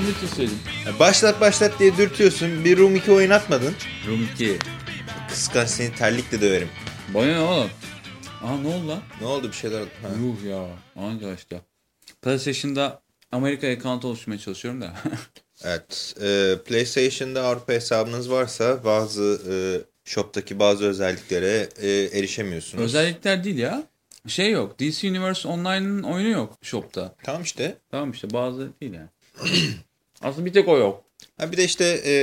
İyi no phone bitirseydin. Ya başlat başlat diye dürtüyorsun. Bir Room 2 oynatmadın. Room 2. Kıskanç seni terlikle döverim. Bana ne oğlum? Aa ne oldu lan? Ne oldu bir şeyler oldu. Ha. Yuh ya. Anca işte. PlayStation'da Amerika account oluşturmaya çalışıyorum da. Evet. E, PlayStation'da Avrupa hesabınız varsa bazı e, shop'taki bazı özelliklere e, erişemiyorsunuz. Özellikler değil ya. Şey yok. DC Universe Online'ın oyunu yok shop'ta. Tamam işte. Tamam işte bazı değil yani. Aslında bir tek o yok. Ha bir de işte e,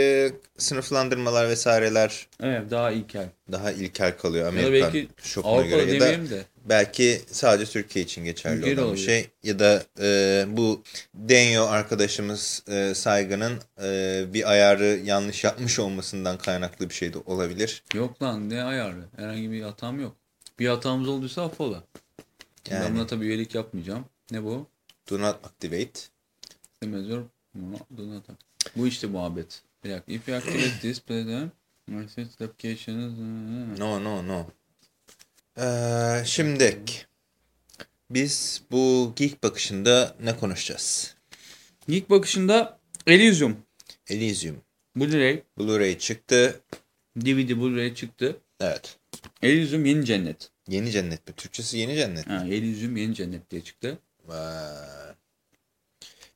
sınıflandırmalar vesaireler Evet daha ilkel. daha ilkel kalıyor Ya da Amerikan belki shop'una Avrupa'da göre. Ya da de. belki sadece Türkiye için geçerli olan bir şey. Ya da e, bu Denyo arkadaşımız e, Saygı'nın e, bir ayarı yanlış yapmış olmasından kaynaklı bir şey de olabilir. Yok lan ne ayarı? Herhangi bir hatam yok. Bir hatamız olduysa affola. Ben Yani buna tabii üyelik yapmayacağım. Ne bu? do not activate. Demezor. Bu işte muhabbet. Bir dakika. If you activate this, play them. Message applications. No no no. Ee, şimdi biz bu geek bakışında ne konuşacağız? Geek bakışında Elysium. Elysium. Blu-ray. Blu-ray çıktı. DVD Blu-ray çıktı. Evet. Elysium Yeni Cennet. Yeni cennet mi? Türkçesi yeni cennet. Ha, Elysium Yeni Cennet diye çıktı. Vay.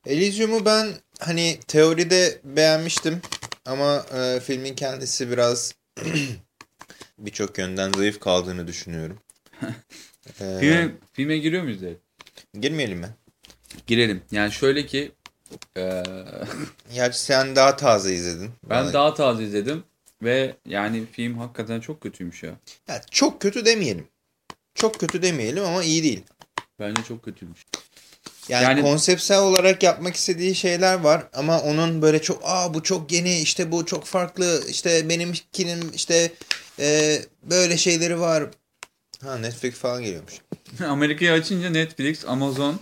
Elysium'u ben hani teoride beğenmiştim ama e, filmin kendisi biraz birçok yönden zayıf kaldığını düşünüyorum. E, Filme, filme giriyor muyuz direkt? girmeyelim mi? Girelim. Yani şöyle ki eee, Gerçi sen daha taze izledin. ben Bana- daha taze izledim ve yani film hakikaten çok kötüymüş ya. Ya, çok kötü demeyelim. Çok kötü demeyelim ama iyi değil. Bence çok kötüymüş. Yani, Yani- konseptsel olarak yapmak istediği şeyler var ama onun böyle çok aa bu çok yeni işte bu çok farklı işte benimkinin işte e, böyle şeyleri var. Ha Netflix falan geliyormuş. Amerika'yı açınca Netflix, Amazon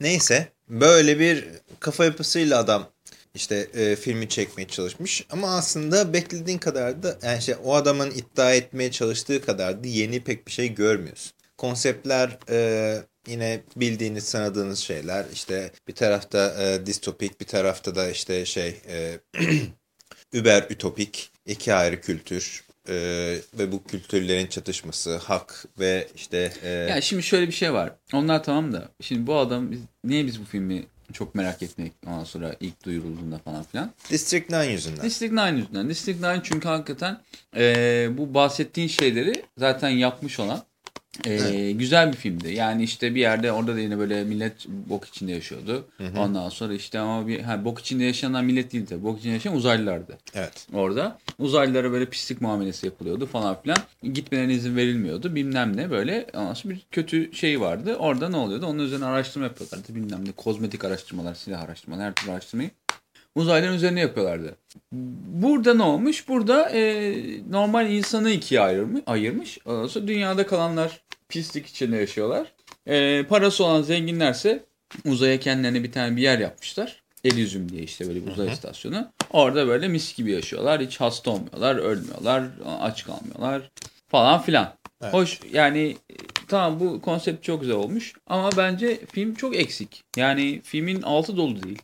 Neyse böyle bir kafa yapısıyla adam işte e, filmi çekmeye çalışmış ama aslında beklediğin kadar da yani şey, o adamın iddia etmeye çalıştığı kadar da yeni pek bir şey görmüyorsun. Konseptler e, yine bildiğiniz sanadığınız şeyler işte bir tarafta e, distopik bir tarafta da işte şey e, über ütopik iki ayrı kültür e, ve bu kültürlerin çatışması hak ve işte e, Ya şimdi şöyle bir şey var. Onlar tamam da şimdi bu adam biz, niye biz bu filmi çok merak etmek ondan sonra ilk duyurulduğunda falan filan. District 9 yüzünden. District 9 yüzünden. District 9 çünkü hakikaten eee, bu bahsettiğin şeyleri zaten yapmış olan eee, güzel bir filmdi. Yani işte bir yerde orada da yine böyle millet bok içinde yaşıyordu. Ondan sonra işte ama bir ha, bok içinde yaşayanlar millet değildi. tabii. Bok içinde yaşayan uzaylılardı Evet. orada. Uzaylılara böyle pislik muamelesi yapılıyordu falan filan. Gitmelerine izin verilmiyordu. Bilmem ne böyle. Ondan sonra bir kötü şey vardı. Orada ne oluyordu? Onun üzerine araştırma yapıyorlardı. Bilmem ne kozmetik araştırmalar, silah araştırmalar, her türlü araştırmayı. Uzaylıların üzerine yapıyorlardı. Burada ne olmuş? Burada e, normal insanı ikiye ayırmış. ayırmış. Ondan sonra dünyada kalanlar pislik içinde yaşıyorlar. E, parası olan zenginlerse uzaya kendilerine bir tane bir yer yapmışlar. Elysium diye işte böyle bir uzay istasyonu. Orada böyle mis gibi yaşıyorlar. Hiç hasta olmuyorlar, ölmüyorlar, aç kalmıyorlar falan filan. Evet. Hoş yani tamam bu konsept çok güzel olmuş ama bence film çok eksik. Yani filmin altı dolu değil.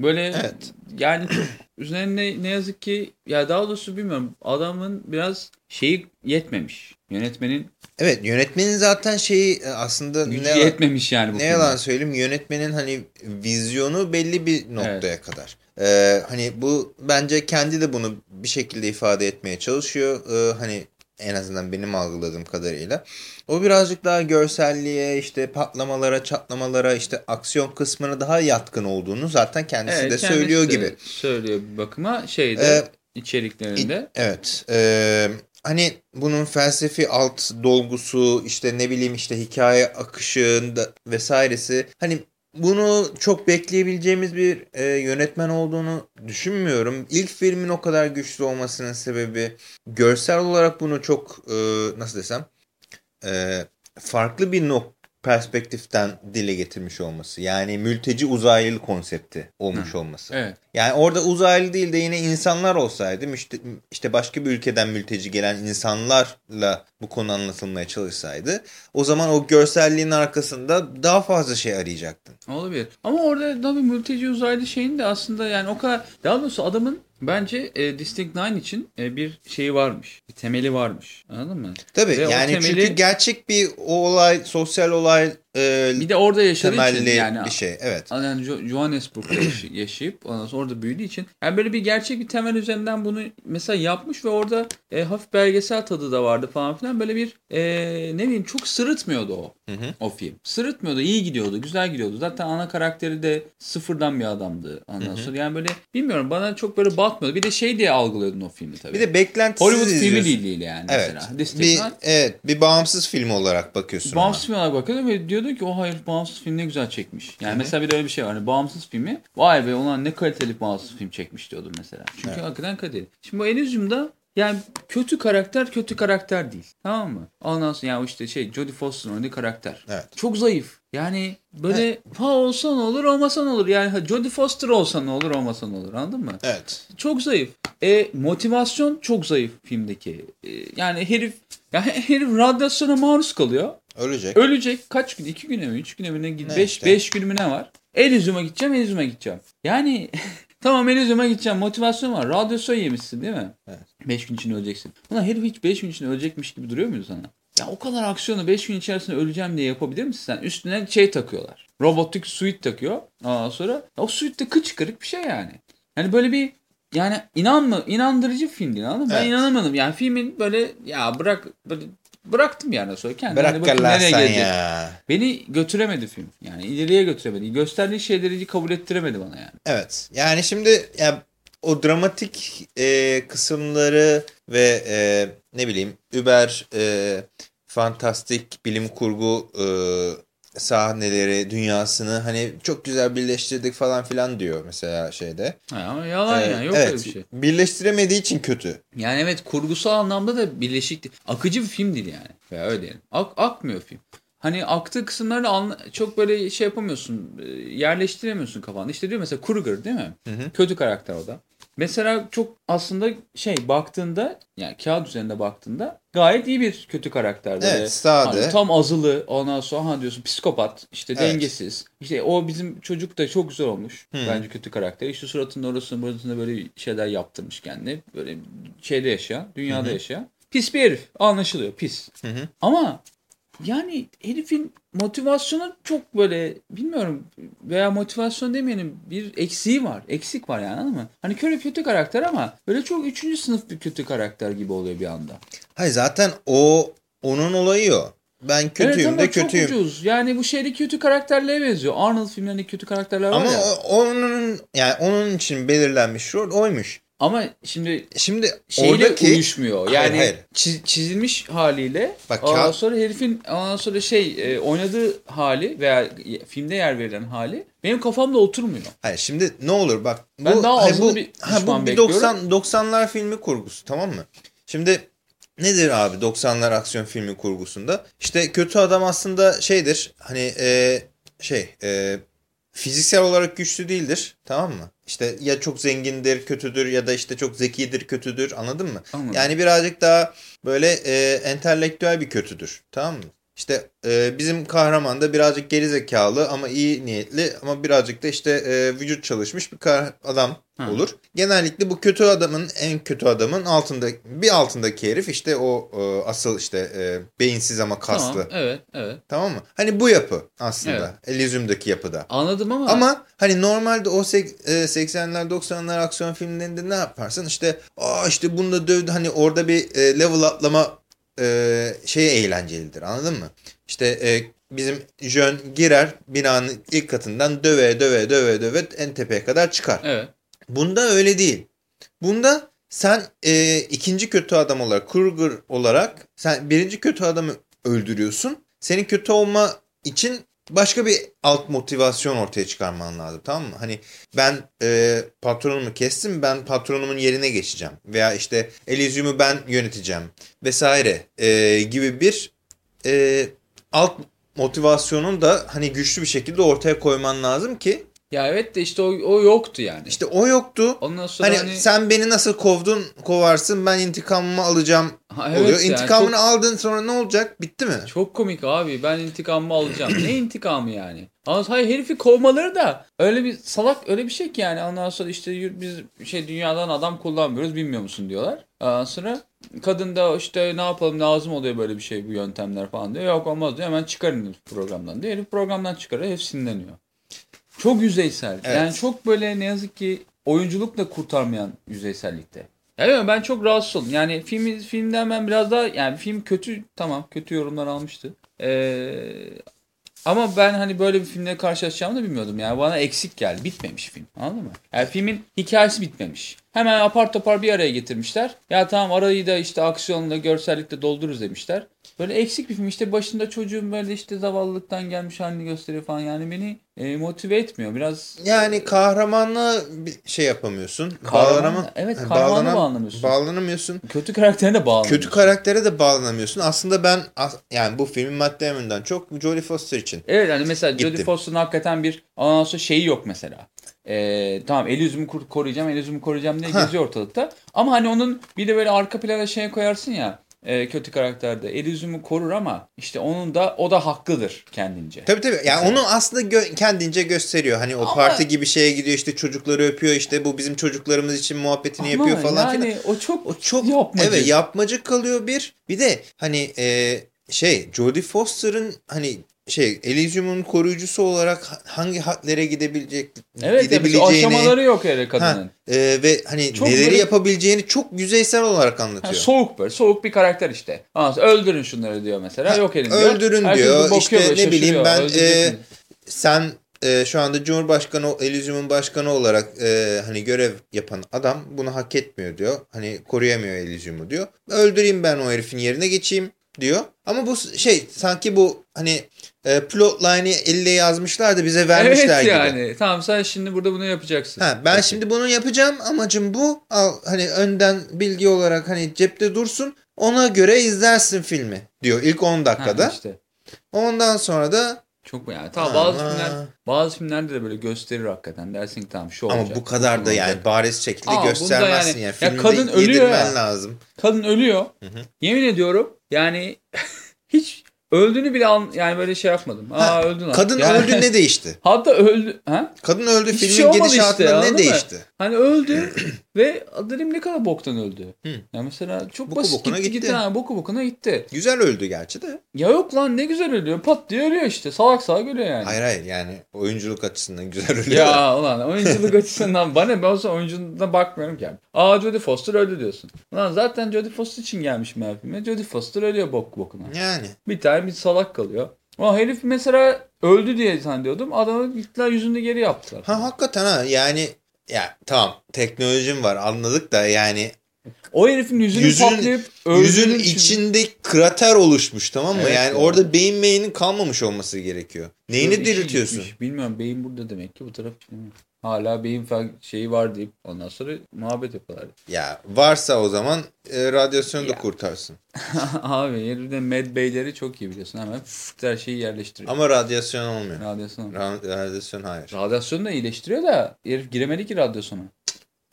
Böyle Evet. yani çok üzerine ne yazık ki ya daha doğrusu bilmiyorum adamın biraz şeyi yetmemiş. Yönetmenin Evet yönetmenin zaten şeyi e, aslında gücü ne, yetmemiş yani bu ne yalan söyleyeyim yönetmenin hani vizyonu belli bir noktaya kadar. Ee, hani bu bence kendi de bunu bir şekilde ifade etmeye çalışıyor. Ee, hani en azından benim algıladığım kadarıyla. O birazcık daha görselliğe işte patlamalara çatlamalara işte aksiyon kısmına daha yatkın olduğunu zaten kendisi Evet, de kendisi söylüyor de gibi. Söylüyor bir bakıma şeyde Ee, içeriklerinde. Evet. Ee, hani bunun felsefi alt dolgusu işte ne bileyim işte hikaye akışında vesairesi hani bunu çok bekleyebileceğimiz bir e, yönetmen olduğunu düşünmüyorum. İlk filmin o kadar güçlü olmasının sebebi görsel olarak bunu çok e, nasıl desem e, farklı bir nok perspektiften dile getirmiş olması. Yani mülteci uzaylı konsepti olmuş olması. Evet. Yani orada uzaylı değil de yine insanlar olsaydı işte, işte başka bir ülkeden mülteci gelen insanlarla bu konu anlatılmaya çalışsaydı o zaman o görselliğin arkasında daha fazla şey arayacaktın. Olabilir. Ama orada tabii mülteci uzaylı şeyin de aslında yani o kadar daha doğrusu adamın Bence e, District 9 için e, bir şeyi varmış. Bir temeli varmış. Anladın mı? Tabii Ve yani temeli- çünkü gerçek bir o olay, sosyal olay e, Bir de orada yaşadığı için yani bir şey. Evet. yani Jo- Johannesburg'da yaş- yaşayıp ondan sonra orada büyüdüğü için yani böyle bir gerçek bir temel üzerinden bunu mesela yapmış ve orada e, hafif belgesel tadı da vardı falan filan böyle bir e, ne bileyim çok sırıtmıyordu o Hı hı. o film. Sırıtmıyordu, iyi gidiyordu, güzel gidiyordu. Zaten ana karakteri de sıfırdan bir adamdı ondan sonra. Yani böyle bilmiyorum bana çok böyle batmıyordu. Bir de şey diye algılıyordun o filmi tabii. Bir de beklentisiz Hollywood filmi izliyorsun. değil, değil yani Evet. mesela. Bir, evet. Bir bağımsız film olarak bakıyorsun Bağımsız film olarak bakıyordum ve diyordum ki o hayır bağımsız film ne güzel çekmiş. Yani mesela bir de öyle bir şey var. Hani bağımsız filmi vay be ulan ne kaliteli bağımsız film çekmiş diyordum mesela. Çünkü Evet. hakikaten kaliteli. Şimdi bu Elysium'da yani kötü karakter kötü karakter değil. Tamam mı? Ondan sonra yani işte şey Jodie Foster'ın oynadığı karakter. Evet. Çok zayıf. Yani böyle ha olsa ne olur olmasa ne olur. Yani Jodie Foster olsa ne olur olmasa ne olur anladın mı? Evet. Çok zayıf. E, motivasyon çok zayıf filmdeki. E, yani herif ya herif radyasyona maruz kalıyor. Ölecek. Ölecek kaç gün? iki güne mi? Üç güne mi? Ne? Beş, işte? beş günü mü ne var? Elysium'a gideceğim, Elysium'a gideceğim. Yani tamam Elysium'a gideceğim. Motivasyon var. Radyasyon yemişsin değil mi? Evet. Beş gün içinde öleceksin. Ulan herif hiç beş gün içinde ölecekmiş gibi duruyor muydu sana? Ya o kadar aksiyonu beş gün içerisinde öleceğim diye yapabilir misin sen? Üstüne şey takıyorlar. Robotik suit takıyor. Ondan sonra o suit de kıç kırık bir şey yani. Yani böyle bir yani inanma inandırıcı film değil anladın mı? Ben Evet. inanamadım. Yani filmin böyle ya bırak böyle bıraktım yani sonra kendim. Hani Bırak nereye gelecek. ya. Beni götüremedi film. Yani ileriye götüremedi. Gösterdiği şeyleri kabul ettiremedi bana yani. Evet. Yani şimdi ya, o dramatik e, kısımları ve e, ne bileyim über e, fantastik bilim kurgu e, sahneleri, dünyasını hani çok güzel birleştirdik falan filan diyor mesela şeyde. Ha, ama yalan Ee, yani yok evet, öyle bir şey. Birleştiremediği için kötü. Yani evet kurgusal anlamda da birleşik. Akıcı bir film değil yani. Veya öyle diyelim. Ak, akmıyor film. Hani aktığı kısımları anla- çok böyle şey yapamıyorsun. e, Yerleştiremiyorsun kafanda. İşte diyor mesela Kruger değil mi? Hı hı. Kötü karakter o da. Mesela çok aslında şey baktığında yani kağıt üzerinde baktığında gayet iyi bir kötü karakter. Böyle Evet, sade. Hani tam azılı ondan sonra ha diyorsun psikopat işte Evet. dengesiz. İşte o bizim çocuk da çok güzel olmuş. Hı. Bence kötü karakter. İşte suratının orasını burasını böyle şeyler yaptırmış kendine. Böyle şeyde yaşayan, dünyada hı. yaşayan. Pis bir herif. Anlaşılıyor pis. Hı hı. Ama yani herifin motivasyonu çok böyle bilmiyorum veya motivasyon demeyelim bir eksiği var. Eksik var yani anladın mı? Hani kötü kötü karakter ama böyle çok üçüncü sınıf bir kötü karakter gibi oluyor bir anda. Hayır zaten o onun olayı o. Ben kötüyüm evet, ama de kötüyüm. çok ucuz. Yani bu şeydeki kötü karakterlere benziyor. Arnold filmlerindeki kötü karakterler var Ama ya. o- onun yani onun için belirlenmiş rol oymuş. Ama şimdi Şimdi şeyle oradaki uyuşmuyor. Hayır, Yani hayır. çiz- çizilmiş haliyle Bak, ondan kağıt- sonra herifin ondan sonra şey e, oynadığı hali veya filmde yer verilen hali benim kafamda oturmuyor. Hayır şimdi ne olur bak. Bu, Ben daha hayır, bu, bir ha, bu bir bekliyorum. 90 90'lar filmi kurgusu tamam mı? Şimdi nedir abi 90'lar aksiyon filmi kurgusunda? İşte kötü adam aslında şeydir. Hani e, şey e, fiziksel olarak güçlü değildir. Tamam mı? İşte ya çok zengindir, kötüdür ya da işte çok zekidir, kötüdür. Anladın mı? Anladım. Yani birazcık daha böyle e, entelektüel bir kötüdür. Tamam mı? İşte e, bizim kahraman da birazcık gerizekalı ama iyi niyetli ama birazcık da işte e, vücut çalışmış bir adam Ha. olur. Genellikle bu kötü adamın en kötü adamın altında bir altındaki herif işte o e, asıl işte e, beyinsiz ama kaslı. Tamam, evet, evet. Tamam mı? Hani bu yapı aslında. Elysium'daki yapıda. Anladım ama, Ama hani normalde o sek- e, 80'ler 90'lar aksiyon filmlerinde ne yaparsın? İşte aa işte bunu da dövdü hani orada bir e, level atlama e, şey eğlencelidir anladın mı? İşte e, bizim Jön girer binanın ilk katından döve döve döve döve en tepeye kadar çıkar. evet. Bunda öyle değil. Bunda sen e, ikinci kötü adam olarak Kruger olarak sen birinci kötü adamı öldürüyorsun. Senin kötü olma için başka bir alt motivasyon ortaya çıkarman lazım tamam mı? Hani ben e, patronumu kestim ben patronumun yerine geçeceğim. Veya işte Elysium'u ben yöneteceğim vesaire e, gibi bir e, alt motivasyonun da hani güçlü bir şekilde ortaya koyman lazım ki Ya evet de işte o, o yoktu yani. İşte o yoktu. Ondan sonra Hani, hani, sen beni nasıl kovdun kovarsın ben intikamımı alacağım Ha, evet oluyor. yani İntikamını çok- aldın sonra ne olacak? Bitti mi? Çok komik abi. Ben intikamımı alacağım. ne intikamı yani? Ama hayır herifi kovmaları da öyle bir salak öyle bir şey ki yani. Ondan sonra işte biz şey dünyadan adam kullanmıyoruz bilmiyor musun diyorlar. Ondan sonra kadın da işte ne yapalım lazım oluyor böyle bir şey bu yöntemler falan diyor. Yok olmaz diyor hemen çıkarın programdan diyor. Herif programdan çıkarıyor hep sinirleniyor. Çok yüzeysel. Evet. Yani çok böyle ne yazık ki oyunculukla kurtarmayan yüzeysellikte. Ya bilmiyorum, ben çok rahatsız oldum. Yani film, filmden ben biraz daha yani film kötü tamam kötü yorumlar almıştı. Ee, ama ben hani böyle bir filmle karşılaşacağımı da bilmiyordum. Yani bana eksik geldi. Bitmemiş film. Anladın mı? Yani filmin hikayesi bitmemiş. Hemen apar topar bir araya getirmişler. Ya tamam arayı da işte aksiyonla, görsellikle doldururuz demişler. Böyle eksik bir film. İşte başında çocuğun böyle işte zavallılıktan gelmiş halini gösteriyor falan. Yani beni e, motive etmiyor. Biraz Yani kahramanla bir şey yapamıyorsun. Kahraman- Bağlanama- evet, kahramana bağlana- bağlanamıyorsun. Bağlanamıyorsun. kötü karakterine de bağlı. Kötü karaktere de bağlanamıyorsun. Aslında ben yani bu filmin madde yönünden çok Jodie Foster için. Evet hani mesela Jodie. Foster'ın hakikaten bir ondan sonra şeyi yok mesela. Ee, tamam el yüzümü koruyacağım el yüzümü koruyacağım diye geziyor ortalıkta. Ama hani onun bir de böyle arka plana şey koyarsın ya e, kötü karakterde el yüzümü korur ama işte onun da o da haklıdır kendince. Tabii tabii. Yani onu aslında gö- kendince gösteriyor. Hani o Ama- parti gibi şeye gidiyor işte çocukları öpüyor işte bu bizim çocuklarımız için muhabbetini Ama yapıyor falan yani filan. o çok O çok yapmacık. Evet yapmacık kalıyor bir. Bir de hani e, şey Jodie Foster'ın hani şey Elysium'un koruyucusu olarak hangi hadlere gidebilecek Evet ya mesela aşamaları yok hele kadının. Ha, e, ve hani Çok neleri böyle- yapabileceğini çok yüzeysel olarak Ha, anlatıyor. soğuk böyle soğuk bir karakter işte. Sonra öldürün şunları diyor mesela. Ha, yok edin diyor. öldürün Herkes diyor. İşte böyle, ne bileyim ben, Öldüreceksiniz. Sen e, şu anda Cumhurbaşkanı Elysium'un başkanı olarak e, hani görev yapan adam bunu hak etmiyor diyor. Hani koruyamıyor Elysium'u diyor. Öldüreyim ben o herifin yerine geçeyim diyor. Ama bu şey sanki bu hani e, plotline'i elle yazmışlar da bize vermişler evet gibi. yani. Tamam sen şimdi burada bunu yapacaksın. Ha, ben Peki. şimdi bunu yapacağım. Amacım bu. Al hani önden bilgi olarak hani cepte dursun. Ona göre izlersin filmi diyor ilk 10 Ha, dakikada. işte. Ondan sonra da Çok yani. Tamam bazı Ama- filmler bazı filmlerde de böyle gösterir hakikaten. Dersin ki tamam şu ama olacak. bu kadar da yani bariz şekilde Aa, göstermezsin yani- yani. ya Filmde kadın ölüyor ya. lazım. Kadın ölüyor. hı. Yemin ediyorum yani hiç öldüğünü bile an, yani böyle şey yapmadım. Aa Ha, öldü lan. Kadın Yani- öldü ne değişti? Hatta öldü. Ha? Kadın öldü filmin şey gidişatında işte, ne mı? değişti? Hani öldü ve dedim ne kadar boktan öldü. Hı. Ya mesela çok Boku basit bokuna gitti, gitti. gitti. Ha, boku bokuna gitti. Güzel öldü gerçi de. Ya yok lan ne güzel ölüyor. Pat diye ölüyor işte. Salak salak ölüyor yani. Hayır hayır yani oyunculuk açısından güzel ölüyor. da. Ya ulan oyunculuk açısından bana ben olsa oyunculuğuna bakmıyorum ki. Aa Jodie Foster öldü diyorsun. Ulan zaten Jodie Foster için gelmişim her filme. Jodie Foster ölüyor bok bokuna. Yani. Bir tane bir salak kalıyor. Ama herif mesela öldü diye zannediyordum. Adamı gittiler yüzünü geri yaptılar. Ha hakikaten ha yani ya tamam teknolojim var anladık da yani O herifin yüzünü Yüzünün- patlayıp yüzünün için- içinde krater oluşmuş tamam mı? Evet yani ya. orada beyin meyinin kalmamış olması gerekiyor. Neyini diriltiyorsun? gitmiş. Bilmiyorum beyin burada demek ki bu taraf bilmiyorum. Hala beyin şeyi var deyip ondan sonra muhabbet yapıyorlar. Ya varsa o zaman e, radyasyonu da Ya. kurtarsın. Abi herifde med beyleri çok iyi biliyorsun. Hemen her şeyi yerleştiriyor. Ama radyasyon olmuyor. Radyasyon. Ra- radyasyon hayır. Radyasyonu da iyileştiriyor da herif giremedi ki radyasyona.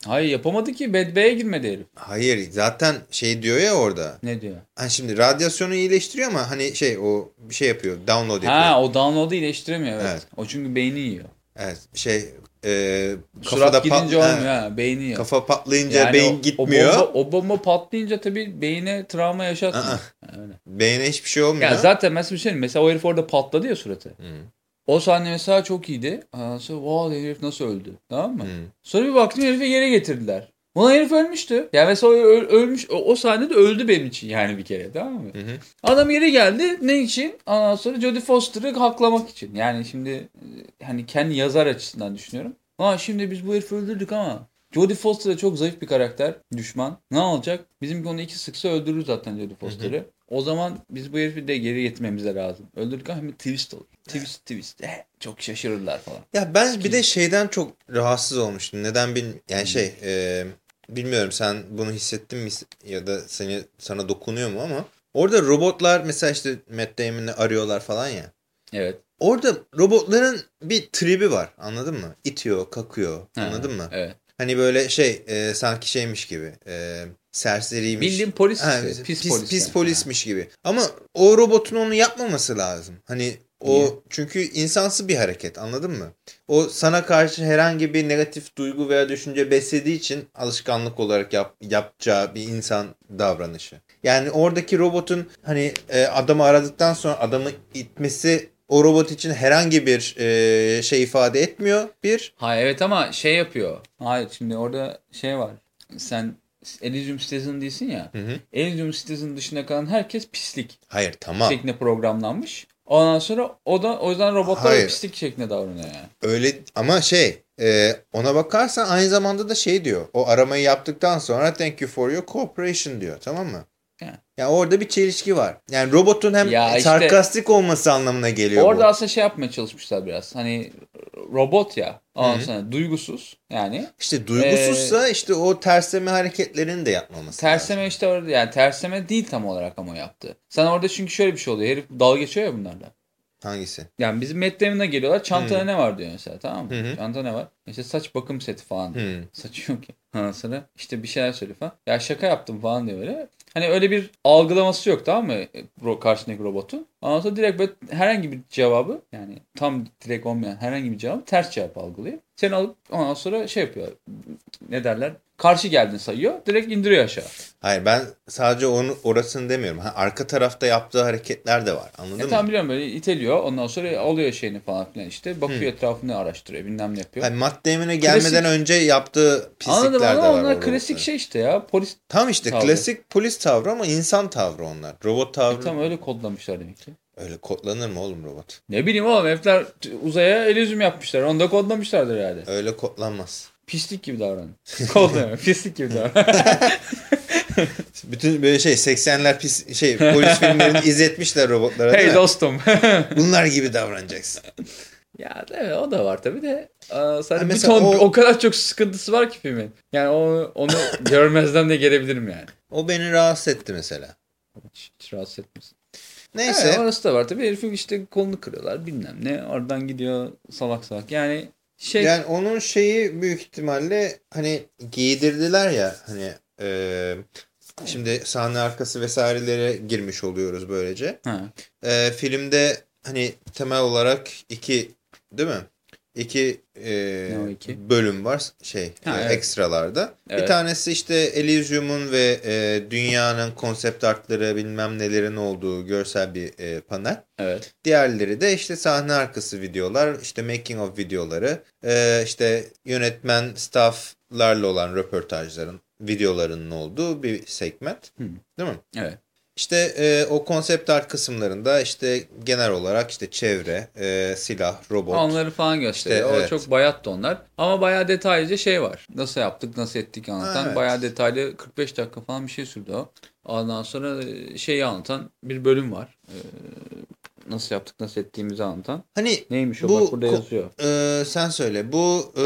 Hayır yapamadı ki Bad Bay'e girmedi herif. Hayır zaten şey diyor ya orada. Ne diyor? Hani şimdi radyasyonu iyileştiriyor ama hani şey o bir şey yapıyor. Download yapıyor. Ha o download'u iyileştiremiyor evet. Evet. O çünkü beyni yiyor. Evet şey e, Surat gidince pat- olmuyor ha, beyni yiyor. Kafa patlayınca Yani beyin o- gitmiyor. O bomba, o bomba patlayınca tabii beyine travma yaşatmıyor. Aa. Öyle. Beyne hiçbir şey olmuyor. Ya zaten mesela bir şey. Mesela o herif orada patladı ya suratı. Hı. O sahne mesela çok iyiydi. Ondan sonra wow herif nasıl öldü. Tamam mı? Hı. Sonra bir baktım herifi yere getirdiler. Ulan herif ölmüştü. Yani mesela öl- ölmüş o, o sahnede öldü benim için yani bir kere tamam mı? Hı hı. Adam geri geldi ne için? Ondan sonra Jodie Foster'ı haklamak için. Yani şimdi e, hani kendi yazar açısından düşünüyorum. Aa şimdi biz bu herifi öldürdük ama Jodie Foster da çok zayıf bir karakter. Düşman. Ne olacak? Bizim onu iki sıksa öldürür zaten Jodie Foster'ı. O zaman biz bu herifi de geri getirmemiz de lazım. Öldürdük ama twist olur. Twist twist. Eh, çok şaşırırlar falan. Ya ben bir de şeyden çok rahatsız olmuştum. Neden bil yani şey e, bilmiyorum sen bunu hissettin mi ya da seni sana dokunuyor mu ama orada robotlar mesela işte Matt Damon'ı arıyorlar falan ya. Evet. Orada robotların bir tribi var anladın mı? İtiyor, kakıyor Ha, anladın mı? Evet. Hani böyle şey e, sanki şeymiş gibi e, serseriymiş. Bildiğin polis Ha, işte, pis, pis pis, polis yani. polismiş gibi. Ama o robotun onu yapmaması lazım. Hani o Niye? çünkü insansı bir hareket anladın mı? O sana karşı herhangi bir negatif duygu veya düşünce beslediği için alışkanlık olarak yap, yapacağı bir insan davranışı. Yani oradaki robotun hani e, adamı aradıktan sonra adamı itmesi o robot için herhangi bir e, şey ifade etmiyor. Bir. Ha evet ama şey yapıyor. Hayır şimdi orada şey var. Sen Elysium Citizen değilsin ya. Hı hı. Elysium Citizen dışında kalan herkes pislik Hayır tamam. şeklinde programlanmış. Ondan sonra o da o yüzden robotlar Hayır. pislik şeklinde davranıyor yani. Öyle ama şey e, ona bakarsan aynı zamanda da şey diyor. O aramayı yaptıktan sonra thank you for your cooperation diyor tamam mı? Ya. Yani orada bir çelişki var. Yani robotun hem Ya işte- sarkastik olması anlamına geliyor Orada bu. aslında şey yapmaya çalışmışlar biraz. Hani robot ya. Ondan sonra duygusuz yani. İşte duygusuzsa işte o tersleme hareketlerini de yapmaması lazım. Terseme işte orada yani terseme değil tam olarak ama yaptı. Sen orada çünkü şöyle bir şey oluyor. Herif dalga geçiyor ya bunlarla. Hangisi? Yani bizim Matt Damon'a geliyorlar. Çantada ne var diyor mesela tamam mı? Hı. Çantada ne var? İşte saç bakım seti falan. Hmm. Saçı yok ya. Sonra işte bir şeyler söylüyor falan. Ya şaka yaptım falan diyor böyle. Hani öyle bir algılaması yok tamam mı? Karşındaki robotun. Sonra direkt böyle herhangi bir cevabı yani tam direkt olmayan herhangi bir cevabı ters cevap algılıyor. Seni alıp ondan sonra şey yapıyor. Ne derler? Karşı geldin sayıyor. Direkt indiriyor aşağı. Hayır ben sadece onu orasını demiyorum. Ha, arka tarafta yaptığı hareketler de var. Anladın E mı? tamam biliyorum böyle iteliyor. Ondan sonra alıyor şeyini falan filan işte. Bakıyor etrafını araştırıyor. Bilmem ne yapıyor. Hani Matt Damon'a gelmeden önce yaptığı pislikler Anladım de var. onlar klasik şey işte ya. Polis Tam işte Tavrı. klasik polis tavrı ama insan tavrı onlar. Robot tavrı. e, tam öyle kodlamışlar demek ki. Öyle kodlanır mı oğlum robot? Ne bileyim oğlum herifler uzaya elizm yapmışlar. Onu da kodlamışlardır herhalde. Öyle kodlanmaz. Pislik gibi davran. Kodlama. Pislik gibi davran. Bütün böyle şey 80'ler pis şey polis filmlerini izletmişler robotlara hey dostum. Bunlar gibi davranacaksın. ya evet o da var tabii de. Aa, sadece bir ton o- o... kadar çok sıkıntısı var ki filmin. Yani onu, onu görmezden de gelebilirim yani. O beni rahatsız etti mesela. Hiç, hiç rahatsız etmesin. Neyse. Evet, orası da var tabii. Herifin işte kolunu kırıyorlar bilmem ne. Oradan gidiyor salak salak. Yani şey Yani onun şeyi büyük ihtimalle hani giydirdiler ya hani e, şimdi sahne arkası vesairelere girmiş oluyoruz böylece. ha, E, filmde hani temel olarak iki değil mi? İki, e, Ne o iki? bölüm var şey Ha, e, evet. ekstralarda. Bir Evet. tanesi işte Elysium'un ve e, dünyanın konsept artları bilmem nelerin olduğu görsel bir e, panel. evet. Diğerleri de işte sahne arkası videolar, işte making of videoları, e, işte yönetmen stafflarla olan röportajların, videolarının olduğu bir segment. Hı. Değil mi? Evet. İşte e, o konsept art kısımlarında işte genel olarak işte çevre, e, silah, robot. Onları falan gösteriyor. İşte, o evet. çok bayat da onlar. Ama bayağı detaylıca şey var. Nasıl yaptık, nasıl ettik anlatan. Evet. Bayağı detaylı 45 dakika falan bir şey sürdü o. Ondan sonra e, şeyi anlatan bir bölüm var. Ee, nasıl yaptık, nasıl ettiğimizi anlatan. Hani Neymiş o Bu bak burada yazıyor. e, sen söyle bu e,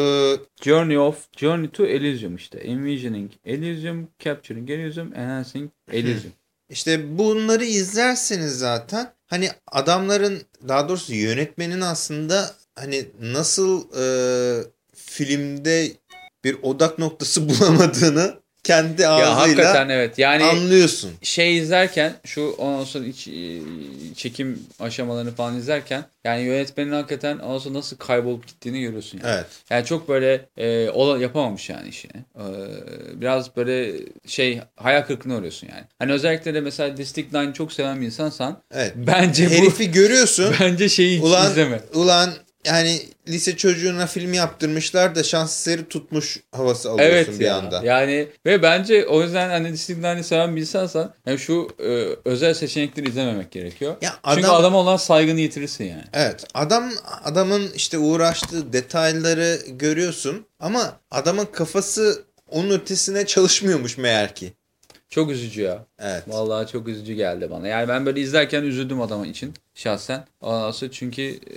Journey of Journey to Elysium işte. Envisioning Elysium, Capturing Elysium, Enhancing Elysium. İşte bunları izlerseniz zaten hani adamların daha doğrusu yönetmenin aslında hani nasıl e, filmde bir odak noktası bulamadığını kendi ya ağzıyla hakikaten evet. Yani anlıyorsun. şey izlerken şu ondan sonra iç, e, çekim aşamalarını falan izlerken yani yönetmenin hakikaten ondan sonra nasıl kaybolup gittiğini görüyorsun yani. Evet. Yani çok böyle e, ola, yapamamış yani işini. E, biraz böyle şey hayal kırıklığına uğruyorsun yani. Hani özellikle de mesela District 9 çok seven bir insansan Evet. bence bu Herifi görüyorsun. bence şeyi ulan izleme. ulan yani lise çocuğuna film yaptırmışlar da şans eseri tutmuş havası alıyorsun Evet bir ya. anda. Yani ve bence o yüzden hani 9'ı seven bir insansan yani şu e, özel seçenekleri izlememek gerekiyor. Ya Çünkü adam- adama olan saygını yitirirsin yani. Evet adam adamın işte uğraştığı detayları görüyorsun ama adamın kafası onun ötesine çalışmıyormuş meğer ki. Çok üzücü ya. Evet. Vallahi çok üzücü geldi bana. Yani ben böyle izlerken üzüldüm adamın için şahsen. Sonra çünkü e,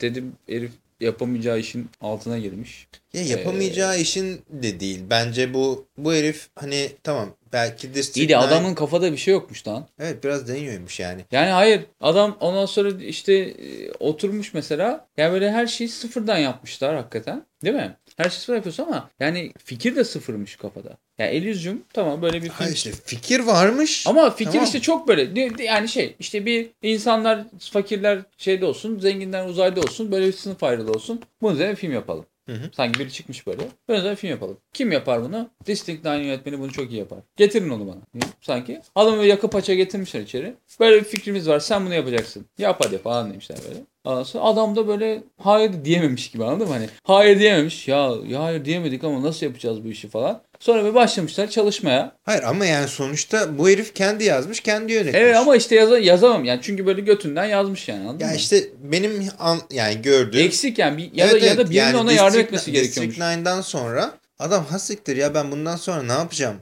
dedim herif yapamayacağı işin altına girmiş. Ya yapamayacağı işin de değil. Bence bu bu herif hani tamam Belki District İyi de Nine- adamın kafada bir şey yokmuş lan. Evet biraz deniyormuş yani. Yani hayır adam ondan sonra işte e, oturmuş mesela yani böyle her şeyi sıfırdan yapmışlar hakikaten değil mi? Her şeyi sıfır yapıyorsun ama yani fikir de sıfırmış kafada. Yani Elysium tamam böyle bir film. Ha işte fikir varmış. Ama fikir Tamam. işte çok böyle yani şey işte bir insanlar fakirler şeyde olsun zenginler uzayda olsun böyle bir sınıf ayrılığı olsun. Bunun üzerine film yapalım. Hı hı. Sanki biri çıkmış böyle. Üzerine bir film yapalım. Kim yapar bunu? District 9 yönetmeni bunu çok iyi yapar. Getirin onu bana. Sanki. Adamı yakıp paça getirmişler içeri. Böyle bir fikrimiz var. Sen bunu yapacaksın. Yap hadi falan demişler böyle. Sonra adam da böyle hayır diyememiş gibi anladın mı? Hani hayır diyememiş. Ya, ya hayır diyemedik ama nasıl yapacağız bu işi falan. Sonra bir başlamışlar çalışmaya. Hayır ama yani sonuçta bu herif kendi yazmış, kendi yönetmiş. Evet ama işte yaza, yazamam yani çünkü böyle götünden yazmış yani anladın ya mı? işte benim an, yani gördüğüm Eksik yani bir, ya, Evet, da, ya da birinin yani ona yardım etmesi gerekiyormuş. District 9'dan sonra adam hasiktir ya ben bundan sonra ne yapacağım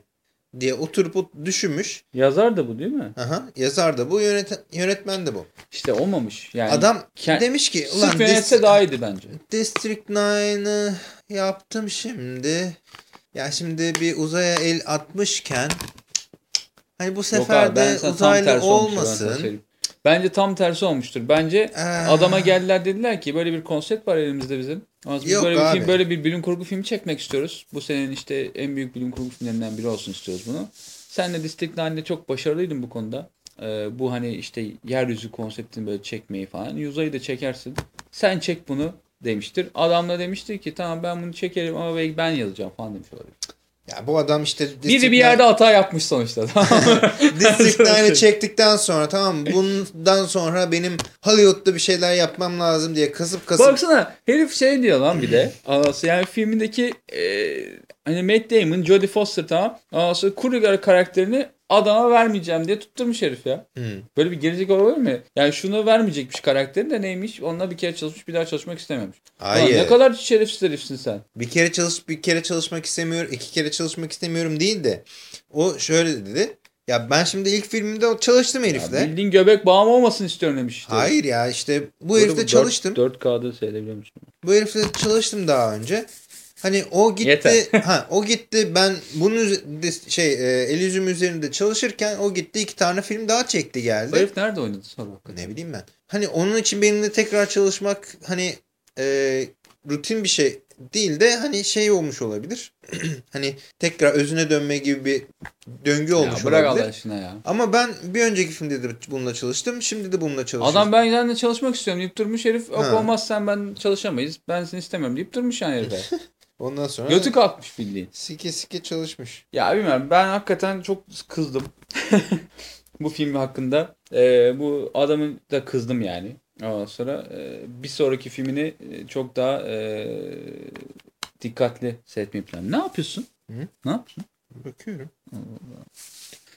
diye oturup ot- düşünmüş. Yazar da bu değil mi? Aha, yazar da bu yönet yönetmen de bu. İşte olmamış. Yani adam demiş ki ulan sırf yönetse daha iyiydi bence. District 9'ı yaptım şimdi. Ya şimdi bir uzaya el atmışken hani bu sefer abi, de uzaylı olmuştur, ben olmasın. Bence tam tersi olmuştur. Bence Ah. adama geldiler dediler ki böyle bir konsept var elimizde bizim. Ama biz Yok böyle bir film, böyle bir bilim kurgu filmi çekmek istiyoruz. Bu senin işte en büyük bilim kurgu filmlerinden biri olsun istiyoruz bunu. Sen de District 9'de çok başarılıydın bu konuda. Ee, bu hani işte yeryüzü konseptini böyle çekmeyi falan. Uzayı da çekersin. Sen çek bunu demiştir. Adam da demiştir ki tamam ben bunu çekerim ama belki ben yazacağım falan demiş olabilir. Ya bu adam işte Biri District bir yerde hata yapmış sonuçta. Tamam mı? District Sana 9'ı söyleyeyim. çektikten sonra tamam mı? bundan sonra benim Hollywood'da bir şeyler yapmam lazım diye kasıp kasıp Baksana herif şey diyor lan bir de. Yani filmindeki e, hani Matt Damon, Jodie Foster tamam. Anası Kruger karakterini adama vermeyeceğim diye tutturmuş herif ya. Hmm. Böyle bir gerizek olabilir mi? Yani şunu vermeyecekmiş karakterini de neymiş? Onunla bir kere çalışmış bir daha çalışmak istememiş. Hayır. ne kadar şerefsiz herifsin sen. Bir kere çalış bir kere çalışmak istemiyorum, iki kere çalışmak istemiyorum değil de o şöyle dedi. Ya ben şimdi ilk filmimde çalıştım Ya herifle. bildiğin göbek bağım olmasın istiyorum demiş işte. Hayır ya işte bu Burada herifle dört- çalıştım. 4K'da seyredebiliyor musun? Bu herifle çalıştım daha önce. Hani o gitti, Yeter. ha o gitti. Ben bunun şey e, Elysium üzerinde çalışırken o gitti iki tane film daha çekti geldi. herif nerede oynadı sonra hakikaten? Ne bileyim ben. Hani onun için benimle tekrar çalışmak hani e, rutin bir şey değil de hani şey olmuş olabilir. hani tekrar özüne dönme gibi bir döngü olmuş Ya bırak Allah olabilir. aşkına ya. Ama ben bir önceki filmde de bununla çalıştım. Şimdi de bununla çalışıyorum. Adam ben seninle çalışmak istiyorum deyip durmuş herif. Yok olmaz sen ben çalışamayız. Ben seni istemiyorum deyip durmuş yani herife. Ondan sonra Götü kalkmış bildiğin. sike sike çalışmış. Ya bilmiyorum ben hakikaten çok kızdım. bu film hakkında. Ee, bu adamın da kızdım yani. Ondan sonra e, bir sonraki filmini e, çok daha e, dikkatli seyretmeyi planlıyorum. Ne yapıyorsun? Hı? Ne yapıyorsun? Bakıyorum.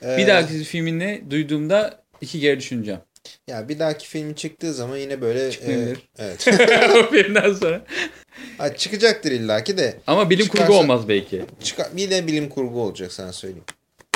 Bir Ee, dahaki filmini duyduğumda iki kere düşüneceğim. Ya bir dahaki film çıktığı zaman yine böyle Çıkmayabilir. e, evet. o filmden sonra. Ha, çıkacaktır illaki de. Ama bilim kurgu Çıkarsa- olmaz belki. Çıkar, bir de bilim kurgu olacak sana söyleyeyim.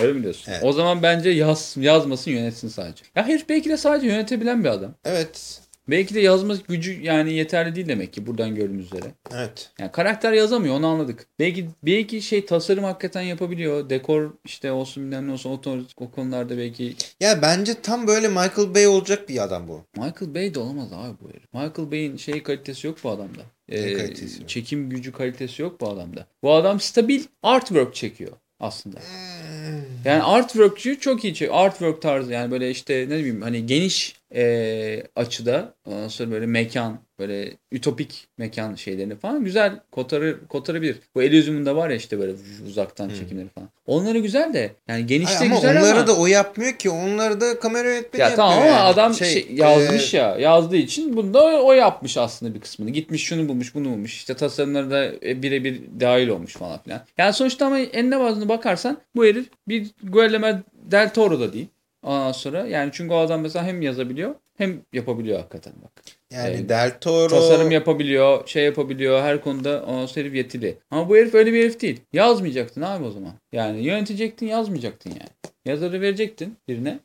Öyle mi diyorsun? Evet. O zaman bence yaz, yazmasın yönetsin sadece. Ya herif belki de sadece yönetebilen bir adam. Evet. Belki de yazma gücü yani yeterli değil demek ki buradan gördüğümüz üzere. Evet. Yani karakter yazamıyor onu anladık. Belki belki şey tasarım hakikaten yapabiliyor. Dekor işte olsun bilmem ne olsun o, o konularda belki Ya bence tam böyle Michael Bay olacak bir adam bu. Michael Bay de olamaz abi bu herif. Michael Bay'in şey kalitesi yok bu adamda. Ee, kalitesi yok? çekim gücü kalitesi yok bu adamda. Bu adam stabil artwork çekiyor aslında. Yani artworkçü çok iyi çekiyor. Artwork tarzı yani böyle işte ne bileyim hani geniş e, açıda ondan sonra böyle mekan böyle ütopik mekan şeylerini falan güzel kotarır kotarabilir. Bu Elysium'un da var ya işte böyle uzaktan çekimleri falan. Onları güzel de yani genişte Ay, ama güzel onları ama da o yapmıyor ki. Onları da kamera yönetmeni ya yapıyor. tamam ama yani. adam şey, yazmış e, ya yazdığı için bunu da o, o yapmış aslında bir kısmını. Gitmiş şunu bulmuş bunu bulmuş işte tasarımları da e, birebir dahil olmuş falan filan. Yani sonuçta ama enine bazına bakarsan bu herif bir Guillermo del Toro da değil. Ondan sonra yani çünkü o adam mesela hem yazabiliyor hem yapabiliyor hakikaten bak. Yani e, Del Toro. Tasarım yapabiliyor, şey yapabiliyor, her konuda sonra herif yetili. Ama bu herif öyle bir herif değil. Yazmayacaktın abi o zaman. Yani yönetecektin, yazmayacaktın yani. Yazarı verecektin birine.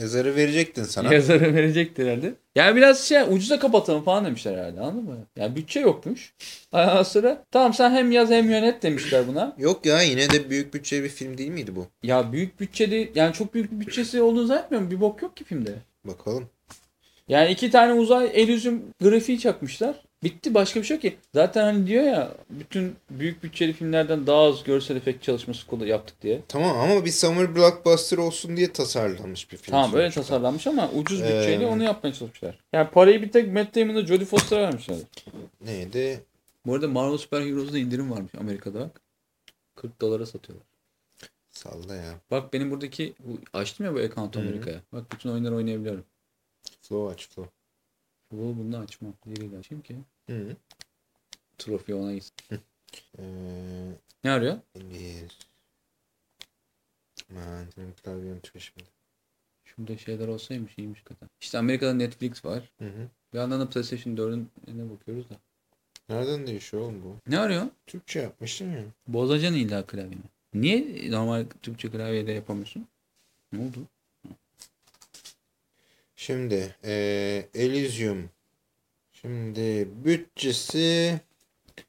Yazarı verecektin sana. Yazarı verecektir herhalde. Yani biraz şey ucuza kapatalım falan demişler herhalde anladın mı? Yani bütçe yokmuş. Ondan sonra tamam sen hem yaz hem yönet demişler buna. Yok ya yine de büyük bütçeli bir film değil miydi bu? Ya büyük bütçeli yani çok büyük bir bütçesi olduğunu zannetmiyorum. Bir bok yok ki filmde. Bakalım. Yani iki tane uzay elüzyum grafiği çakmışlar. Bitti başka bir şey yok ki. Zaten hani diyor ya bütün büyük bütçeli filmlerden daha az görsel efekt çalışması kolu yaptık diye. Tamam ama bir summer blockbuster olsun diye tasarlanmış bir film. Tamam böyle sonuçta. tasarlanmış ama ucuz Ee, bütçeyle onu yapmaya çalışmışlar. Yani parayı bir tek Matt Damon'la Jodie Foster'a vermişler. Neydi? Bu arada Marvel Super Heroes'da indirim varmış Amerika'da bak. 40 dolara satıyorlar. Salla ya. Bak benim buradaki bu, açtım ya bu account. Amerika'ya. Bak bütün oyunları oynayabiliyorum. Flow aç flow. Bu bunu da açmam. Yeriyle açayım ki. Hı. Trofi ona gitsin. Ee, Ne arıyor? bir... Man, benim klavyem çıkıyor şimdi. Şurada şeyler olsaymış iyiymiş kadar. İşte Amerika'da Netflix var. Hı hı. Bir yandan da PlayStation 4'ün ne bakıyoruz da. Nereden değişiyor oğlum bu? Ne arıyor? Türkçe yapmıştın ya. Bozacaksın illa klavyeni. Niye normal Türkçe klavyeyle yapamıyorsun? Ne oldu? Şimdi ee, Elysium. Şimdi bütçesi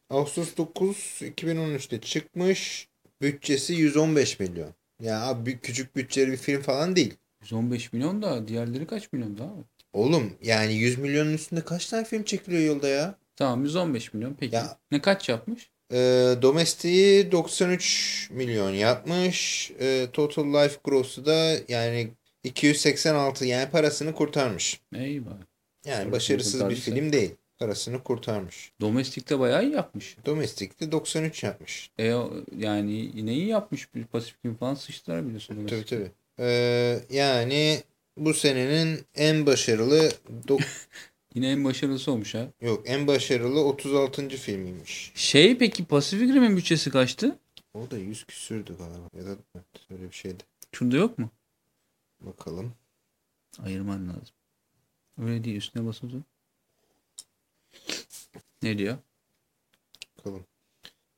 Ağustos 9 2013'te çıkmış. Bütçesi 115 milyon. Ya abi küçük bütçeli bir film falan değil. 115 milyon da diğerleri kaç milyon daha? Oğlum yani 100 milyonun üstünde kaç tane film çekiliyor yolda ya? Tamam 115 milyon peki. Ya- Ne kaç yapmış? Ee, domestiği 93 milyon yapmış. Ee, total life gross'u da yani 286 yani parasını kurtarmış. Eyvah. Yani Parasını başarısız bir film değil. Parasını kurtarmış. Domestik'te bayağı iyi yapmış. Domestik'te 93 yapmış. E yani yine iyi yapmış. Bir Pasifik Rim falan sıçtılar biliyorsun. Tabii Domestik'te. tabii. Ee, yani bu senenin en başarılı Yine en başarılısı olmuş ha. yok en başarılı 36. filmiymiş. Şey peki Pasifik Rim'in bütçesi kaçtı? O da 100 küsürdü galiba. Ya da öyle bir şeydi. Şurada yok mu? Bakalım. Ayırman lazım. Öyle değil üstüne dur. Ne diyor? Bakalım.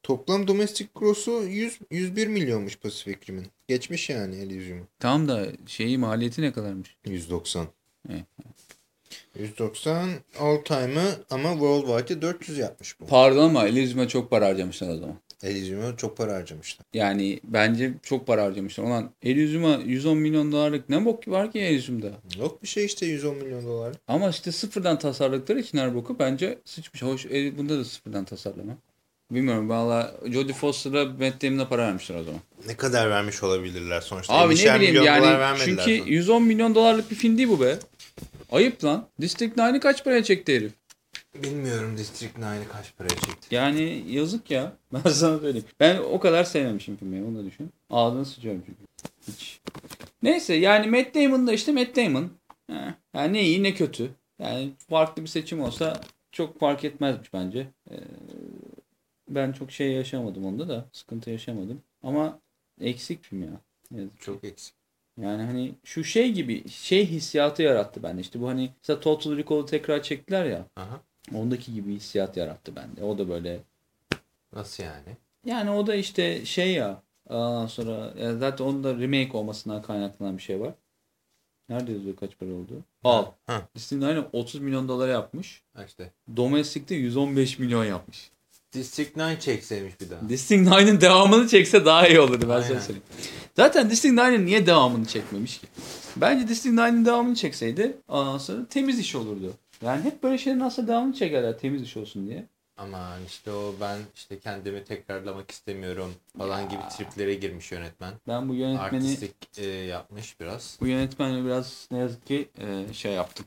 Toplam domestik gross'u 100, 101 milyonmuş Pacific Rim'in. Geçmiş yani Elysium'u. Tamam da şeyi maliyeti ne kadarmış? 190. Evet. 190 all time'ı ama worldwide'de 400 yapmış bu. Pardon ama Elysium'a çok para harcamışlar o zaman. Elysium'a çok para harcamışlar. Yani bence çok para harcamışlar. Ulan Elysium'a 110 milyon dolarlık ne bok var ki Elysium'da? Yok bir şey işte 110 milyon dolar. Ama işte sıfırdan tasarladıkları için her boku bence sıçmış. Hoş e, bunda da sıfırdan tasarlama. Bilmiyorum valla Jodie Foster'a Matt Damon'a para vermişler o zaman. Ne kadar vermiş olabilirler sonuçta? Abi ne 50'şer bileyim yani çünkü sonra. 110 milyon dolarlık bir film değil bu be. Ayıp lan. District 9'ı kaç paraya çekti herif? Bilmiyorum District 9'ı kaç paraya çekti. Yani yazık ya. Ben sana söyleyeyim. Ben o kadar sevmemişim filmi. Onu da düşün. Ağzını sıçıyorum çünkü. Hiç. Neyse yani Matt Damon da işte Matt Damon. Yani ne iyi ne kötü. Yani farklı bir seçim olsa çok fark etmezmiş bence. Ee, ben çok şey yaşamadım onda da. Sıkıntı yaşamadım. Ama eksik film ya. Yazık. Çok eksik. Yani hani şu şey gibi şey hissiyatı yarattı bende. İşte bu hani mesela Total Recall'u tekrar çektiler ya. Aha. Ondaki gibi hissiyat yarattı bende. O da böyle Nasıl yani? yani o da işte şey ya. Ondan sonra ya zaten onun da remake olmasından kaynaklanan bir şey var. Nerede yazıyor kaç para oldu? Al. Ha. Disney aynı 30 milyon dolar yapmış. ha işte. Domestik'te 115 milyon yapmış. District 9 çekseymiş bir daha. Disney 9'ın devamını çekse daha iyi olurdu ben sana söyleyeyim. Zaten Disney 9'ın niye devamını çekmemiş ki? Bence Disney 9'ın devamını çekseydi ondan sonra temiz iş olurdu. Yani hep böyle şeylerin aslında devamını çekerler temiz iş olsun diye. Aman işte o ben işte kendimi tekrarlamak istemiyorum falan gibi triplere girmiş yönetmen. Ben bu yönetmeni Artistik e, yapmış biraz. bu yönetmeni biraz ne yazık ki e, şey yaptım.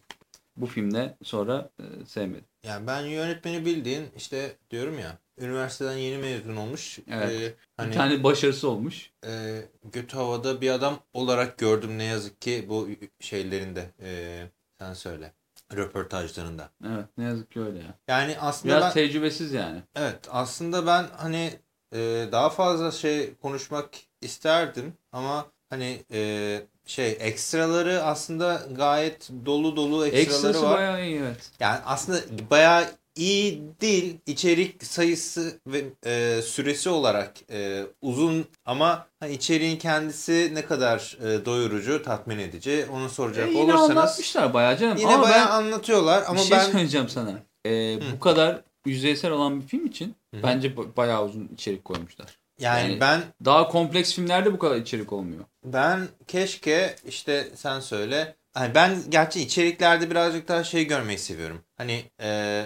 Bu filmde sonra e, sevmedim. Yani ben yönetmeni bildiğin işte diyorum ya üniversiteden yeni mezun olmuş. Evet. e, hani Bir tane başarısı olmuş. e, götü havada bir adam olarak gördüm ne yazık ki bu şeylerinde. E, sen söyle. Röportajlarında. Evet ne yazık ki öyle ya. Yani aslında Biraz ben tecrübesiz yani. evet aslında ben hani e, daha fazla şey konuşmak isterdim ama hani e, şey ekstraları aslında gayet dolu dolu ekstraları Ekstrası var. bayağı iyi evet. Yani aslında bayağı iyi değil. İçerik sayısı ve e, süresi olarak e, uzun ama hani içeriğin kendisi ne kadar e, doyurucu, tatmin edici onu soracak E, yine olursanız anlatmışlar bayağı canım. yine Ama bayağı ben anlatıyorlar ama bir şey ben söyleyeceğim sana. Ee, bu kadar yüzeysel olan bir film için Hı bence ba- bayağı uzun içerik koymuşlar. yani, yani- ben Daha kompleks filmlerde bu kadar içerik olmuyor. Ben keşke işte sen söyle. Hani ben gerçi içeriklerde birazcık daha şey görmeyi seviyorum. Hani e,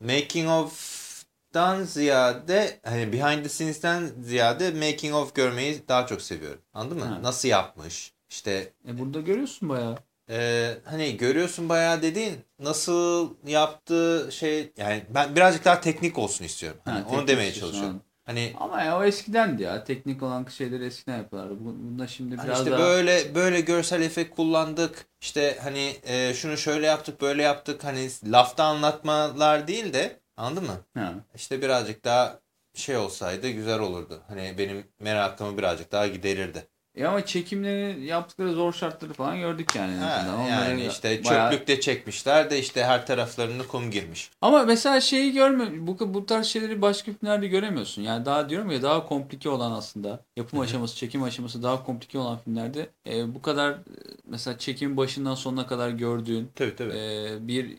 making of'dan ziyade hani behind the scenes'ten ziyade making of görmeyi daha çok seviyorum. Anladın mı? Ha. Nasıl yapmış? İşte E burada görüyorsun bayağı. e, hani görüyorsun bayağı dediğin nasıl yaptığı şey yani ben birazcık daha teknik olsun istiyorum. Hani Ha, onu teknik demeye çalışıyorum. anladım. Hani Ama ya o eskidendi ya. Teknik olan şeyleri eskiden yapıyorlardı. Bu- Bunda şimdi Hani biraz işte daha... böyle böyle görsel efekt kullandık. İşte hani e, şunu şöyle yaptık, böyle yaptık. Hani lafta anlatmalar değil de anladın mı? Ha. İşte birazcık daha şey olsaydı güzel olurdu. Hani benim merakımı birazcık daha giderirdi. E ama çekimleri yaptıkları zor şartları falan gördük yani. Ha, yani işte bayağı- çöplükte çekmişler de işte her taraflarına kum girmiş. Ama mesela şeyi görme bu, bu tarz şeyleri başka filmlerde göremiyorsun. Yani daha diyorum ya daha komplike olan aslında yapım aşaması, çekim aşaması daha komplike olan filmlerde e, bu kadar e, mesela çekim başından sonuna kadar gördüğün Tabii tabii. e, bir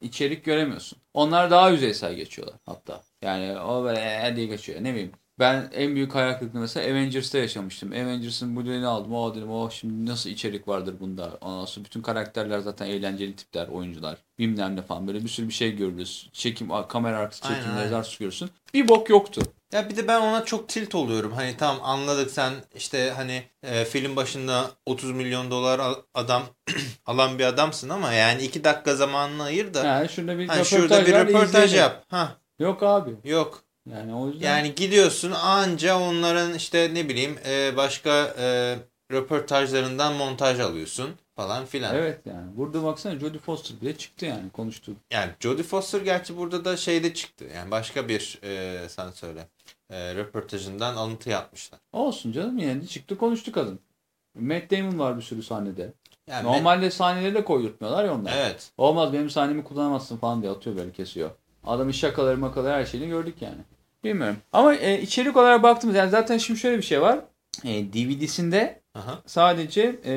içerik göremiyorsun. Onlar daha yüzeysel geçiyorlar hatta. Yani o böyle ee diye geçiyor. Ne bileyim. Ben en büyük hayal kırıklığı mesela Avengers'ta yaşamıştım. Avengers'ın Blu-ray'ini aldım. O dedim o şimdi nasıl içerik vardır bunda. Ondan sonra bütün karakterler zaten eğlenceli tipler, oyuncular. Bilmem ne falan böyle bir sürü bir şey görürüz. Çekim, kamera arkası çekimler, aynen. görürsün. Bir bok yoktu. Ya bir de ben ona çok tilt oluyorum. Hani tamam anladık sen işte hani e, film başında 30 milyon dolar al- adam alan bir adamsın ama yani 2 dakika zamanını ayır da Yani şurada bir hani röportaj şurada bir röportaj yap. Ha Yok abi. yok. Yani o yüzden. Yani gidiyorsun anca onların işte ne bileyim e, başka e, röportajlarından montaj alıyorsun falan filan. Evet yani. Burada baksana Jodie Foster bile çıktı yani konuştu. Yani Jodie Foster gerçi burada da şeyde çıktı. Yani başka bir e, sen söyle e, röportajından alıntı yapmışlar. Olsun canım de çıktı konuştu kadın. Matt Damon var bir sürü sahnede. Yani Normalde sahneleri de koydurtmuyorlar ya onlar. Evet. Olmaz benim sahnemi kullanamazsın falan diye atıyor böyle kesiyor. Adamın şakaları makaları her şeyini gördük yani. Bilmiyorum. Ama e, içerik olarak baktığımız yani zaten şimdi şöyle bir şey var. E, DVD'sinde Aha, sadece e,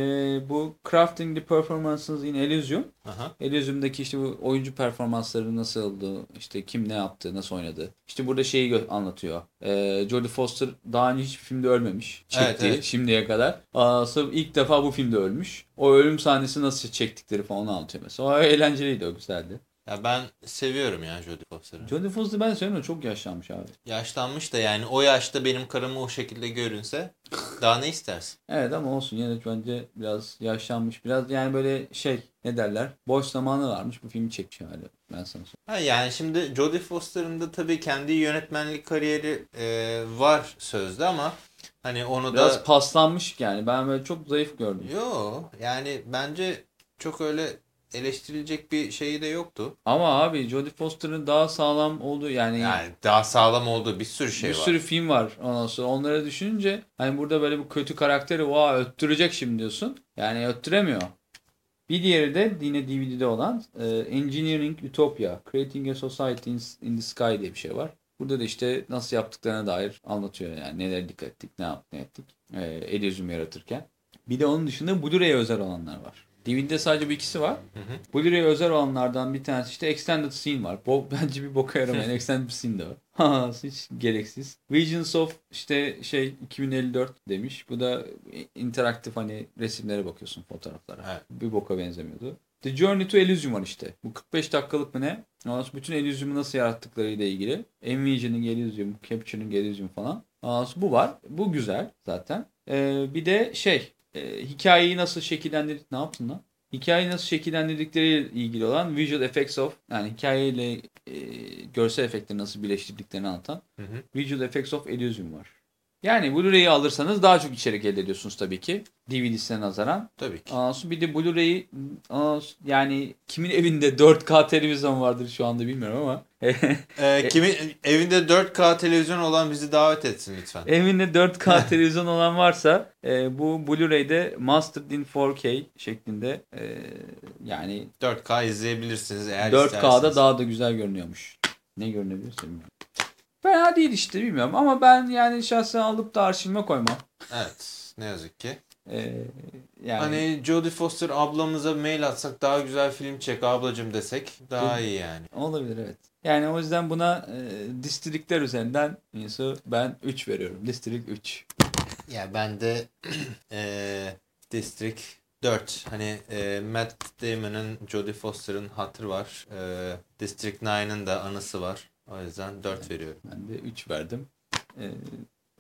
bu Crafting the Performances in Elysium. aha. Elysium'daki işte bu oyuncu performansları nasıl oldu, işte kim ne yaptı, nasıl oynadı. İşte burada şeyi anlatıyor. E, Jodie Foster daha önce hiçbir filmde ölmemiş. Evet, Çektiği evet. şimdiye kadar. Aa, sırf ilk defa bu filmde ölmüş. O ölüm sahnesi nasıl çektikleri falan onu anlatıyor mesela. O eğlenceliydi, o güzeldi. Ya ben seviyorum ya Jodie Foster'ı. Jodie Foster ben söylüyorum çok yaşlanmış abi. Yaşlanmış da yani o yaşta benim karım o şekilde görünse daha ne istersin? Evet ama olsun yine de bence biraz yaşlanmış. Biraz yani böyle şey ne derler boş zamanı varmış bu filmi çekmiş hali. Ben sana söyleyeyim. Ha yani şimdi Jodie Foster'ın da tabii kendi yönetmenlik kariyeri e, var sözde ama hani onu Biraz da paslanmış yani ben böyle çok zayıf gördüm. yo yani bence çok öyle eleştirilecek bir şeyi de yoktu. Ama abi Jodie Foster'ın daha sağlam olduğu yani, Yani daha sağlam olduğu bir sürü şey bir var. sürü film var ondan sonra onları düşününce hani burada böyle bu kötü karakteri vaa öttürecek şimdi diyorsun. Yani öttüremiyor. Bir diğeri de yine DVD'de olan e, Engineering Utopia, Creating a Society in, the Sky diye bir şey var. Burada da işte nasıl yaptıklarına dair anlatıyor yani neler dikkat ettik, ne yaptık, ne ettik. E, Elysium yaratırken. Bir de onun dışında Blu-ray'e özel olanlar var. DVD'de sadece bu ikisi var. Blu-ray'e özel olanlardan bir tanesi işte Extended Scene var. Bo bence bir boka yaramayan Extended Scene de var. Ha, hiç gereksiz. Visions of işte şey 2054 demiş. Bu da interaktif hani resimlere bakıyorsun fotoğraflara. Evet. Bir boka benzemiyordu. The Journey to Elysium var işte. Bu 45 dakikalık mı ne? Ondan sonra bütün Elysium'u nasıl yarattıklarıyla ilgili. Envision'ing Elysium, Capturing Elysium falan. Ondan sonra bu var. Bu güzel zaten. Ee, bir de şey e, hikayeyi nasıl şekillendirdik ne yaptın lan? Hikayeyi nasıl şekillendirdikleri ilgili olan Visual Effects of yani hikayeyle e, görsel efektleri nasıl birleştirdiklerini anlatan Hı hı. Visual Effects of Elysium var. Yani Blu-ray'i alırsanız daha çok içerik elde ediyorsunuz tabii ki. DVD'sine nazaran. Tabii ki. Aa, bir de Blu-ray'i yani kimin evinde 4K televizyon vardır şu anda bilmiyorum ama. Ee, kimin evinde 4K televizyon olan bizi davet etsin lütfen. evinde 4K televizyon olan varsa e, bu Blu-ray'de Mastered in 4K şeklinde e, yani 4K izleyebilirsiniz eğer 4K'da isterseniz. daha da güzel görünüyormuş. Ne görünebilirse bilmiyorum. Fena değil işte bilmiyorum ama ben yani şahsen alıp da arşivime koymam. Evet ne yazık ki. Ee, yani Hani Jodie Foster ablamıza mail atsak daha güzel film çek ablacım desek daha iyi yani. olabilir evet. Yani o yüzden buna e, distrikler üzerinden Yusuf, ben 3 veriyorum. Distrik 3. Ya ben de eee District 4. Hani eee, Matt Damon'ın Jodie Foster'ın hatır var. Eee, District 9'ın da anısı var. O yüzden 4 veriyorum. Ben de 3 verdim. Ee,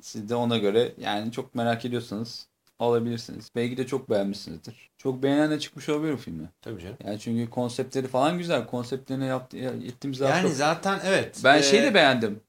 siz de ona göre yani çok merak ediyorsanız alabilirsiniz. Belki de çok beğenmişsinizdir. Çok beğenenle çıkmış olabilir bu filmi. Tabii canım. Yani çünkü konseptleri falan güzel. Konseptlerini yaptı, ettiğimiz daha Yani çok. zaten evet. Ben Eee, şeyi de beğendim.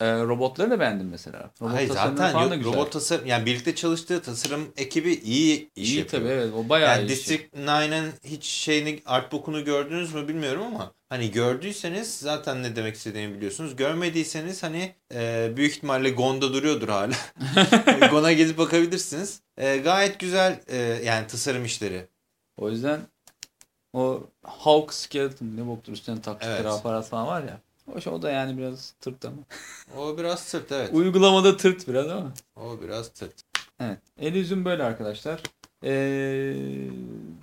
Ee, robotları da beğendim mesela. Robot Hayır zaten falan da güzel. robot tasarım yani birlikte çalıştığı tasarım ekibi iyi iş İyi yapıyor. tabii evet. O bayağı Yani iyi. District 9'ın hiç şeyini artbook'unu gördünüz mü bilmiyorum ama hani gördüyseniz zaten ne demek istediğimi biliyorsunuz. Görmediyseniz hani e, büyük ihtimalle Gon'da duruyordur hala. Gon'a gidip bakabilirsiniz. E, gayet güzel e, yani tasarım işleri. O yüzden o Hawk Skeleton ne boktur üstüne taktıkları Evet. aparat falan var ya. Hoş o da yani biraz tırt ama. O biraz sırt evet. Uygulamada tırt biraz ama. O biraz tırt. Evet. Elysium böyle arkadaşlar. Ee,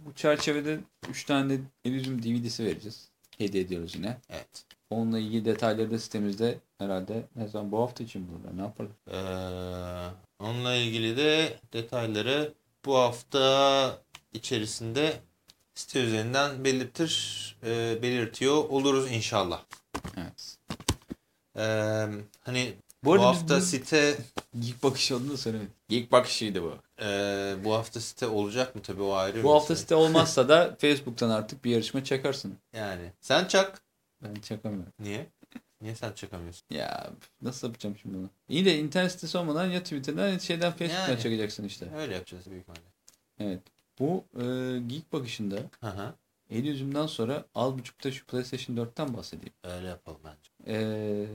bu çerçevede 3 tane Elysium DVD'si vereceğiz. Hediye ediyoruz yine. Evet. Onunla ilgili detayları da sitemizde herhalde ne zaman bu hafta için burada ne yapalım? Ee, onunla ilgili de detayları bu hafta içerisinde site üzerinden belirtir, e, belirtiyor oluruz inşallah. Evet. Ee, hani Bu bu, biz hafta bu- site Geek bakışı olduğunu da söylemedim. Geek bakışıydı bu. e, bu hafta site olacak mı tabii o ayrı Bu hafta site olmazsa da Facebook'tan artık bir yarışma çakarsın. Yani sen çak. Ben çakamıyorum. Niye? Niye sen çakamıyorsun? Ya nasıl yapacağım şimdi bunu? İyi de internet sitesi olmadan ya Twitter'dan ya şeyden Facebook'tan Yani. çakacaksın işte. Öyle yapacağız büyük ihtimalle. Evet. Bu e, Geek bakışında Hı hı. Elysium'dan sonra az buçukta şu PlayStation 4'ten bahsedeyim. Öyle yapalım bence. Ee,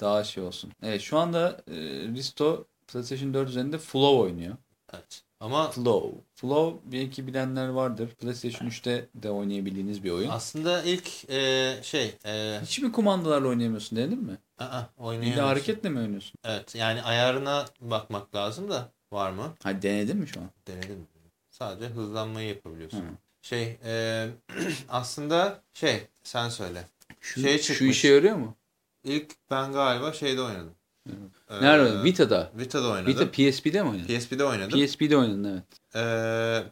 daha şey olsun. Evet şu anda e, Risto PlayStation 4 üzerinde Flow oynuyor. Evet. Ama Flow. Flow belki bilenler vardır. PlayStation 3'te de oynayabildiğiniz bir oyun. aslında ilk e, şey e, Hiç mi kumandalarla oynayamıyorsun denedin mi? aa, Bir oynayamıyorsun. hareketle mi oynuyorsun? Evet yani ayarına bakmak lazım da var mı? Ha denedin mi şu an? Denedim. Sadece hızlanmayı yapabiliyorsun. Hı. Şey e, aslında şey sen söyle. Şu, Şey şu işe yarıyor mu? İlk ben galiba şeyde oynadım. Ee, Nerede oynadın? Vita'da. Vita'da oynadım. Vita PSP'de mi oynadın? PSP'de oynadım. PSP'de oynadın evet.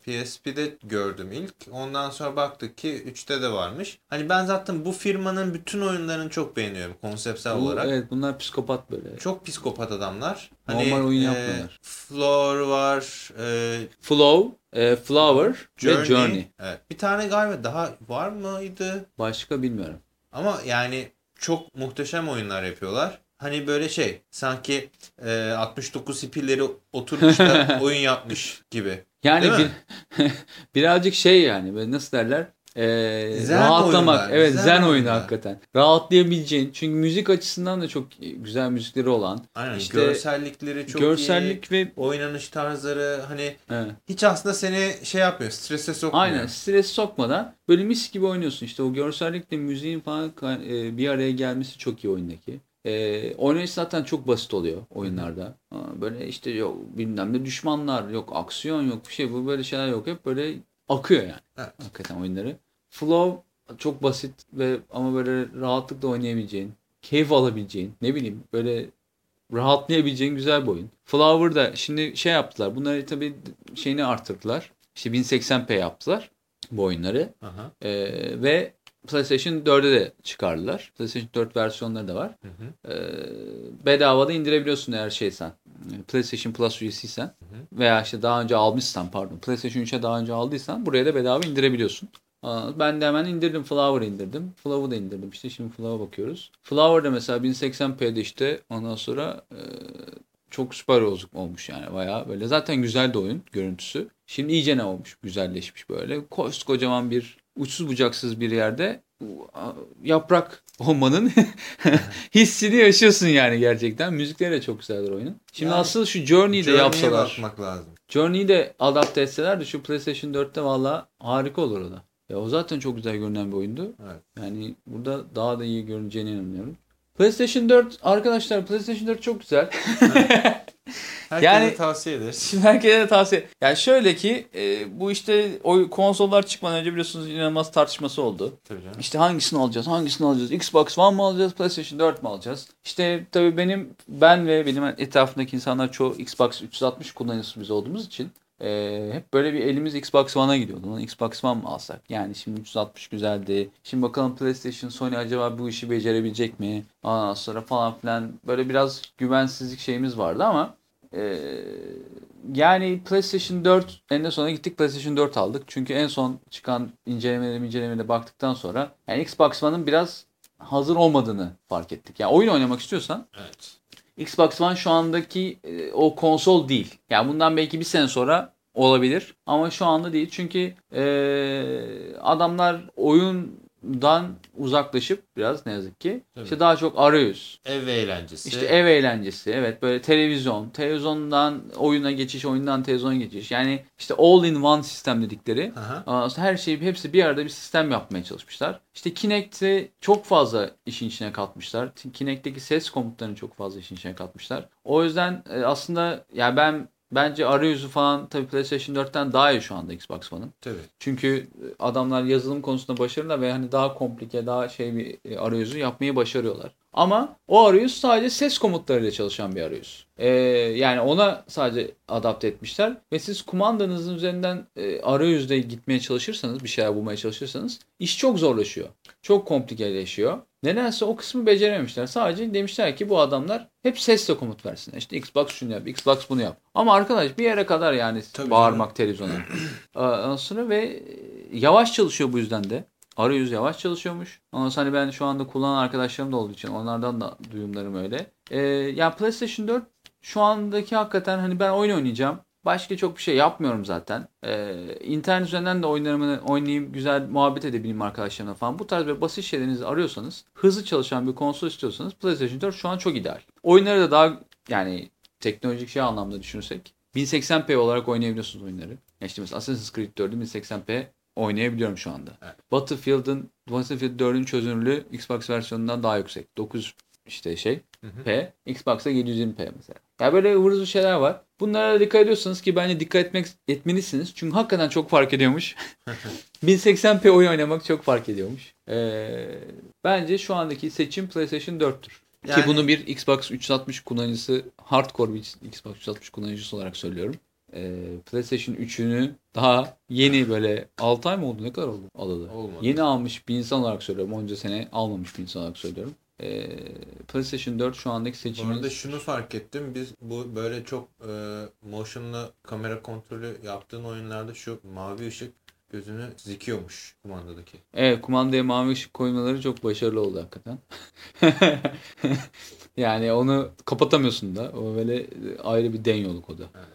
PSP'de gördüm ilk. Ondan sonra baktık ki 3'te de varmış. Hani ben zaten bu firmanın bütün oyunlarını çok beğeniyorum konseptsel Bu, olarak. evet bunlar psikopat böyle. Çok psikopat adamlar. Hani, Normal oyun e, yapmıyorlar. Floor var. E, Flow, e, Flower Journey. ve Journey. Evet. Bir tane galiba daha var mıydı? Başka bilmiyorum. Ama yani çok muhteşem oyunlar yapıyorlar. Hani böyle şey sanki e, 69 hippileri oturmuş da oyun yapmış gibi. Yani bir, birazcık şey yani böyle nasıl derler? Ee, Zen rahatlamak. oyunlar, evet zen zen, oyunu oyunlar. hakikaten. Rahatlayabileceğin. Çünkü müzik açısından da çok güzel müzikleri olan. Aynen İşte görsellikleri çok iyi. görsellik ve Oynanış tarzları hani evet. hiç aslında seni şey yapmıyor, strese sokmuyor. Aynen stres sokmadan böyle mis gibi oynuyorsun. İşte o görsellikle müziğin falan e, bir araya gelmesi çok iyi oyundaki. E, oynayış zaten çok basit oluyor oyunlarda. Böyle işte yok bilmem ne düşmanlar yok aksiyon yok bir şey bu böyle şeyler yok hep böyle akıyor yani. Evet. Hakikaten oyunları. Flow çok basit ve ama böyle rahatlıkla oynayabileceğin, keyif alabileceğin, ne bileyim böyle rahatlayabileceğin güzel bir oyun. Flower da şimdi şey yaptılar. Bunları tabii şeyini arttırdılar. İşte 1080p yaptılar bu oyunları. Aha. Ee, ve PlayStation 4'e de çıkardılar. PlayStation 4 versiyonları da var. Hı hı. Ee, bedava da indirebiliyorsun eğer şeysen. PlayStation Plus üyesiysen veya işte daha önce almışsan pardon PlayStation 3'e daha önce aldıysan buraya da bedava indirebiliyorsun. Aa, Ben de hemen indirdim. Flower indirdim. Flower'ı da indirdim. İşte şimdi Flower'a bakıyoruz. Flower'da mesela 1080p'de işte ondan sonra e, çok süper olmuş yani bayağı böyle. Zaten güzel de oyun görüntüsü. Şimdi iyice ne olmuş? Güzelleşmiş böyle. Koskocaman bir uçsuz bucaksız bir yerde yaprak olmanın hissini yaşıyorsun yani gerçekten. Müzikleri de çok güzeldir oyunun. Şimdi yani, asıl şu Journey'i de yapsalar. bakmak lazım. Journey'i de adapte etseler de şu PlayStation 4'te valla harika olur o da. Ya o zaten çok güzel görünen bir oyundu. Evet. Yani burada daha da iyi görüneceğine inanıyorum. PlayStation 4 arkadaşlar PlayStation 4 çok güzel. Herkese yani, tavsiye ederiz. Herkese de tavsiye. Yani şöyle ki e, bu işte o konsollar çıkmadan önce biliyorsunuz inanılmaz tartışması oldu. Tabii canım. İşte hangisini alacağız? Hangisini alacağız? Xbox One mı alacağız? PlayStation 4 mü alacağız? İşte tabii benim ben ve benim etrafındaki insanlar çoğu Xbox 360 kullanıcısı biz olduğumuz için ee, hep böyle bir elimiz Xbox One'a gidiyordu. Lan Xbox One mı alsak? Yani şimdi 360 güzeldi. Şimdi bakalım PlayStation, Sony acaba bu işi becerebilecek mi? Ondan sonra falan filan böyle biraz güvensizlik şeyimiz vardı ama e, yani PlayStation 4 en sonuna gittik PlayStation 4 aldık. Çünkü en son çıkan incelemelere incelemelere baktıktan sonra yani Xbox One'ın biraz hazır olmadığını fark ettik. Yani oyun oynamak istiyorsan evet. Xbox One şu andaki e, o konsol değil. Yani bundan belki bir sene sonra olabilir. Ama şu anda değil. Çünkü e, adamlar oyun dan uzaklaşıp biraz ne yazık ki Tabii. işte daha çok arayüz. Ev eğlencesi. İşte ev eğlencesi. Evet böyle televizyon. Televizyondan oyuna geçiş, oyundan televizyona geçiş. Yani işte all in one sistem dedikleri. Aha. Her şeyi hepsi bir arada bir sistem yapmaya çalışmışlar. İşte Kinect'i çok fazla işin içine katmışlar. Kinect'teki ses komutlarını çok fazla işin içine katmışlar. O yüzden e, aslında ya yani ben Bence arayüzü falan tabii PlayStation 4'ten daha iyi şu anda Xbox One'ın. Tabii. Çünkü adamlar yazılım konusunda başarılı ve hani daha komplike, daha şey bir e, arayüzü yapmayı başarıyorlar. Ama o arayüz sadece ses komutlarıyla çalışan bir arayüz. Ee, yani ona sadece adapte etmişler. Ve siz kumandanızın üzerinden e, arayüzde gitmeye çalışırsanız, bir şeyler bulmaya çalışırsanız iş çok zorlaşıyor. Çok komplikeleşiyor. Nedense o kısmı becerememişler. Sadece demişler ki bu adamlar hep sesle komut versin. İşte Xbox şunu yap, Xbox bunu yap. Ama arkadaş bir yere kadar yani Tabii bağırmak canım. televizyona. Ondan sonra ve yavaş çalışıyor bu yüzden de. Arayüz yavaş çalışıyormuş. Ama hani ben şu anda kullanan arkadaşlarım da olduğu için onlardan da duyumlarım öyle. Ee, yani PlayStation 4 şu andaki hakikaten hani ben oyun oynayacağım. Başka çok bir şey yapmıyorum zaten. Ee, internet üzerinden de oyunlarımı oynayayım, güzel muhabbet edebileyim arkadaşlarımla falan. Bu tarz bir basit şeylerinizi arıyorsanız, hızlı çalışan bir konsol istiyorsanız PlayStation 4 şu an çok ideal. Oyunları da daha yani teknolojik şey anlamda düşünürsek 1080p olarak oynayabiliyorsunuz oyunları. Yani işte mesela Assassin's Creed 4'ü 1080p oynayabiliyorum şu anda. Evet. Battlefield'ın Battlefield 4'ün çözünürlüğü Xbox versiyonundan daha yüksek. 9 işte şey. P. Xbox'a 720p mesela. Ya böyle hızlı şeyler var. Bunlara dikkat ediyorsanız ki bence dikkat etmek etmelisiniz. Çünkü hakikaten çok fark ediyormuş. 1080p oyun oynamak çok fark ediyormuş. Ee, bence şu andaki seçim PlayStation 4'tür. Yani... Ki bunu bir Xbox 360 kullanıcısı, hardcore bir Xbox 360 kullanıcısı olarak söylüyorum e, PlayStation 3'ünü daha yeni böyle 6 ay mı oldu? Ne kadar oldu alalı? Olmadı. Yeni almış bir insan olarak söylüyorum. Onca sene almamış bir insan olarak söylüyorum. E, PlayStation 4 şu andaki seçimimiz... Bu arada şunu fark ettim. Biz bu böyle çok e, motion'la kamera kontrolü yaptığın oyunlarda şu mavi ışık gözünü zikiyormuş kumandadaki. Evet kumandaya mavi ışık koymaları çok başarılı oldu hakikaten. yani onu kapatamıyorsun da. O böyle ayrı bir den yoluk o da. Evet.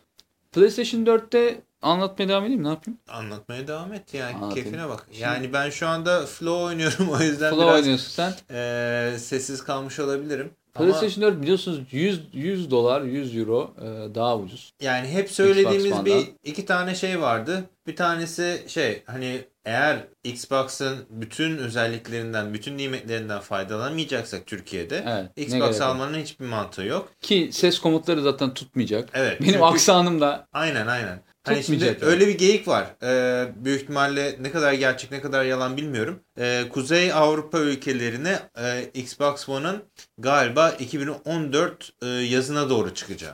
PlayStation 4'te anlatmaya devam edeyim mi? Ne yapayım? Anlatmaya devam et yani. Anlatayım. Keyfine bak. Şimdi, yani ben şu anda Flow oynuyorum o yüzden Flow biraz oynuyorsun sen. E, sessiz kalmış olabilirim. PlayStation Ama, 4 biliyorsunuz 100 100 dolar 100 euro e, daha ucuz. Yani hep söylediğimiz bir iki tane şey vardı. Bir tanesi şey hani eğer Xbox'ın bütün özelliklerinden, bütün nimetlerinden faydalanamayacaksak Türkiye'de evet, Xbox almanın hiçbir mantığı yok. Ki ses komutları zaten tutmayacak. Evet. Benim çünkü, aksanım da Aynen aynen. Hani şimdi yani. öyle bir geyik var. Ee, büyük ihtimalle ne kadar gerçek ne kadar yalan bilmiyorum. Ee, Kuzey Avrupa ülkelerine e, Xbox One'ın galiba 2014 e, yazına doğru çıkacağı.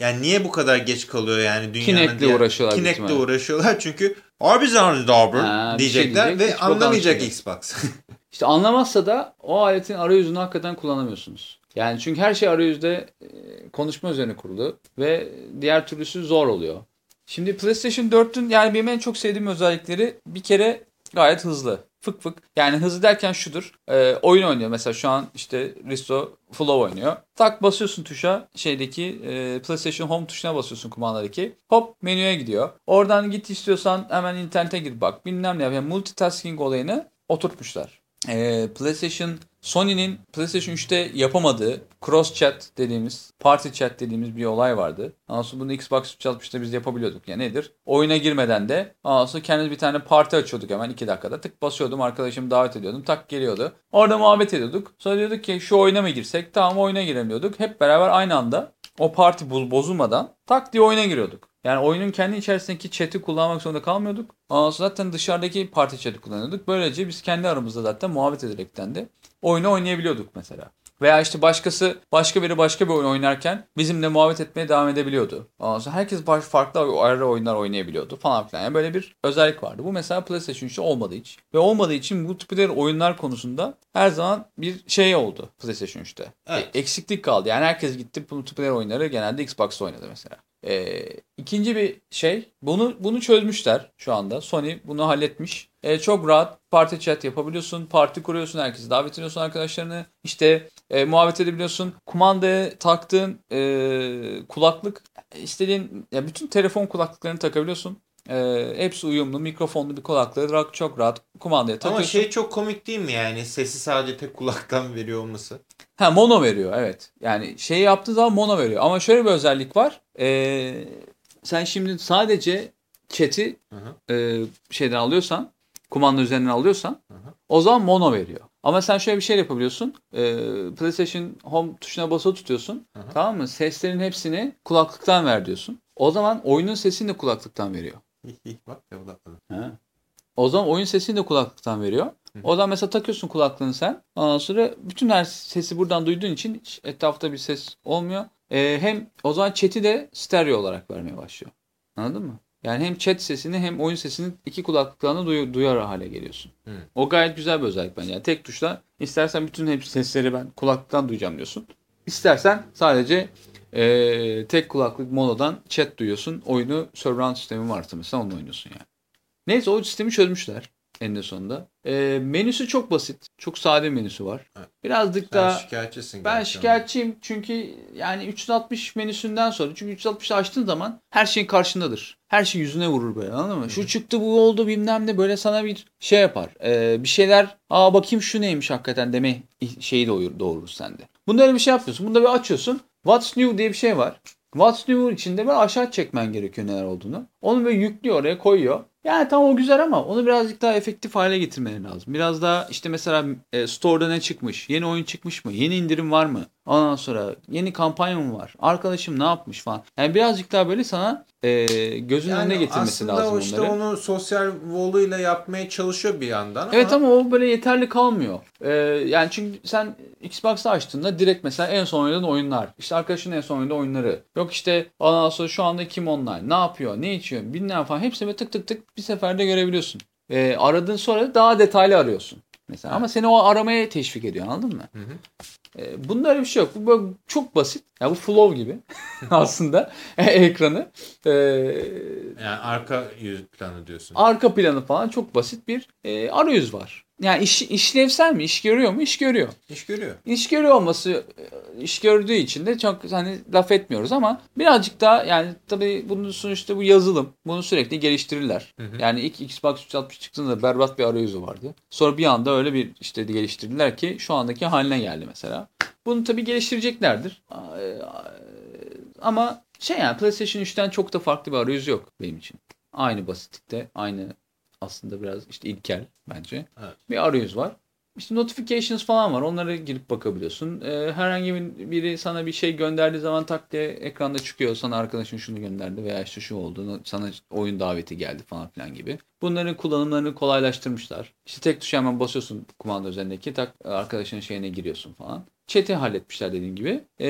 Yani niye bu kadar geç kalıyor yani dünyanın Kinect'le diğer... uğraşıyorlar. Kinect'le uğraşıyorlar çünkü abi zanrı diyecekler şey diyecek, ve anlamayacak Xbox. İşte anlamazsa da o aletin arayüzünü hakikaten kullanamıyorsunuz. Yani çünkü her şey arayüzde e, konuşma üzerine kurulu ve diğer türlüsü zor oluyor. Şimdi PlayStation 4'ün yani benim en çok sevdiğim özellikleri bir kere gayet hızlı. Fık fık. Yani hızlı derken şudur. E, oyun oynuyor mesela şu an işte Risto Flow oynuyor. Tak basıyorsun tuşa şeydeki e, PlayStation Home tuşuna basıyorsun kumandadaki. Hop menüye gidiyor. Oradan git istiyorsan hemen internete gir bak. Bilmem ne. Yani multitasking olayını oturtmuşlar. E, PlayStation Sony'nin PlayStation 3'te yapamadığı cross chat dediğimiz, party chat dediğimiz bir olay vardı. Aslında bunu Xbox 360'da biz yapabiliyorduk. Yani nedir? Oyuna girmeden de aslında kendimiz bir tane parti açıyorduk hemen 2 dakikada. Tık basıyordum, arkadaşımı davet ediyordum. Tak geliyordu. Orada muhabbet ediyorduk. Sonra diyorduk ki şu oyuna mı girsek? Tamam oyuna giremiyorduk. Hep beraber aynı anda o parti bozulmadan tak diye oyuna giriyorduk. Yani oyunun kendi içerisindeki chat'i kullanmak zorunda kalmıyorduk. Ama zaten dışarıdaki parti chat'i kullanıyorduk. Böylece biz kendi aramızda zaten muhabbet ederekten de oyunu oynayabiliyorduk mesela. Veya işte başkası başka biri başka bir oyun oynarken bizimle muhabbet etmeye devam edebiliyordu. Ondan sonra herkes farklı ayrı oyunlar oynayabiliyordu falan filan. Yani böyle bir özellik vardı. Bu mesela PlayStation 3'te olmadı hiç. Ve olmadığı için multiplayer oyunlar konusunda her zaman bir şey oldu PlayStation 3'te. Evet. E, eksiklik kaldı. Yani herkes gitti multiplayer oyunları genelde Xbox'ta oynadı mesela. Ee, ikinci bir şey bunu bunu çözmüşler şu anda. Sony bunu halletmiş. Ee, çok rahat parti chat yapabiliyorsun. Parti kuruyorsun. Herkesi davet ediyorsun arkadaşlarını. İşte e, muhabbet edebiliyorsun. Kumandaya taktığın e, kulaklık istediğin ya bütün telefon kulaklıklarını takabiliyorsun. E, hepsi uyumlu. Mikrofonlu bir kulaklığı çok rahat kumandaya takıyorsun. Ama şey çok komik değil mi yani? Sesi sadece tek kulaktan veriyor olması. Ha mono veriyor evet. Yani şey yaptığı zaman mono veriyor. Ama şöyle bir özellik var. Ee, sen şimdi sadece chat'i e, şeyden alıyorsan, kumanda üzerinden alıyorsan hı hı. o zaman mono veriyor. Ama sen şöyle bir şey yapabiliyorsun. E, PlayStation Home tuşuna basılı tutuyorsun. Hı hı. Tamam mı? Seslerin hepsini kulaklıktan ver diyorsun. O zaman oyunun sesini de kulaklıktan veriyor. Bak developmadım. O zaman oyun sesini de kulaklıktan veriyor. O zaman mesela takıyorsun kulaklığını sen. Ondan sonra bütün her sesi buradan duyduğun için hiç etrafta bir ses olmuyor. Ee, hem o zaman chat'i de stereo olarak vermeye başlıyor. Anladın mı? Yani hem chat sesini hem oyun sesini iki kulaklıklarına duy duyar hale geliyorsun. Hı. O gayet güzel bir özellik bence. Yani tek tuşla istersen bütün hep sesleri ben kulaklıktan duyacağım diyorsun. İstersen sadece e, tek kulaklık monodan chat duyuyorsun. Oyunu surround sistemi varsa mesela onu oynuyorsun yani. Neyse o sistemi çözmüşler eninde sonunda. E, menüsü çok basit. Çok sade menüsü var. Evet. Birazcık daha... şikayetçisin. Ben şikayetçiyim çünkü yani 360 menüsünden sonra. Çünkü 360'ı açtığın zaman her şeyin karşındadır. Her şey yüzüne vurur böyle anladın mı? Hı. Şu çıktı bu oldu bilmem ne böyle sana bir şey yapar. Ee, bir şeyler aa bakayım şu neymiş hakikaten deme şeyi doğurur, doğurur sende. Bunda öyle bir şey yapıyorsun. Bunda bir açıyorsun. What's new diye bir şey var. What's new içinde böyle aşağı çekmen gerekiyor neler olduğunu. Onu böyle yüklüyor oraya koyuyor. Yani tam o güzel ama onu birazcık daha efektif hale getirmeleri lazım. Biraz daha işte mesela e, store'da ne çıkmış? Yeni oyun çıkmış mı? Yeni indirim var mı? Ondan sonra yeni kampanya mı var? Arkadaşım ne yapmış falan. Yani birazcık daha böyle sana e, gözün yani önüne getirmesi lazım onları. Aslında işte onu sosyal wall'uyla yapmaya çalışıyor bir yandan ama. Evet ama o böyle yeterli kalmıyor. E, yani çünkü sen Xbox'ı açtığında direkt mesela en son oynadığın oyunlar. İşte arkadaşın en son oynadığı oyunları. Yok işte ondan sonra şu anda kim online? Ne yapıyor? Ne içiyor? Bilmem falan. Hepsini tık tık tık bir seferde görebiliyorsun. E, aradığın sonra daha detaylı arıyorsun. Mesela. Ama seni o aramaya teşvik ediyor anladın mı? Hı hı. E, bunda öyle bir şey yok. Bu böyle çok basit. Ya bu flow gibi aslında ekranı. E, yani arka yüz planı diyorsun. Arka planı falan çok basit bir e, arayüz var. Yani iş, işlevsel mi? İş görüyor mu? İş görüyor. İş görüyor. İş görüyor olması iş gördüğü için de çok hani laf etmiyoruz ama birazcık daha yani tabii bunun sonuçta bu yazılım. Bunu sürekli geliştirirler. Hı hı. Yani ilk Xbox 360 çıktığında berbat bir arayüzü vardı. Sonra bir anda öyle bir işte geliştirdiler ki şu andaki haline geldi mesela. Bunu tabii geliştireceklerdir. E, ama şey yani PlayStation 3'ten çok da farklı bir arayüzü yok benim için. Aynı basitlikte, aynı aslında biraz işte ilkel bence. Evet. Bir arayüz var. İşte notifications falan var. Onlara girip bakabiliyorsun. Ee, herhangi bir, biri sana bir şey gönderdiği zaman tak diye ekranda çıkıyor. Sana arkadaşın şunu gönderdi veya işte şu oldu. Sana oyun daveti geldi falan filan gibi. Bunların kullanımlarını kolaylaştırmışlar. İşte tek tuşa hemen basıyorsun kumanda üzerindeki tak arkadaşın şeyine giriyorsun falan chat'i halletmişler dediğim gibi. Ee,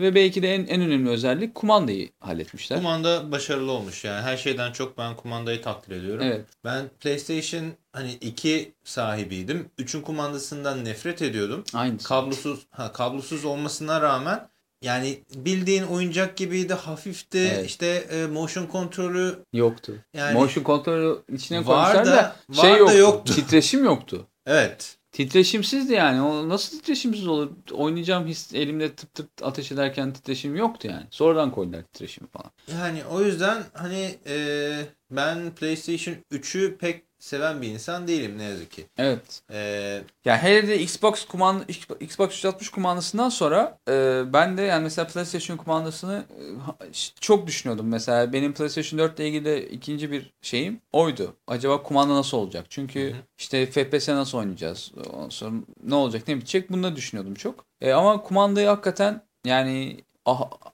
ve belki de en, en önemli özellik kumandayı halletmişler. Kumanda başarılı olmuş yani. Her şeyden çok ben kumandayı takdir ediyorum. Evet. Ben PlayStation hani 2 sahibiydim. 3'ün kumandasından nefret ediyordum. Aynı. Kablosuz, ha, kablosuz olmasına rağmen yani bildiğin oyuncak gibiydi, hafifti. Evet. İşte e, motion kontrolü Yoktu. Yani- Motion kontrolü içine Var koymuşlar da- da, var şey da yoktu, yoktu. Titreşim yoktu. evet. Titreşimsizdi yani. O nasıl titreşimsiz olur? Oynayacağım his elimde tıp tıp ateş ederken titreşim yoktu yani. Sonradan koydular titreşimi falan. Yani o yüzden hani e, ben PlayStation 3'ü pek seven bir insan değilim ne yazık ki. Evet. E, Ya hele de Xbox kumanda Xbox 360 kumandasından sonra e, ben de yani mesela PlayStation kumandasını e, çok düşünüyordum. Mesela benim PlayStation 4 ile ilgili de ikinci bir şeyim oydu. Acaba kumanda nasıl olacak? Çünkü Hı hı. işte FPS nasıl oynayacağız? Ondan sonra ne olacak ne bitecek? Bunu da düşünüyordum çok. E, ama kumandayı hakikaten yani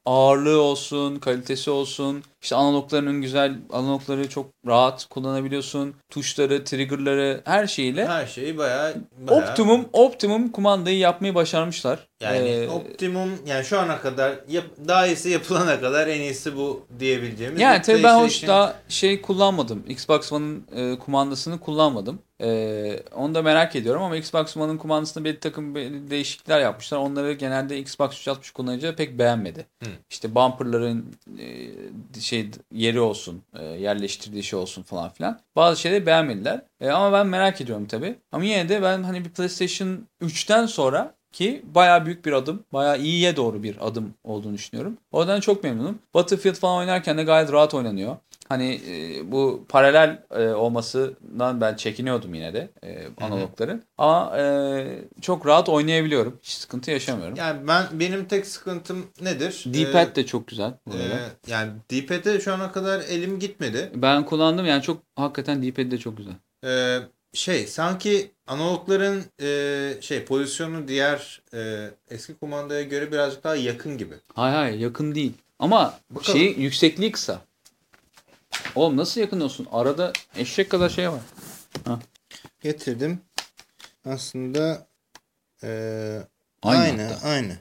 ağırlığı olsun, kalitesi olsun, işte analoglarının güzel, analogları çok rahat kullanabiliyorsun. Tuşları, triggerları her şeyle her şeyi bayağı, bayağı Optimum optimum kumandayı yapmayı başarmışlar. yani Ee, optimum yani şu ana kadar yap, daha iyisi yapılana kadar en iyisi bu diyebileceğimiz. yani tabii ben hoş PlayStation- daha şey kullanmadım. Xbox One'ın e, kumandasını kullanmadım. E, onu da merak ediyorum ama Xbox One'ın kumandasında bir takım değişiklikler yapmışlar. Onları genelde Xbox 360 kullanıcıları pek beğenmedi. Hı. İşte bumperların e, şey yeri olsun, e, yerleştirdiği şey olsun falan filan. Bazı şeyleri beğenmediler. E, ama ben merak ediyorum tabii. Ama yine de ben hani bir PlayStation 3'ten sonra ki bayağı büyük bir adım, bayağı iyiye doğru bir adım olduğunu düşünüyorum. O yüzden çok memnunum. Battlefield falan oynarken de gayet rahat oynanıyor. Hani e, bu paralel e, olmasından ben çekiniyordum yine de e, analogları. Ama e, çok rahat oynayabiliyorum. Hiç sıkıntı yaşamıyorum. Yani ben benim tek sıkıntım nedir? D-pad de çok güzel. Ee, e, yani D-pad'e şu ana kadar elim gitmedi. Ben kullandım yani çok hakikaten D-pad de çok güzel. Ee, şey sanki analogların e, şey pozisyonu diğer e, eski kumandaya göre birazcık daha yakın gibi. Hayır hayır yakın değil. Ama Bakalım. şey yüksekliği kısa. Oğlum nasıl yakın olsun? Arada eşek kadar şey var. Getirdim. Aslında e, Aynı aynı hatta. aynı.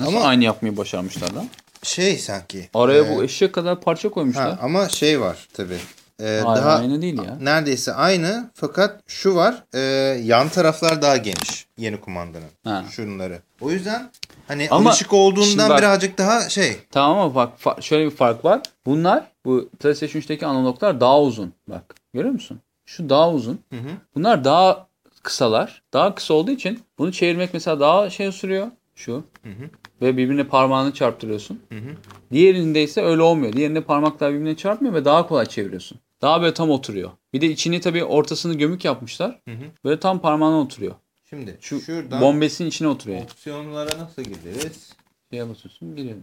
Nasıl Ama- aynı yapmayı başarmışlar lan? Şey sanki. Araya e, bu eşek kadar parça koymuşlar. ha, ama şey var tabii. E, Hayır, daha aynı değil ya. neredeyse aynı fakat şu var e, yan taraflar daha geniş yeni kumandanın. Ha. Şunları. O yüzden hani Ama alışık olduğundan bak- birazcık daha şey. Tamam ama bak şöyle bir fark var. Bunlar bu PlayStation 3'teki analoglar daha uzun. Bak görüyor musun? Şu daha uzun. Hı hı. Bunlar daha kısalar. Daha kısa olduğu için bunu çevirmek mesela daha şey sürüyor. Şu. Hı hı. Ve birbirine parmağını çarptırıyorsun. Hı hı. Diğerinde ise öyle olmuyor. Diğerinde parmaklar birbirine çarpmıyor ve daha kolay çeviriyorsun. Daha böyle tam oturuyor. Bir de içini tabii ortasını gömük yapmışlar. Hı hı. Böyle tam parmağına oturuyor. Şimdi Şu şuradan bombesin içine oturuyor. opsiyonlara nasıl gideriz? Şeye basıyorsun giriyor.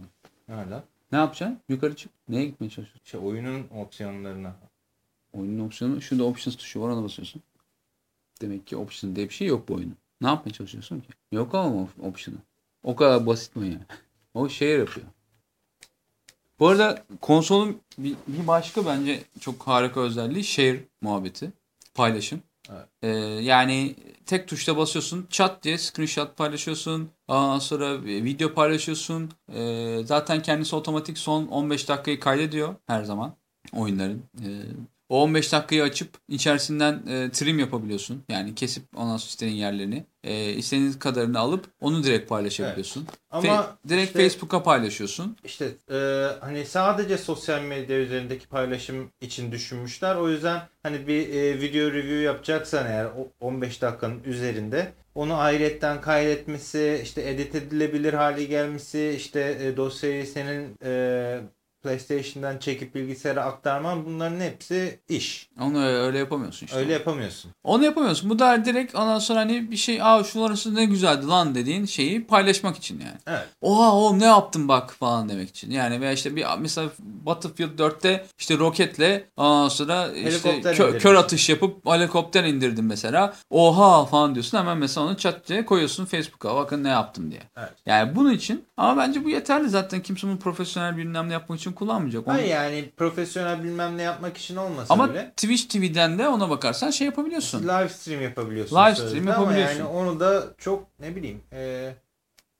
Nerede? Ne yapacaksın? Yukarı çık. Neye gitmeye çalışıyorsun? İşte oyunun opsiyonlarına. Oyunun opsiyonu. Şurada options tuşu var ona basıyorsun. Demek ki option diye bir şey yok bu oyunun. Ne yapmaya çalışıyorsun ki? Yok ama op- option'ı. O kadar basit mi yani? O şey yapıyor. Bu arada konsolun bir, bir başka bence çok harika özelliği share muhabbeti. Paylaşım. Ee, yani tek tuşla basıyorsun çat diye screenshot paylaşıyorsun. Ondan sonra video paylaşıyorsun. Ee, zaten kendisi otomatik son 15 dakikayı kaydediyor her zaman oyunların. Ee, o 15 dakikayı açıp içerisinden e, trim yapabiliyorsun. Yani kesip ondan sonra istediğin yerlerini. E, istediğiniz kadarını alıp onu direkt paylaşabiliyorsun. Ama Fe- direkt işte- Facebook'a paylaşıyorsun. İşte e, hani sadece sosyal medya üzerindeki paylaşım için düşünmüşler. O yüzden hani bir e, video review yapacaksan eğer o 15 dakikanın üzerinde onu ayrıyetten kaydetmesi, işte edit edilebilir hale gelmesi, işte e, dosyayı senin e, PlayStation'dan çekip bilgisayara aktarman bunların hepsi iş. Onu öyle, yapamıyorsun işte. Öyle yapamıyorsun. Onu yapamıyorsun. Bu da direkt ondan sonra hani bir şey aa şularısı ne güzeldi lan dediğin şeyi paylaşmak için yani. Evet. Oha oğlum ne yaptın bak falan demek için. Yani veya işte bir mesela Battlefield 4'te işte roketle ondan sonra işte kö- kör atış yapıp helikopter indirdin mesela. Oha falan diyorsun hemen mesela onu çat diye koyuyorsun Facebook'a bakın ne yaptım diye. Evet. Yani bunun için ama bence bu yeterli zaten kimse bunu profesyonel bilmem ne yapmak için kullanmayacak. Onu- Hayır yani profesyonel bilmem ne yapmak için olmasa ama bile Twitch TV'den de ona bakarsan şey yapabiliyorsun. live stream yapabiliyorsun. Live stream ama yapabiliyorsun. yani onu da çok ne bileyim e,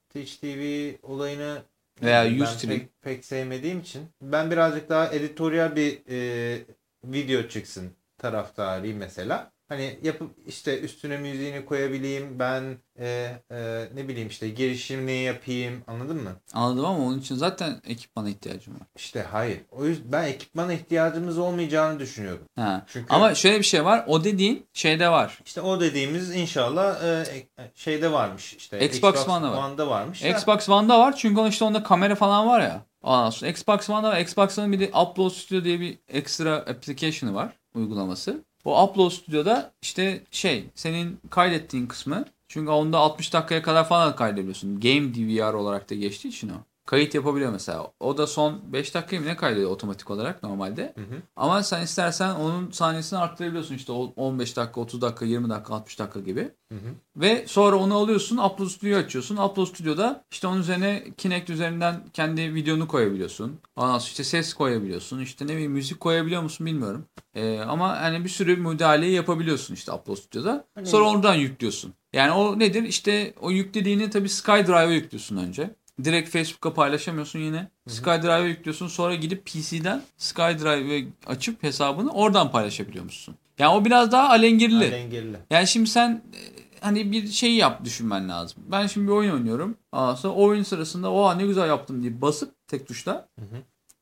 Twitch TV olayını Veya Ustream. pek, pek sevmediğim için ben birazcık daha editoryal bir e, video çıksın taraftarıyım mesela. Hani yapıp işte üstüne müziğini koyabileyim. Ben e, e, ne bileyim işte girişimini yapayım. Anladın mı? Anladım ama onun için zaten ekipmana ihtiyacım var. İşte hayır. O yüzden ben ekipmana ihtiyacımız olmayacağını düşünüyorum. Ha. Çünkü Ama şöyle bir şey var. O dediğin şeyde var. işte o dediğimiz inşallah e, e, şeyde varmış. İşte Xbox One'da var. One'da varmış. da- Xbox One'da var çünkü onun işte onda kamera falan var ya. Ondan sonra Xbox One'da var. Xbox One'ın bir de Upload Studio diye bir ekstra application'ı var. Uygulaması. O Upload Studio'da işte şey senin kaydettiğin kısmı çünkü onda 60 dakikaya kadar falan kaydedebiliyorsun. Game DVR olarak da geçtiği için o. Kayıt yapabiliyor mesela. O da son 5 dakikayı mı ne kaydediyor otomatik olarak normalde. Hı hı. Ama sen istersen onun saniyesini arttırabiliyorsun işte o 15 dakika, 30 dakika, 20 dakika, 60 dakika gibi. Hı hı. Ve sonra onu alıyorsun, Upload Studio açıyorsun. Upload Studio'da işte onun üzerine Kinect üzerinden kendi videonu koyabiliyorsun. Ondan sonra işte ses koyabiliyorsun. İşte ne bileyim müzik koyabiliyor musun bilmiyorum. Ee, ama hani bir sürü müdahaleyi yapabiliyorsun işte Upload Studio'da. Hani- Sonra oradan yüklüyorsun. Yani o nedir? İşte o yüklediğini tabii SkyDrive'a yüklüyorsun önce. Direkt Facebook'a paylaşamıyorsun yine. SkyDrive'a yüklüyorsun. Sonra gidip PC'den SkyDrive'ı açıp hesabını oradan paylaşabiliyormuşsun. Yani o biraz daha alengirli. Alengirli. Yani şimdi sen e, hani bir şey yap düşünmen lazım. Ben şimdi bir oyun oynuyorum. Ondan sonra o oyun sırasında oha ne güzel yaptım diye basıp tek tuşla.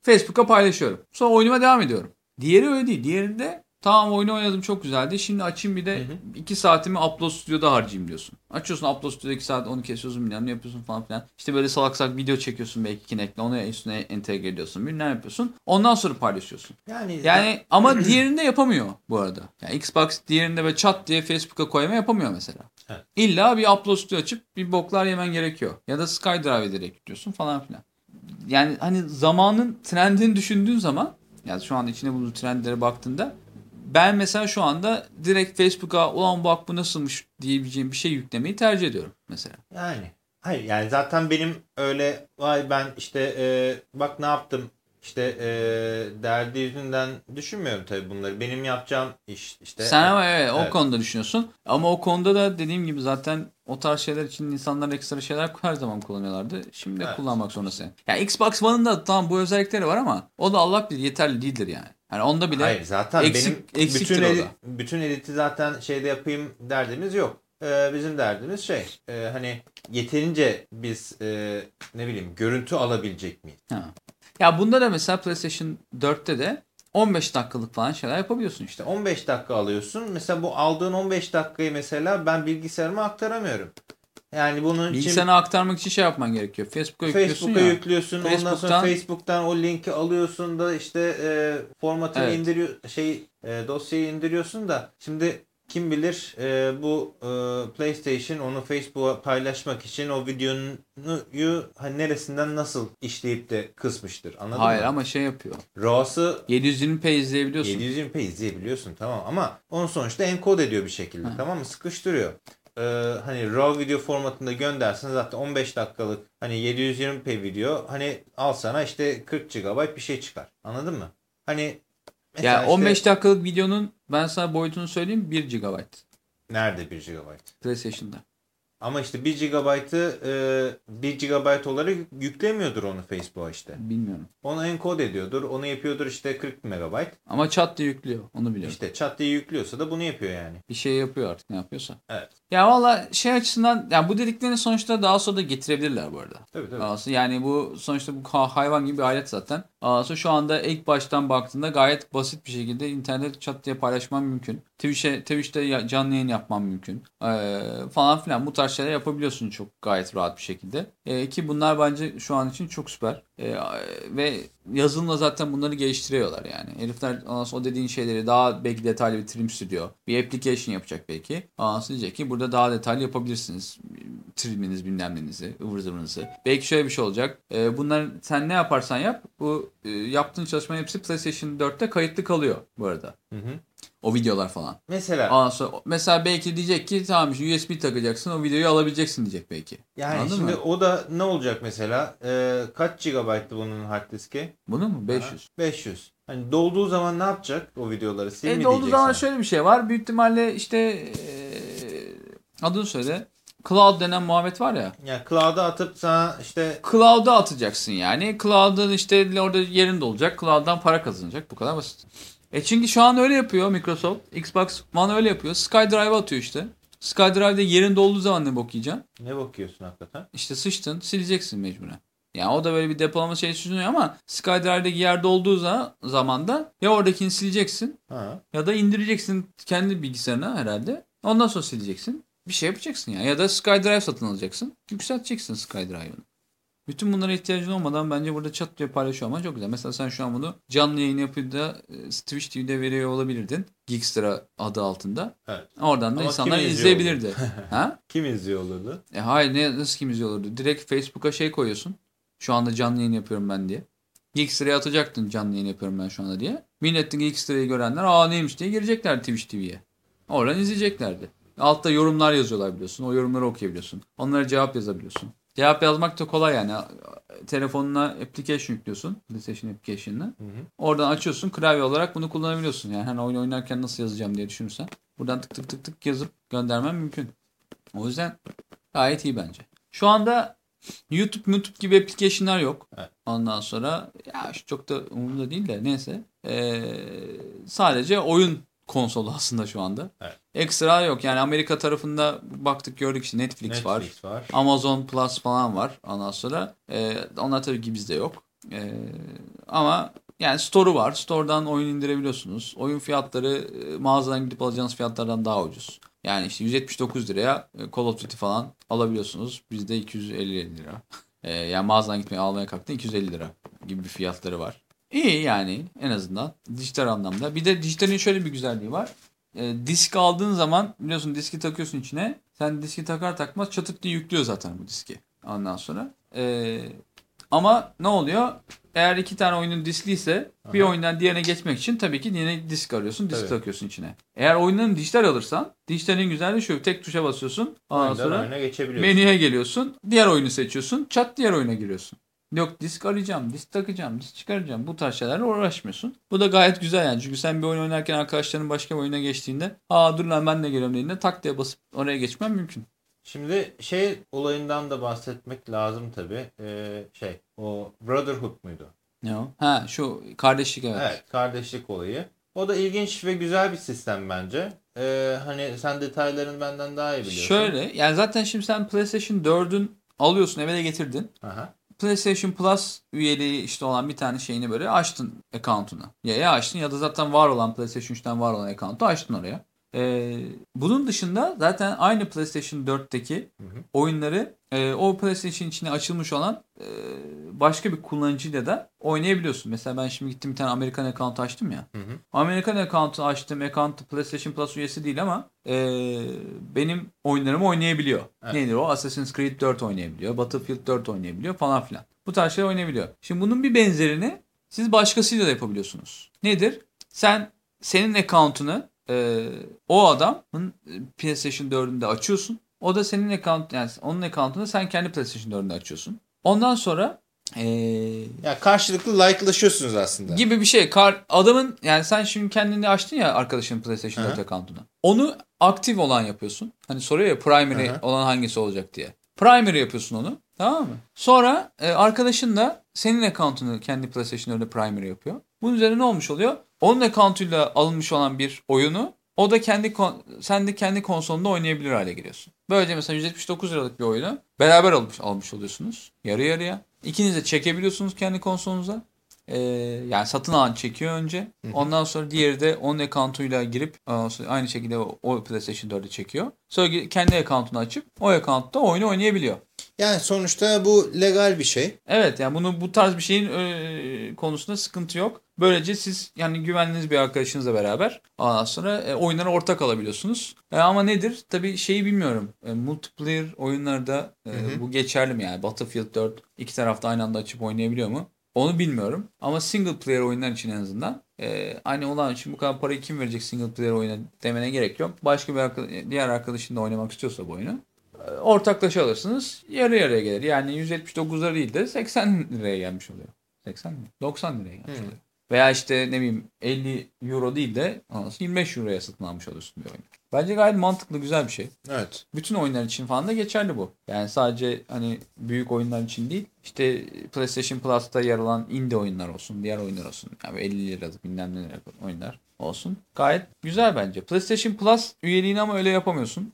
Facebook'a paylaşıyorum. Sonra oyunuma devam ediyorum. Diğeri öyle değil. Diğerinde tamam oyunu oynadım çok güzeldi. Şimdi açayım bir de Hı hı. 2 saatimi Upload Studio'da harcayayım diyorsun. Açıyorsun Upload Studio'da 2 saat onu kesiyorsun bilmem ne yapıyorsun falan filan. İşte böyle salak salak video çekiyorsun belki Kinect'le onu üstüne entegre ediyorsun bilmem ne yapıyorsun. Ondan sonra paylaşıyorsun. Yani, Yani ama diğerinde yapamıyor bu arada. Yani Xbox diğerinde ve chat diye Facebook'a koyma yapamıyor mesela. Evet. İlla bir upload studio açıp bir boklar yemen gerekiyor. Ya da SkyDrive'e direkt yüklüyorsun falan filan. Yani hani zamanın trendini düşündüğün zaman yani şu anda içine bulunduğu trendlere baktığında ben mesela şu anda direkt Facebook'a ulan bak bu nasılmış diyebileceğim bir şey yüklemeyi tercih ediyorum mesela. Yani. Hayır yani zaten benim öyle vay ben işte e, bak ne yaptım işte e, derdi yüzünden düşünmüyorum tabii bunları. Benim yapacağım iş işte. Sen ama evet, o Evet. konuda düşünüyorsun. Ama o konuda da dediğim gibi zaten o tarz şeyler için insanlar ekstra şeyler her zaman kullanıyorlardı. Şimdi de Evet. kullanmak zorundasın. Ya Xbox One'ın da tamam bu özellikleri var ama o da Allah bilir yeterli değildir yani. Yani onda bile Hayır zaten eksik- benim eksiktir bütün, edit, bütün editi zaten şeyde yapayım derdimiz yok. Ee, bizim derdimiz şey e, hani yeterince biz e, ne bileyim görüntü alabilecek miyiz? Ha. Ya bunda da mesela PlayStation 4'te de 15 dakikalık falan şeyler yapabiliyorsun işte. İşte 15 dakika alıyorsun. Mesela bu aldığın 15 dakikayı mesela ben bilgisayarıma aktaramıyorum. Yani bunun için Bilgisayarına aktarmak için şey yapman gerekiyor. Facebook'a yüklüyorsun Facebook'a yüklüyorsun. Ondan sonra Facebook'tan- Facebook'tan o linki alıyorsun da işte e, formatını Evet. indiriyor şey e, dosyayı indiriyorsun da şimdi kim bilir e, bu e, PlayStation onu Facebook'a paylaşmak için o videoyu hani neresinden nasıl işleyip de kısmıştır. Anladın Hayır mı? ama şey yapıyor. RAW'sı 720p izleyebiliyorsun. 720p izleyebiliyorsun tamam ama onu sonuçta enkod ediyor bir şekilde Ha. tamam mı? Sıkıştırıyor. Ee, hani RAW video formatında göndersin zaten 15 dakikalık hani 720p video hani al sana işte 40 GB bir şey çıkar. Anladın mı? Hani mesela Ya işte 15 dakikalık videonun ben sana boyutunu söyleyeyim 1 GB nerede 1 GB? PlayStation'da. Ama işte 1 GB'ı e, 1 GB olarak yüklemiyordur onu Facebook'a işte. Bilmiyorum. Onu enkod ediyordur. Onu yapıyordur işte 40 MB. Ama chat diye yüklüyor. Onu biliyorum. İşte çat diye yüklüyorsa da bunu yapıyor yani. bir şey yapıyor artık ne yapıyorsa. Evet. Ya valla şey açısından ya bu dediklerini sonuçta daha sonra da getirebilirler bu arada. Tabii tabii. Yani bu sonuçta bu ha- hayvan gibi bir alet zaten. Aslında şu anda ilk baştan baktığında gayet basit bir şekilde internet chat diye paylaşman mümkün. Twitch'e Twitch'te canlı yayın yapman mümkün. Ee, falan filan bu tarz şeyler yapabiliyorsun çok gayet rahat bir şekilde. Ee, ki bunlar bence şu an için çok süper. Ee, ve yazılımla zaten bunları geliştiriyorlar yani. Herifler o dediğin şeyleri daha belki detaylı bir trim stüdyo. Bir application yapacak belki. Sonra diyecek ki burada daha detaylı yapabilirsiniz. Triminiz bilmem nenizi, ıvır zıvırınızı. Belki şöyle bir şey olacak. Ee, bunlar sen ne yaparsan yap bu e, yaptığın çalışmanın hepsi PlayStation 4'te kayıtlı kalıyor bu arada. Hı hı. O videolar falan. Mesela Ondan sonra mesela belki diyecek ki tamam işte USB takacaksın o videoyu alabileceksin diyecek belki. Yani Anladın şimdi mı? o da ne olacak mesela? Ee, kaç GB'tı bunun hard diski? Bunu mu? 500. 500. Hani dolduğu zaman ne yapacak o videoları? Sil E, mi olduğu diyecek zaman sana? şöyle bir şey var. Büyük ihtimalle işte e, adını söyle. Cloud denen muhabbet var ya. Yani cloud'a atıp sana işte Cloud'a atacaksın yani. Cloud'ın işte orada yerinde olacak. Cloud'dan para kazanacak. Bu kadar basit. E çünkü şu an öyle yapıyor Microsoft. Xbox One öyle yapıyor. SkyDrive atıyor işte. SkyDrive'de yerin dolduğu zaman ne bok yiyeceksin? Ne bakıyorsun hakikaten? İşte sıçtın sileceksin mecburen. Yani o da böyle bir depolama şeyi sunuyor ama SkyDrive'deki yerde olduğu za- zaman da ya oradakini sileceksin Ha. ya da indireceksin kendi bilgisayarına herhalde. Ondan sonra sileceksin. Bir şey yapacaksın ya. Ya da SkyDrive satın alacaksın. Yükselteceksin SkyDrive'ını. Bütün bunlara ihtiyacın olmadan bence burada çat diye paylaşıyor ama çok güzel. Mesela sen şu an bunu canlı yayın yapıp da e, Twitch TV'de veriyor olabilirdin. Geekstra adı altında. Evet. Oradan da Ama insanlar izleyebilirdi. ha? Kim izliyor olurdu? E hayır ne nasıl kim izliyor olurdu? Direkt Facebook'a şey koyuyorsun. Şu anda canlı yayın yapıyorum ben diye. Geekstra'ya atacaktın canlı yayın yapıyorum ben şu anda diye. Millet de Geekstra'yı görenler aa neymiş diye girecekler Twitch TV'ye. Oradan izleyeceklerdi. Altta yorumlar yazıyorlar biliyorsun. O yorumları okuyabiliyorsun. Onlara cevap yazabiliyorsun. Cevap yazmak da kolay yani. Telefonuna application yüklüyorsun. PlayStation application'ını. Oradan açıyorsun. Klavye olarak bunu kullanabiliyorsun. Yani hani oyun oynarken nasıl yazacağım diye düşünürsen. Buradan tık tık tık tık yazıp göndermen mümkün. O yüzden gayet iyi bence. Şu anda YouTube, YouTube gibi application'lar yok. Evet. Ondan sonra ya çok da umurumda değil de neyse. Ee, sadece oyun konsolu aslında şu anda. Evet. Ekstra yok. Yani Amerika tarafında baktık gördük işte Netflix, var. Netflix var. Amazon Plus falan var ondan sonra. E, onlar tabii ki bizde yok. E, ama yani store'u var. Store'dan oyun indirebiliyorsunuz. Oyun fiyatları e, mağazadan gidip alacağınız fiyatlardan daha ucuz. Yani işte 179 liraya e, Call of Duty falan alabiliyorsunuz. Bizde 250 lira. E, yani mağazadan gitmeye almaya kalktın 250 lira gibi bir fiyatları var. İyi yani en azından dijital anlamda. Bir de dijitalin şöyle bir güzelliği var. E, disk aldığın zaman biliyorsun diski takıyorsun içine. Sen diski takar takmaz çatık diye yüklüyor zaten bu diski. Ondan sonra. E, ama ne oluyor? Eğer iki tane oyunun diskliyse bir Aha. oyundan diğerine geçmek için tabii ki yine disk arıyorsun. Disk Tabii. takıyorsun içine. Eğer oyunların dijital alırsan dijitalin güzelliği şu. Tek tuşa basıyorsun. Ondan Oyundan sonra menüye geliyorsun. Diğer oyunu seçiyorsun. Çat diğer oyuna giriyorsun. Yok disk arayacağım, disk takacağım, disk çıkaracağım. Bu tarz şeylerle uğraşmıyorsun. Bu da gayet güzel yani. Çünkü sen bir oyun oynarken arkadaşların başka bir oyuna geçtiğinde aa dur lan ben de geliyorum dediğinde tak diye basıp oraya geçmen mümkün. Şimdi şey olayından da bahsetmek lazım tabii. Ee, şey o Brotherhood muydu? Ne o? Ha şu kardeşlik evet. Evet. kardeşlik olayı. O da ilginç ve güzel bir sistem bence. Ee, hani sen detaylarını benden daha iyi biliyorsun. Şöyle yani zaten şimdi sen PlayStation 4'ün alıyorsun eve de getirdin. Aha. PlayStation Plus üyeliği işte olan bir tane şeyini böyle açtın account'unu. Ya, ya açtın ya da zaten var olan PlayStation 3'ten var olan account'u açtın oraya. Ee, bunun dışında zaten aynı PlayStation 4'teki Hı hı. oyunları e, o PlayStation içine açılmış olan e, başka bir kullanıcıyla da oynayabiliyorsun. Mesela ben şimdi gittim bir tane Amerikan account açtım ya. Hı hı. Amerikan account'u açtım. Account PlayStation Plus üyesi değil ama e, benim oyunlarımı oynayabiliyor. Evet. Nedir o? Assassin's Creed 4 oynayabiliyor. Battlefield 4 oynayabiliyor falan filan. Bu tarz şeyler oynayabiliyor. Şimdi bunun bir benzerini siz başkasıyla da yapabiliyorsunuz. Nedir? Sen senin account'unu e, o adamın e, PlayStation 4'ünde açıyorsun. O da senin account yani onun account'unu sen kendi PlayStation 4'ünde açıyorsun. Ondan sonra e, Ya karşılıklı like'laşıyorsunuz aslında. gibi bir şey. Kar, adamın yani sen şimdi kendini açtın ya arkadaşının PlayStation 4 Aha. account'unu. Onu aktif olan yapıyorsun. Hani soruyor ya primary Aha. olan hangisi olacak diye. Primary yapıyorsun onu. Tamam mı? Sonra e, arkadaşın da senin account'unu kendi PlayStation 4'de primary yapıyor. Bunun üzerine ne olmuş oluyor? Onun account'uyla alınmış olan bir oyunu o da kendi sen de kendi konsolunda oynayabilir hale geliyorsun. Böylece mesela 179 liralık bir oyunu beraber almış almış oluyorsunuz. Yarı yarıya. İkiniz de çekebiliyorsunuz kendi konsolunuza. Ee, yani satın alan çekiyor önce. Ondan sonra diğeri de onun account'uyla girip aynı şekilde o, PlayStation 4'ü çekiyor. Sonra kendi account'unu açıp o account'ta oyunu oynayabiliyor. Yani sonuçta bu legal bir şey. Evet yani bunu bu tarz bir şeyin e, konusunda sıkıntı yok. Böylece siz yani güvendiğiniz bir arkadaşınızla beraber ondan sonra e, oyunlara ortak alabiliyorsunuz. E, ama nedir? Tabii şeyi bilmiyorum. E, multiplayer oyunlarda e, hı. bu geçerli mi yani? Battlefield 4 iki tarafta aynı anda açıp oynayabiliyor mu? Onu bilmiyorum. Ama single player oyunlar için en azından e, hani olan için bu kadar parayı kim verecek single player oyuna demene gerek yok. Başka bir arka- diğer arkadaşın da oynamak istiyorsa bu oyunu e, ortaklaşa alırsınız. Yarı yarıya gelir. Yani 179 lira değil de 80 liraya gelmiş oluyor. 80 mi? 90 liraya gelmiş Hı. oluyor. Veya işte ne bileyim 50 euro değil de anlasın 25 euroya satın almış oluyorsun bir oyunu. Bence gayet mantıklı güzel bir şey. Evet. Bütün oyunlar için falan da geçerli bu. Yani sadece hani büyük oyunlar için değil. İşte PlayStation Plus'ta yer alan indie oyunlar olsun, diğer oyunlar olsun. Yani 50 liralık bilmem ne liralık oyunlar olsun. Gayet güzel bence. PlayStation Plus üyeliğini ama öyle yapamıyorsun.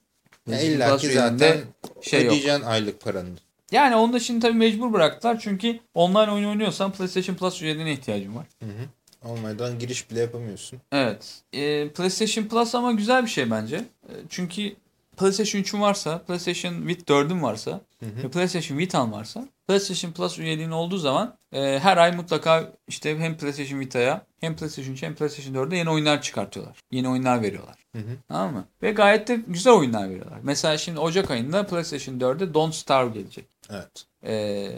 Ya illa ki zaten şey yok. ödeyeceksin aylık paranı. Yani onu da şimdi tabii mecbur bıraktılar. Çünkü online oyun oynuyorsan PlayStation Plus üyeliğine ihtiyacın var. Hı hı. Olmadan giriş bile yapamıyorsun. Evet. Ee, PlayStation Plus ama güzel bir şey bence. Ee, çünkü PlayStation 3'ün varsa, PlayStation Vita 4'ün varsa Hı hı. ve PlayStation Vita'nın varsa PlayStation Plus üyeliğin olduğu zaman e, her ay mutlaka işte hem PlayStation Vita'ya hem PlayStation 3'e hem PlayStation 4'e yeni oyunlar çıkartıyorlar. Yeni oyunlar veriyorlar. Hı hı. Tamam mı? Ve gayet de güzel oyunlar veriyorlar. Mesela şimdi Ocak ayında PlayStation 4'e Don't Starve gelecek. Evet. Ee,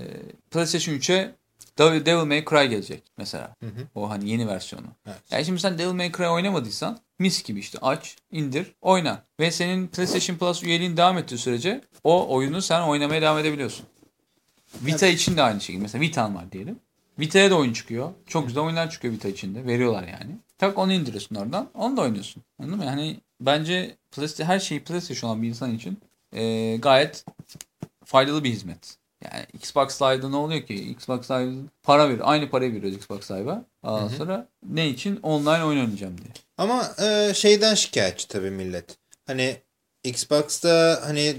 PlayStation 3'e Devil May Cry gelecek mesela. Hı hı. O hani yeni versiyonu. Evet. Yani şimdi sen Devil May Cry oynamadıysan mis gibi işte aç, indir, oyna. Ve senin PlayStation Plus üyeliğin devam ettiği sürece o oyunu sen oynamaya devam edebiliyorsun. Vita için de aynı şekilde. Mesela Vita'm var diyelim. Vita'ya da oyun çıkıyor. Çok güzel oyunlar çıkıyor Vita içinde. Veriyorlar yani. Tak onu indiriyorsun oradan. Onu da oynuyorsun. Anladın mı? Yani bence her şeyi PlayStation olan bir insan için e, gayet faydalı bir hizmet. Yani Xbox Live'da ne oluyor ki? Xbox Live para veriyor. Aynı parayı veriyoruz Xbox Live'a. Ondan sonra ne için? Online oyun oynayacağım diye. Ama e, şeyden şikayetçi tabii millet. Hani Xbox'ta hani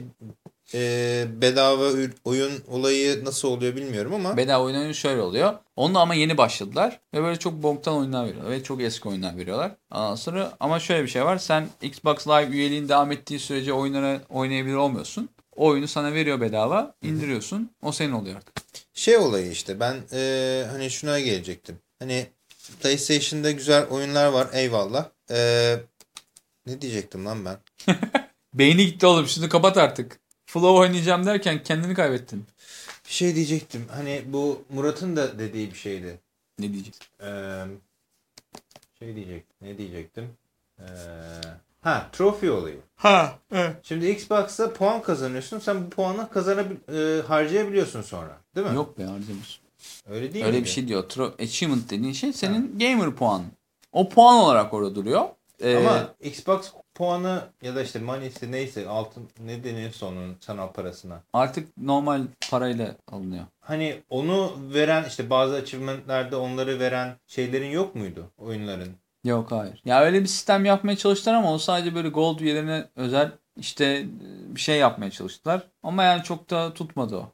e, bedava oyun olayı nasıl oluyor bilmiyorum ama Bedava oyun oyunu şöyle oluyor. Onunla ama yeni başladılar. Ve böyle çok boktan oyunlar veriyorlar. Ve çok eski oyunlar veriyorlar. Ondan sonra ama şöyle bir şey var. Sen Xbox Live üyeliğin devam ettiği sürece oyunlara oynayabilir olmuyorsun. O oyunu sana veriyor bedava. indiriyorsun. O senin oluyor artık. şey olayı işte ben e, hani şuna gelecektim. Hani PlayStation'da güzel oyunlar var eyvallah. E, ne diyecektim lan ben? Beyni gitti oğlum. Şunu kapat artık. Flow oynayacağım derken kendini kaybettin. Bir şey diyecektim. Hani bu Murat'ın da dediği bir şeydi. Ne diyeceksin? Ee, şey diyecektim. Ne diyecektim? Ee, ha, trofi olayı. Ha. Evet. Şimdi Xbox'ta puan kazanıyorsun. Sen bu puanı kazanabil e, harcayabiliyorsun sonra. Değil mi? Yok be harcamış. Öyle değil Öyle miydi? bir şey diyor. Tro- Achievement dediğin şey senin gamer puanın. O puan olarak orada duruyor. Ee, Ama Xbox puanı ya da işte money'si neyse altın ne deniyorsa onun sanal parasına. artık normal parayla alınıyor. Hani onu veren işte bazı achievement'lerde onları veren şeylerin yok muydu oyunların? Yok hayır. Ya öyle bir sistem yapmaya çalıştılar ama o sadece böyle gold üyelerine özel işte bir şey yapmaya çalıştılar. Ama yani çok da tutmadı o.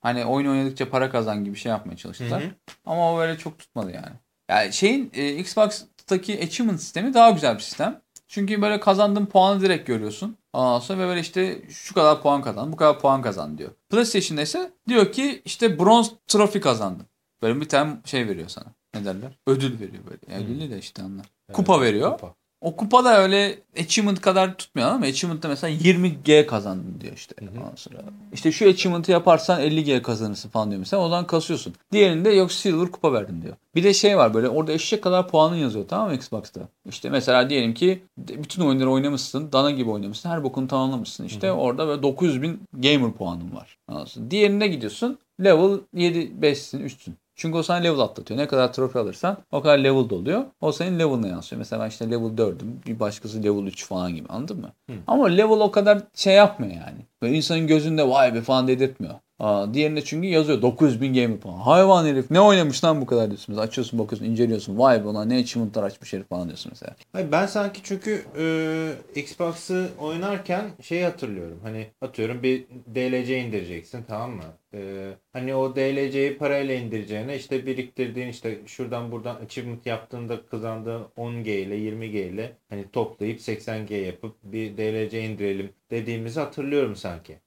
Hani oyun oynadıkça para kazan gibi bir şey yapmaya çalıştılar. Hı hı. Ama o böyle çok tutmadı yani. Yani şeyin e, Xbox'taki achievement sistemi daha güzel bir sistem. Çünkü böyle kazandığın puanı direkt görüyorsun. Ondan sonra ve böyle işte şu kadar puan kazan, bu kadar puan kazan diyor. PlayStation'da ise diyor ki işte bronz trofi kazandın. Böyle bir tane şey veriyor sana. Ne derler? Ödül veriyor böyle. Yani ödül de işte anlar. Kupa veriyor. Kupa. O kupa da öyle achievement kadar tutmuyor ama achievement'ta mesela 20G kazandın diyor işte. Ondan sonra işte şu achievement'ı yaparsan 50G kazanırsın falan diyor mesela. O zaman kasıyorsun. Diğerinde yok silver kupa verdin diyor. Bir de şey var böyle orada eşek kadar puanın yazıyor tamam mı Xbox'ta? İşte mesela diyelim ki bütün oyunları oynamışsın. Dana gibi oynamışsın. Her bokunu tamamlamışsın. İşte orada böyle 900 bin gamer puanın var. Anladın? Diğerine gidiyorsun. Level 7, 5'sin, 3'sün. Çünkü o sana level atlatıyor. Ne kadar trofi alırsan o kadar level oluyor. O senin level'ına yansıyor. Mesela ben işte level 4'üm. Bir başkası level 3 falan gibi anladın mı? Ama level o kadar şey yapmıyor yani. Böyle insanın gözünde vay be falan dedirtmiyor. Aa, diğerinde çünkü yazıyor 900 bin gamer puan. Hayvan herif ne oynamış lan bu kadar diyorsun. Mesela açıyorsun bakıyorsun inceliyorsun. Vay be ulan ne achievement'lar açmış herif falan diyorsun mesela. Hayır, ben sanki çünkü e, Xbox'ı oynarken şey hatırlıyorum. Hani atıyorum bir DLC indireceksin tamam mı? E, hani o DLC'yi parayla indireceğine işte biriktirdiğin işte şuradan buradan achievement yaptığında kazandığın 10G ile 20G ile hani toplayıp 80G yapıp bir DLC indirelim dediğimizi hatırlıyorum sanki.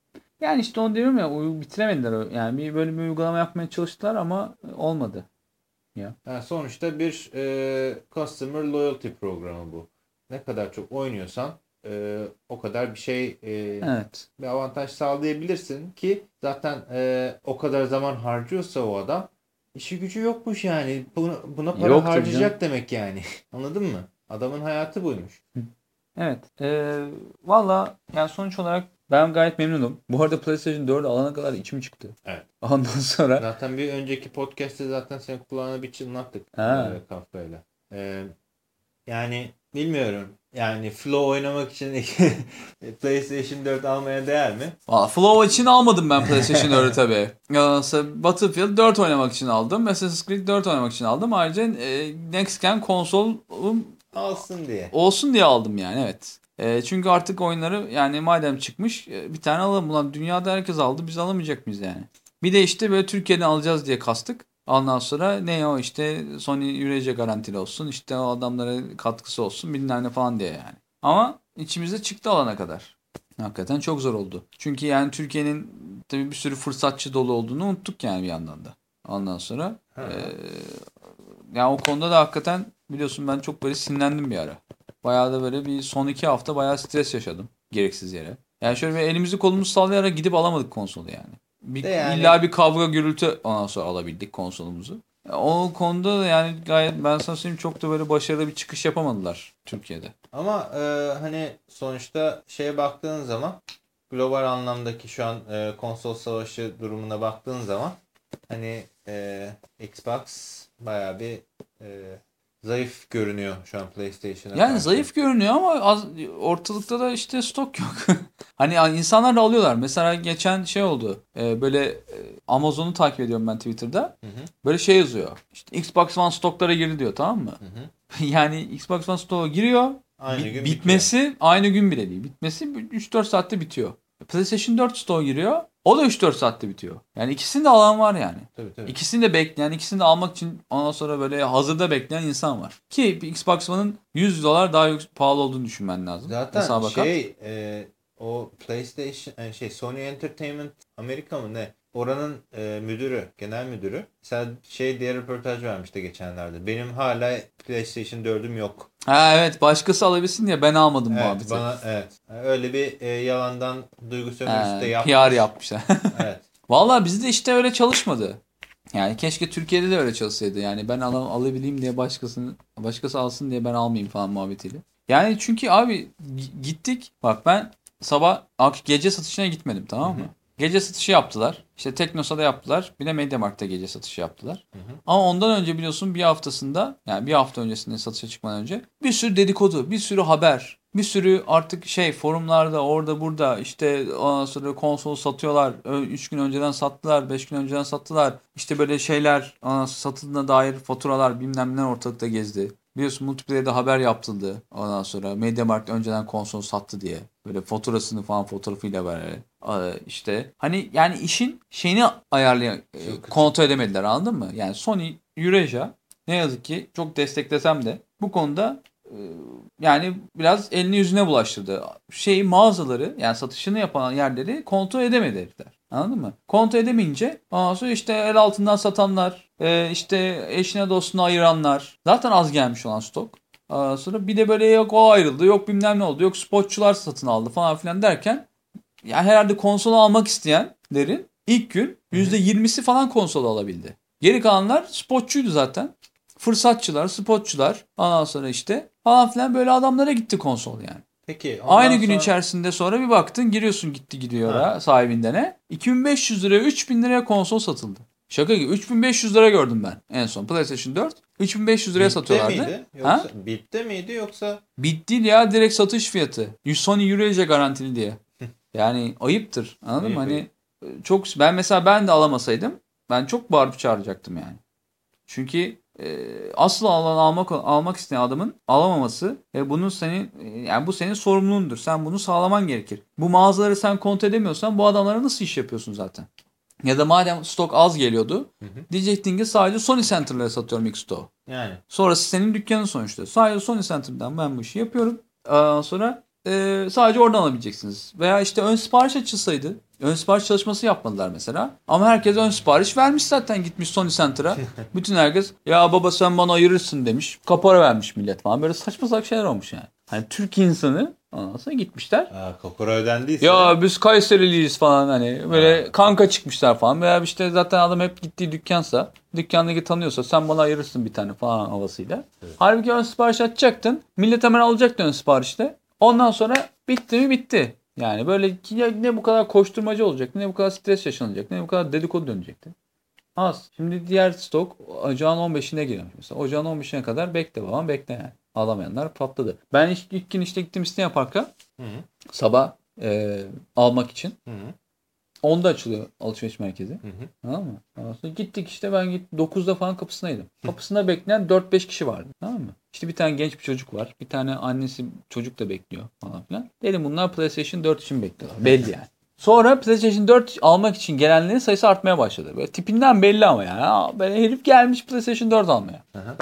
Yani işte onu diyorum ya bitiremediler. Yani bir böyle bir uygulama yapmaya çalıştılar ama olmadı. Yani sonuçta bir e, Customer Loyalty programı bu. Ne kadar çok oynuyorsan e, o kadar bir şey e, Evet. bir avantaj sağlayabilirsin ki zaten e, o kadar zaman harcıyorsa o adam işi gücü yokmuş yani. Buna, buna para Yok tabii harcayacak demek yani. Anladın mı? Adamın hayatı buymuş. Evet. Ee, Valla yani sonuç olarak Ben gayet memnunum. Bu arada PlayStation 4 alana kadar içim çıktı. Evet. Ondan sonra Zaten bir önceki podcast'te zaten senin kulağına bir çınlattık. Ha. E, kafayla. E, yani bilmiyorum. Yani Flow oynamak için PlayStation 4 almaya değer mi? Valla Flow için almadım ben PlayStation 4'ü tabii. Battlefield 4 oynamak için aldım. Assassin's Creed 4 oynamak için aldım. Ayrıca e, Next Gen konsolum Alsın diye. olsun diye aldım yani evet. E, çünkü artık oyunları yani madem çıkmış e, bir tane alalım. Ulan dünyada herkes aldı biz alamayacak mıyız yani? Bir de işte böyle Türkiye'den alacağız diye kastık. Ondan sonra ne o işte Sony yürüyecek garantili olsun. işte o adamlara katkısı olsun bilmem ne falan diye yani. Ama içimizde çıktı alana kadar. Hakikaten çok zor oldu. Çünkü yani Türkiye'nin tabii bir sürü fırsatçı dolu olduğunu unuttuk yani bir yandan da. Ondan sonra eee yani o konuda da hakikaten biliyorsun ben çok böyle sinirlendim bir ara. Bayağı da böyle bir son iki hafta bayağı stres yaşadım gereksiz yere. Yani şöyle bir elimizi kolumuzu sallayarak gidip alamadık konsolu yani. Bir, De yani- İlla bir kavga gürültü ondan sonra alabildik konsolumuzu. O konuda da yani gayet ben sana söyleyeyim çok da böyle başarılı bir çıkış yapamadılar Türkiye'de. Ama e, hani sonuçta şeye baktığın zaman global anlamdaki şu an e, konsol savaşı durumuna baktığın zaman hani e, Xbox bayağı bir e, zayıf görünüyor şu an PlayStation'a Yani karşı. zayıf görünüyor ama az, ortalıkta da işte stok yok. hani insanlar da alıyorlar. Mesela geçen şey oldu. e, böyle e, Amazon'u takip ediyorum ben Twitter'da. Hı hı, Böyle şey yazıyor. İşte Xbox One stoklara girdi diyor tamam mı? hı hı. yani Xbox One stoğa giriyor. Aynı Bi- gün bitmesi aynı gün bile değil. Bitmesi 3-4 saatte bitiyor. PlayStation 4 stoğa giriyor. O da 3-4 saatte bitiyor. Yani ikisini de alan var yani. Tabii tabii. İkisini de bekleyen, ikisini de almak için ondan sonra böyle hazırda bekleyen insan var. Ki Xbox One'ın 100 dolar daha pahalı olduğunu düşünmen lazım. Zaten Hesaba şey e, o PlayStation yani şey Sony Entertainment Amerika mı ne? Oranın e, müdürü, genel müdürü. Mesela şey diye röportaj vermişti geçenlerde. Benim hala PlayStation 4'üm yok. Ha evet başkası alabilsin diye ben almadım Evet, muhabbeti. bana evet. Öyle bir e, yalandan duygu sömürüsü de yapmış. PR yapmışlar. Evet. Vallahi bizde işte öyle çalışmadı. Yani keşke Türkiye'de de öyle çalışsaydı. Yani ben al alabileyim diye başkasını başkası alsın diye ben almayayım falan muhabbetiyle. Yani çünkü abi gittik. Bak ben sabah gece satışına gitmedim tamam mı? Hı hı. Gece satışı yaptılar. İşte Teknosa'da yaptılar. Bir de Mediamarkt'ta gece satışı yaptılar. Hı hı. Ama ondan önce biliyorsun bir haftasında yani bir hafta öncesinde satışa çıkmadan önce bir sürü dedikodu, bir sürü haber, bir sürü artık şey forumlarda orada burada işte ondan sonra konsol satıyorlar. 3 gün önceden sattılar, 5 gün önceden sattılar. İşte böyle şeyler satıldığına dair faturalar bilmem ne ortalıkta gezdi. Biliyorsun multiplayer'de haber yaptıldı. Ondan sonra Mediamarkt önceden konsol sattı diye. Böyle faturasını falan fotoğrafıyla böyle. Ee, işte hani yani işin şeyini ayarlayan e, Çok- kontrol edemediler anladın mı? Yani Sony Eurasia ne yazık ki çok desteklesem de bu konuda e, yani biraz elini yüzüne bulaştırdı. Şey mağazaları yani satışını yapan yerleri kontrol edemedi herifler. Anladın mı? Kontrol edemeyince ondan sonra işte el altından satanlar, e, işte eşine dostuna ayıranlar zaten az gelmiş olan stok. Sonra bir de böyle yok o ayrıldı, yok bilmem ne oldu, yok spotçular satın aldı falan filan derken yani herhalde konsolu almak isteyenlerin ilk gün %20'si falan konsol alabildi. Geri kalanlar spotçuydu zaten. Fırsatçılar, spotçular ondan sonra işte falan filan böyle adamlara gitti konsol yani. Peki. Aynı gün sonra- içerisinde sonra bir baktın giriyorsun gitti gidiyor Ha. sahibinden ne? 2500 liraya 3000 liraya konsol satıldı. Şaka gibi 3500 lira gördüm ben en son PlayStation 4. 3500 liraya Bip'te satıyorlardı. Miydi? Ha? Bip'te miydi yoksa? Bit değil ya direkt satış fiyatı. Sony Eurasia garantili diye. Yani ayıptır. Anladın mı? Hani e, çok ben mesela ben de alamasaydım ben çok bağırıp çağıracaktım yani. Çünkü e, asla alan almak almak isteyen adamın alamaması ve bunun senin e, yani bu senin sorumluluğundur. Sen bunu sağlaman gerekir. Bu mağazaları sen kontrol edemiyorsan bu adamlara nasıl iş yapıyorsun zaten? Ya da madem stok az geliyordu Hı hı. diyecektin ki sadece Sony Center'lara satıyorum ilk stoğu. Yani. Sonrası senin dükkanın sonuçta. Sadece Sony Center'dan ben bu işi yapıyorum. Ondan sonra e, sadece oradan alabileceksiniz. Veya işte ön sipariş açılsaydı. Ön sipariş çalışması yapmadılar mesela. Ama herkes ön sipariş vermiş zaten gitmiş Sony Center'a. Bütün herkes ya baba sen bana ayırırsın demiş. Kapora vermiş millet falan. Böyle saçma sapan şeyler olmuş yani. Hani Türk insanı ondan sonra gitmişler. Aa, kokora ödendiyse. Ya biz Kayseriliyiz falan hani böyle kanka çıkmışlar falan veya işte zaten adam hep gittiği dükkansa dükkandaki tanıyorsa sen bana ayırırsın bir tane falan havasıyla. Halbuki ön sipariş açacaktın. Millet hemen alacaktı ön siparişte. Ondan sonra bitti mi bitti. Yani böyle ne bu kadar koşturmacı olacak, ne bu kadar stres yaşanacak, ne bu kadar dedikodu dönecekti. Az. Şimdi diğer stok ocağın 15'ine giriyormuş mesela. Ocağın 15'ine kadar bekle babam bekle yani. Alamayanlar patladı. Ben ilk, ilk gün işte gittim İstinye Park'a Hı hı. sabah e, almak için. Hı hı. 10'da açılıyor alışveriş merkezi. Hı hı. Tamam mı? Ondan sonra gittik işte ben git 9'da falan kapısındaydım. Kapısında bekleyen 4-5 kişi vardı. Tamam mı? İşte bir tane genç bir çocuk var. Bir tane annesi çocuk da bekliyor falan filan. Dedim bunlar PlayStation 4 için bekliyorlar. Belli yani. Sonra PlayStation 4 almak için gelenlerin sayısı artmaya başladı. Böyle tipinden belli ama yani. Böyle herif gelmiş PlayStation 4 almaya. Aha.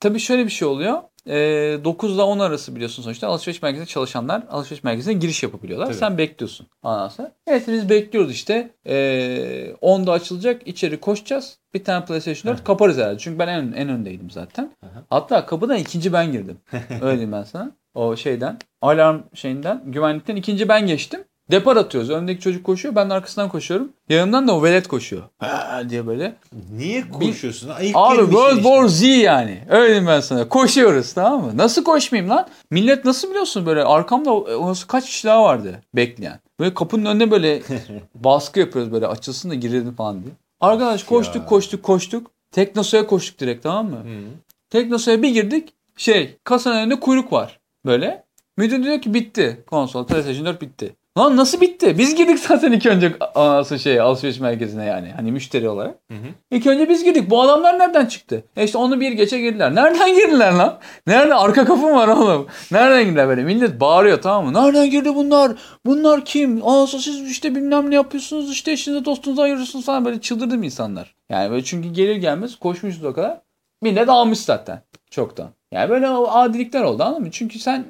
Tabii şöyle bir şey oluyor. Ee, 9 ile 10 arası biliyorsun sonuçta alışveriş merkezinde çalışanlar alışveriş merkezine giriş yapabiliyorlar. Tabii. Sen bekliyorsun. Sonra. Evet biz bekliyoruz işte. Ee, 10'da açılacak. içeri koşacağız. Bir tane PlayStation 4 kaparız herhalde. Çünkü ben en, en öndeydim zaten. Hatta kapıdan ikinci ben girdim. Öyle diyeyim ben sana. O şeyden. Alarm şeyinden. Güvenlikten ikinci ben geçtim. Depar atıyoruz. Öndeki çocuk koşuyor. Ben de arkasından koşuyorum. Yanımdan da o velet koşuyor. Ha diye böyle. Niye koşuyorsun? Ayıp Abi şey World işte. War Z yani. Öyle diyeyim ben sana. Koşuyoruz tamam mı? Nasıl koşmayayım lan? Millet nasıl biliyorsun böyle arkamda nasıl kaç kişi daha vardı bekleyen. Böyle kapının önüne böyle baskı yapıyoruz böyle açılsın da girelim falan diye. Arkadaş koştuk koştuk koştuk. Teknosa'ya koştuk direkt tamam mı? Hı. Teknosa'ya bir girdik. Şey kasanın önünde kuyruk var. Böyle. Müdür diyor ki bitti. Konsol PlayStation 4 bitti. Lan nasıl bitti? Biz girdik zaten ilk önce anası şey alışveriş merkezine yani. Hani müşteri olarak. Hı hı. İlk önce biz girdik. Bu adamlar nereden çıktı? E işte onu bir geçe girdiler. Nereden girdiler lan? Nerede? Arka kapı mı var oğlum? Nereden girdiler böyle? Millet bağırıyor tamam mı? Nereden girdi bunlar? Bunlar kim? Aa siz işte bilmem ne yapıyorsunuz. işte eşinize dostunuza ayırıyorsunuz falan. Böyle çıldırdım insanlar. Yani böyle çünkü gelir gelmez koşmuşuz o kadar. Millet almış zaten. Çoktan. Yani böyle adilikler oldu anladın mı? Çünkü sen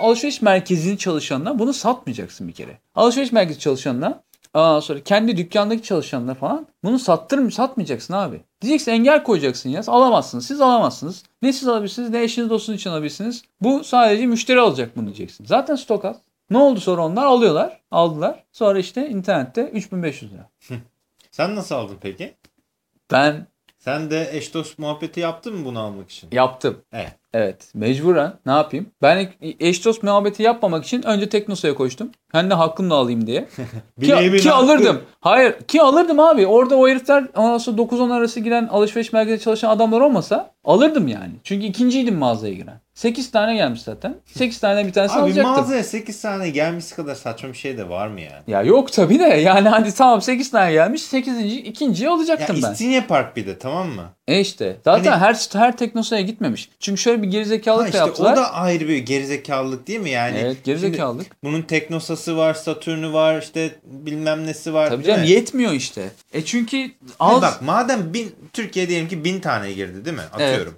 alışveriş merkezinin çalışanına bunu satmayacaksın bir kere. Alışveriş merkezi çalışanına Ondan sonra kendi dükkandaki çalışanlara falan bunu sattırım satmayacaksın abi. Diyeceksin engel koyacaksın ya. Alamazsınız. Siz alamazsınız. Ne siz alabilirsiniz ne eşiniz dostunuz için alabilirsiniz. Bu sadece müşteri alacak bunu diyeceksin. Zaten stok az. Ne oldu sonra onlar alıyorlar. Aldılar. Sonra işte internette 3500 lira. Sen nasıl aldın peki? Ben Sen de eş dost muhabbeti yaptın mı bunu almak için? yaptım. Evet. Evet mecburen ne yapayım? Ben eş dost muhabbeti yapmamak için önce Teknosa'ya koştum. Hem de hakkımla alayım diye. Ki, ki alırdım. Hayır ki alırdım abi. Orada o herifler ondan sonra 9-10 arası giren alışveriş merkezinde çalışan adamlar olmasa alırdım yani. Çünkü ikinciydim mağazaya giren. 8 tane gelmiş zaten. 8 tane bir tanesi Abi alacaktım. mağazaya 8 tane gelmesi kadar saçma bir şey de var mı yani? Ya yok tabii de yani hadi tamam 8 tane gelmiş 8. ikinciyi Ya alacaktım ben. İstinye Park bir de tamam mı? E işte. Zaten Hani- her her Teknosa'ya gitmemiş. Çünkü şöyle bir gerizekalılık Ha da işte yaptılar. o da ayrı bir gerizekalılık değil mi yani? evet gerizekalılık. Şimdi bunun Teknosa'sı var, Satürn'ü var, işte bilmem nesi var. Tabii canım mi? yetmiyor işte. E çünkü Hani az bak madem bin, Türkiye diyelim ki bin tane girdi değil mi? Atıyorum.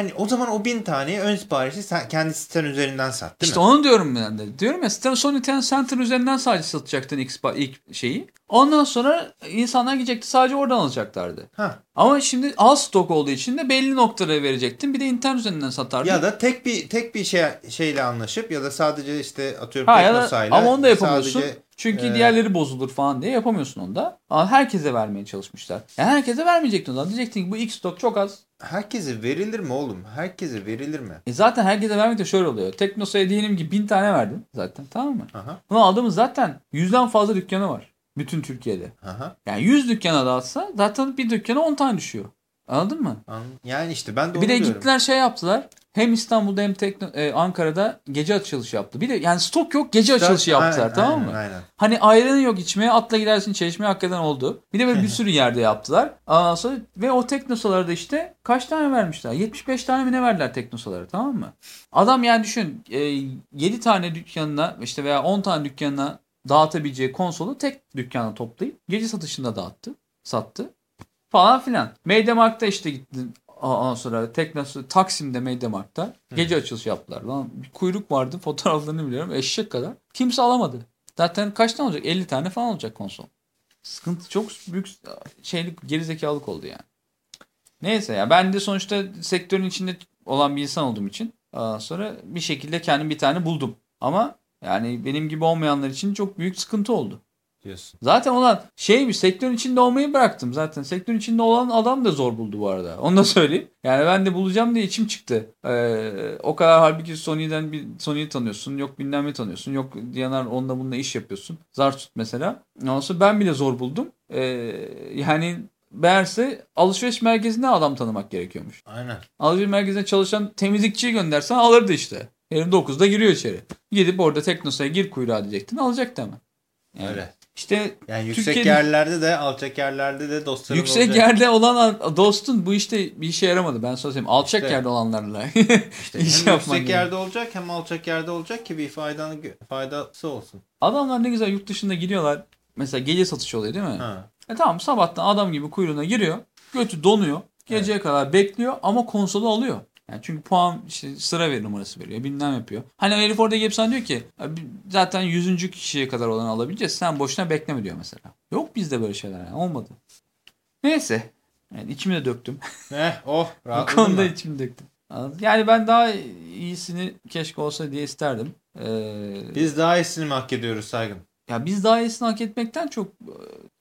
Hani o zaman o bin taneyi ön siparişi sen kendi siten üzerinden sat değil İşte mi? onu diyorum ben de. Diyorum ya Sony Ten Center üzerinden sadece satacaktın ilk, ilk şeyi. Ondan sonra insanlar gidecekti sadece oradan alacaklardı. Ha. Ama şimdi az stok olduğu için de belli noktalara verecektin. Bir de internet üzerinden satardın. Ya da tek bir tek bir şey şeyle anlaşıp ya da sadece işte atıyorum ha, Teknosa'yla ama onu da yapamıyorsun. sadece Çünkü e, diğerleri bozulur falan diye yapamıyorsun onu da. Ama herkese vermeye çalışmışlar. Yani herkese vermeyecektin o zaman. Diyecektin ki bu ilk stok çok az. herkese verilir mi oğlum? Herkese verilir mi? E zaten herkese vermek de şöyle oluyor. Teknosa'ya diyelim ki bin tane verdin zaten tamam mı? Aha. Bunu aldığımız zaten yüzden fazla dükkanı var. Bütün Türkiye'de. Aha. Yani 100 dükkana dağıtsa zaten bir dükkana 10 tane düşüyor. Anladın mı? An- Yani işte ben de onu bir de diyorum. gittiler şey yaptılar. Hem İstanbul'da hem Tekno, e, Ankara'da gece açılışı yaptı. Bir de yani stok yok gece açılışı yaptılar Aynen, tamam mı? Aynen. Hani ayranı yok içmeye atla gidersin çeşmeye hakikaten oldu. Bir de böyle bir sürü yerde yaptılar. Ondan sonra, ve o teknosaları da işte kaç tane vermişler? 75 tane mi ne verdiler teknosaları tamam mı? Adam yani düşün e, 7 tane dükkanına işte veya 10 tane dükkanına dağıtabileceği konsolu tek dükkana toplayıp gece satışında dağıttı. Sattı. Falan filan. Mediamarkt'ta işte gitti. Ondan sonra Teknosu Taksim'de Mediamarkt'ta gece açılış yaptılar. Lan bir kuyruk vardı fotoğraflarını biliyorum eşek kadar. Kimse alamadı. Zaten kaç tane olacak? 50 tane falan olacak konsol. Sıkıntı çok büyük şeylik gerizekalık oldu yani. Neyse ya ben de sonuçta sektörün içinde olan bir insan olduğum için ondan sonra bir şekilde kendim bir tane buldum. Ama yani benim gibi olmayanlar için çok büyük sıkıntı oldu. Diyorsun. Zaten olan şey mi sektörün içinde olmayı bıraktım zaten. Sektörün içinde olan adam da zor buldu bu arada. Onu da söyleyeyim. Yani ben de bulacağım diye içim çıktı. Ee, o kadar halbuki Sony'den bir Sony'yi tanıyorsun. Yok bilmem ne tanıyorsun. Yok Diyanar onunla bununla iş yapıyorsun. Zar tut mesela. Ondan sonra ben bile zor buldum. Ee, yani meğerse alışveriş merkezinde adam tanımak gerekiyormuş. Aynen. Alışveriş merkezine çalışan temizlikçiyi göndersen alırdı işte. Yarın 9'da giriyor içeri. Gidip orada Teknosa'ya gir kuyruğa diyecektin alacaktı hemen. Yani Öyle. İşte Yani yüksek yerlerde de alçak yerlerde de dostlarım yüksek olacak. yerde olan dostun bu işte bir işe yaramadı. Ben söyleyeyim. Alçak İşte. yerde olanlarla İşte iş hem yapman yüksek gerekiyor. yerde olacak hem alçak yerde olacak ki bir faydanı, faydası olsun. Adamlar ne güzel yurt dışında gidiyorlar. Mesela gece satışı oluyor değil mi? Ha. E tamam sabahtan adam gibi kuyruğuna giriyor. Götü donuyor. Geceye kadar bekliyor ama konsolu alıyor. Yani çünkü puan işte sıra ver numarası veriyor. Bilmem yapıyor. Hani herif orada gelip sana diyor ki "Abi zaten yüzüncü kişiye kadar olan alabileceğiz. Sen boşuna bekleme diyor mesela. Yok bizde böyle şeyler yani. Olmadı. Neyse. Yani içimi de döktüm. Eh oh Bu rahatladın konuda mı? içimi döktüm. Yani ben daha iyisini keşke olsa diye isterdim. Ee, Biz daha iyisini mi hak ediyoruz saygın? ya biz daha iyisini hak etmekten çok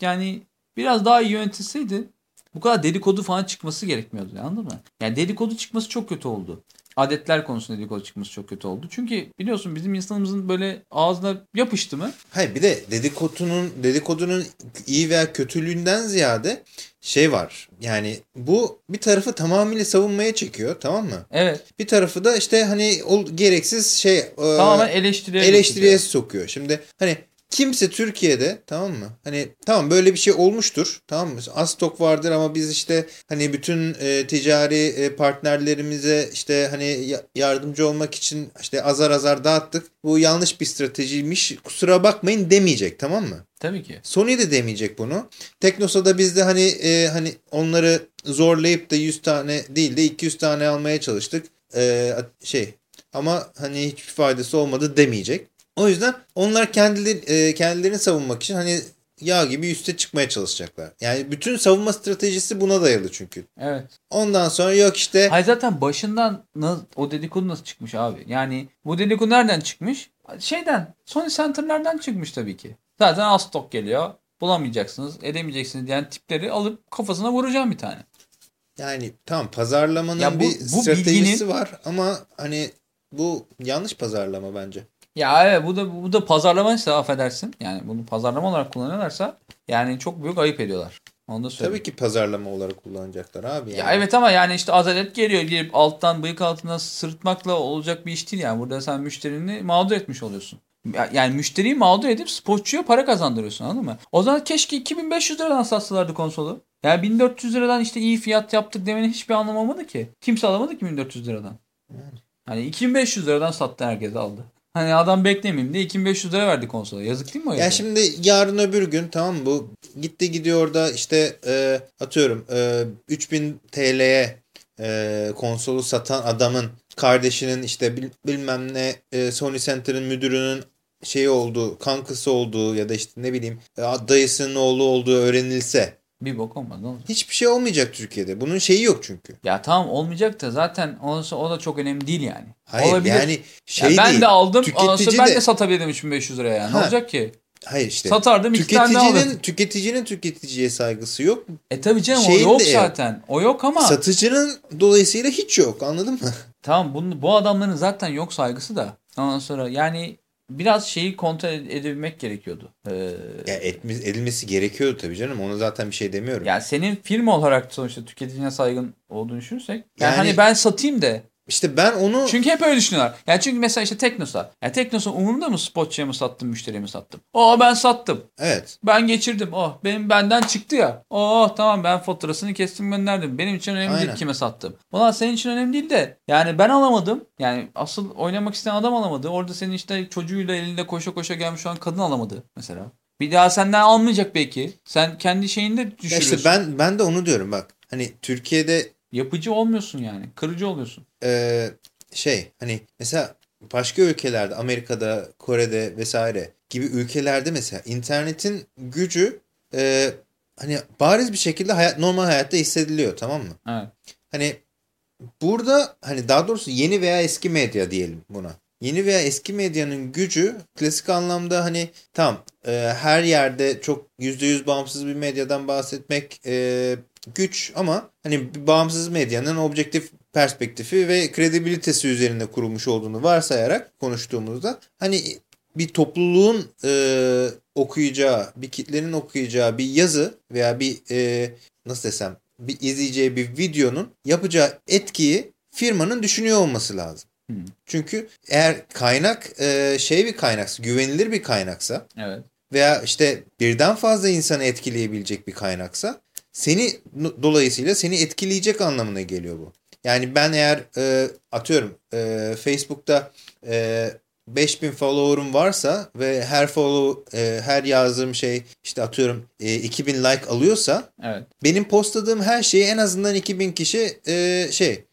yani biraz daha iyi yönetilseydi bu kadar dedikodu falan çıkması gerekmiyordu anladın mı? Yani dedikodu çıkması çok kötü oldu. Adetler konusunda dedikodu çıkması çok kötü oldu. Çünkü biliyorsun bizim insanımızın böyle ağzına yapıştı mı? Hayır bir de dedikodunun dedikodunun iyi veya kötülüğünden ziyade şey var. Yani bu bir tarafı tamamıyla savunmaya çekiyor tamam mı? Evet. Bir tarafı da işte hani o gereksiz şey e, Tamamen eleştiriye eleştiriye sokuyor. Şimdi hani kimse Türkiye'de tamam mı? Hani tamam böyle bir şey olmuştur. Tamam mı? Az stok vardır ama biz işte hani bütün e, ticari e, partnerlerimize işte hani ya- yardımcı olmak için işte azar azar dağıttık. Bu yanlış bir stratejiymiş. Kusura bakmayın demeyecek tamam mı? Tabii ki. Sony de demeyecek bunu. Teknosa'da biz de hani e, hani onları zorlayıp da 100 tane değil de 200 tane almaya çalıştık. E, şey ama hani hiçbir faydası olmadı demeyecek. O yüzden onlar kendileri, e, kendilerini savunmak için hani yağ gibi üste çıkmaya çalışacaklar. Yani bütün savunma stratejisi buna dayalı çünkü. Evet. Ondan sonra yok işte Hayır zaten başından o dedikodu nasıl çıkmış abi? Yani bu dedikodu nereden çıkmış? Şeyden Sony Center'lardan çıkmış tabii ki. Zaten az stok geliyor. Bulamayacaksınız, edemeyeceksiniz diyen tipleri alıp kafasına vuracağım bir tane. yani tamam pazarlamanın Ya bu- bir bu stratejisi bilginin- var ama hani bu yanlış pazarlama bence. Ya evet bu da bu da pazarlamaysa affedersin. Yani bunu pazarlama olarak kullanıyorlarsa yani çok büyük ayıp ediyorlar. Onu da söyleyeyim. Tabii ki pazarlama olarak kullanacaklar abi. Yani. Ya evet ama yani işte azalet geliyor gelip alttan bıyık altından sırıtmakla olacak bir iş değil yani. Burada sen müşterini mağdur etmiş oluyorsun. Ya- Yani müşteriyi mağdur edip sportçuya para kazandırıyorsun anladın mı? O zaman keşke 2500 liradan satsalardı konsolu. Yani 1400 liradan işte iyi fiyat yaptık demenin hiçbir anlamı olmadı ki. Kimse alamadı ki 1400 liradan. Hani 2500 liradan sattı herkes aldı. Hani adam beklemeyeyim diye 2500 lira verdi konsola. Yazık değil mi o Ya şimdi yarın öbür gün tamam mı bu gitti gidiyor da işte e, atıyorum e, 3000 TL'ye e, konsolu satan adamın kardeşinin işte bil- bilmem ne e, Sony Center'ın müdürünün şeyi olduğu, kankısı olduğu ya da işte ne bileyim e, dayısının oğlu olduğu öğrenilse Bir bok olmadı ne olacak? hiçbir şey olmayacak Türkiye'de. Bunun şeyi yok çünkü. Ya tamam olmayacak da zaten o, o da çok önemli değil yani. Hayır Olabilir. yani şey Ya ben değil. de aldım. Sonra ben de- de satabilirdim 3500 liraya yani. Ne olacak ki? Hayır işte. Satardım Tüketicinin, tüketicinin tüketiciye saygısı yok. E tabii canım o Şeyin yok de yok. zaten. O yok ama Satıcının dolayısıyla hiç yok anladın mı? tamam bunu, bu adamların zaten yok saygısı da. Ondan sonra yani biraz şeyi kontrol ed- edebilmek gerekiyordu. Ee, Ya etmi, edilmesi gerekiyordu tabii canım. Ona zaten bir şey demiyorum. yani senin firma olarak sonuçta tüketicine saygın olduğunu düşünürsek. Yani, Yani- hani ben satayım de. İşte ben onu Çünkü hep öyle düşünüyorlar. Yani çünkü mesela işte Teknosa. Yani Teknosa umurumda mı spotçuya mı sattım müşteriye mi sattım? Aa ben sattım. evet. Ben geçirdim. Oh benim benden çıktı ya. Oh tamam ben faturasını kestim gönderdim. Benim için önemli değil Aynen. kime sattım. Ulan senin için önemli değil de yani ben alamadım. Yani asıl oynamak isteyen adam alamadı. Orada senin işte çocuğuyla elinde koşa koşa gelmiş olan kadın alamadı mesela. Bir daha senden almayacak belki. Sen kendi şeyinde Ya düşürüyorsun. işte ben ben de onu diyorum bak. Hani Türkiye'de Yapıcı olmuyorsun yani. Kırıcı oluyorsun. e, şey hani mesela başka ülkelerde Amerika'da, Kore'de vesaire gibi ülkelerde mesela internetin gücü e, hani bariz bir şekilde hayat, normal hayatta hissediliyor tamam mı? Evet. Hani burada hani daha doğrusu yeni veya eski medya diyelim buna. yeni veya eski medyanın gücü klasik anlamda hani tam e, her yerde çok %100 bağımsız bir medyadan bahsetmek e, güç ama hani bağımsız medyanın objektif perspektifi ve kredibilitesi üzerinde kurulmuş olduğunu varsayarak konuştuğumuzda hani bir topluluğun e, okuyacağı, bir kitlenin okuyacağı bir yazı veya bir e, nasıl desem bir izleyeceği bir videonun yapacağı etkiyi firmanın düşünüyor olması lazım. Çünkü eğer kaynak e, şey bir kaynaksa, güvenilir bir kaynaksa Evet. veya işte birden fazla insanı etkileyebilecek bir kaynaksa seni dolayısıyla seni etkileyecek anlamına geliyor bu. Yani ben eğer e, atıyorum e, Facebook'ta e, 5000 follower'ım varsa ve her follow e, her yazdığım şey işte atıyorum e, 2000 like alıyorsa Evet. benim postladığım her şeyi en azından 2000 kişi e, şey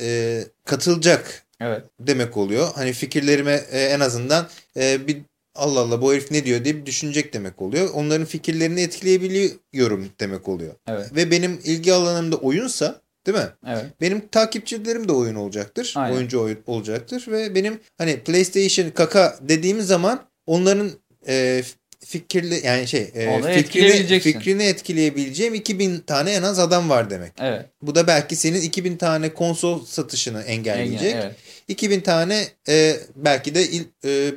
e, katılacak Evet. demek oluyor. Hani fikirlerime e, en azından e, bir Allah Allah bu herif ne diyor diye bir düşünecek demek oluyor. Onların fikirlerini etkileyebiliyorum demek oluyor. Evet. Ve benim ilgi alanımda oyunsa değil mi? Evet. Benim takipçilerim de oyun olacaktır. Aynen. Oyuncu oyun olacaktır ve benim hani PlayStation kaka dediğimiz zaman onların e, fikirli yani şey e, fikrini, fikrini etkileyebileceğim 2000 tane en az adam var demek. Evet. Bu da belki senin 2000 tane konsol satışını engelleyecek. Evet. 2000 tane e, belki de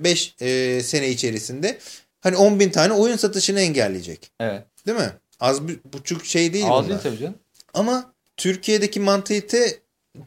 5 e, sene içerisinde hani 10 bin tane oyun satışını engelleyecek. Evet. Değil mi? Az bir buçuk şey değil Az bunlar. değil tabii canım. Ama Türkiye'deki mantalite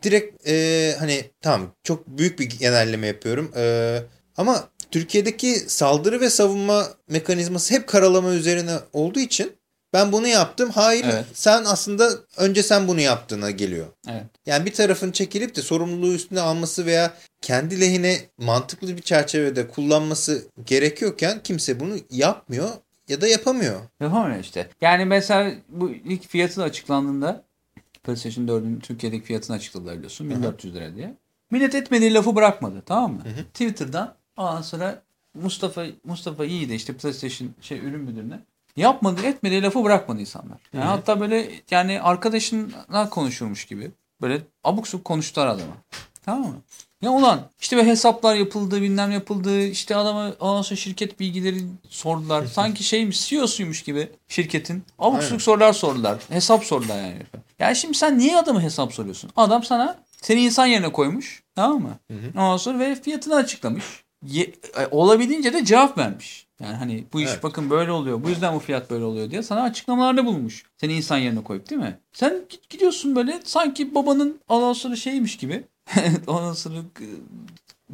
direkt e, hani tamam çok büyük bir genelleme yapıyorum. E, ama Türkiye'deki saldırı ve savunma mekanizması hep karalama üzerine olduğu için ben bunu yaptım. Hayır Evet. sen aslında önce sen bunu yaptığına geliyor. Evet. Yani bir tarafın çekilip de sorumluluğu üstüne alması veya kendi lehine mantıklı bir çerçevede kullanması gerekiyorken kimse bunu yapmıyor ya da yapamıyor. Yapamıyor işte. Yani mesela bu ilk fiyatı açıklandığında PlayStation 4'ün Türkiye'deki fiyatını açıkladılar biliyorsun. 1400 lira diye. Millet etmediği lafı bırakmadı tamam mı? Twitter'dan ondan sonra Mustafa Mustafa iyi de işte PlayStation şey ürün müdürüne yapmadı etmediği lafı bırakmadı insanlar. Yani hatta böyle yani arkadaşınla konuşurmuş gibi böyle abuk subuk konuştular adama. Tamam mı? Ya ulan işte böyle hesaplar yapıldı bilmem yapıldı işte adama ondan sonra şirket bilgileri sordular. Sanki şeymiş CEO'suymuş gibi şirketin. Abuk subuk sorular sordular. Hesap sordular yani. Yani şimdi sen niye adama hesap soruyorsun? Adam sana seni insan yerine koymuş. Tamam mı? Ondan sonra ve fiyatını açıklamış. Ye- e, olabildiğince de cevap vermiş. Yani hani bu iş Evet. bakın böyle oluyor. Bu yüzden bu fiyat böyle oluyor diye sana açıklamalarda bulunmuş. Seni insan yerine koyup değil mi? Sen git- gidiyorsun böyle sanki babanın ondan sonra şeymiş gibi. ondan sonra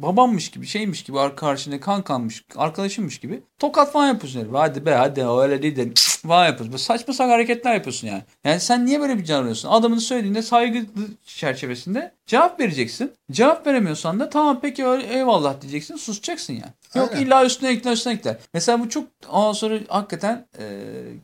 babammış gibi şeymiş gibi ar- karşına kankanmış arkadaşımmış gibi tokat falan yapıyorsun herife. Hadi be hadi öyle değil de falan yapıyorsun. Böyle saçma sapan hareketler yapıyorsun yani. Yani sen niye böyle bir cevap veriyorsun? Adamın söylediğinde saygı çerçevesinde cevap vereceksin. Cevap veremiyorsan da tamam peki eyvallah diyeceksin susacaksın yani. Yok Aynen. illa üstüne ekler üstüne ekler. Mesela bu çok ondan sonra hakikaten e,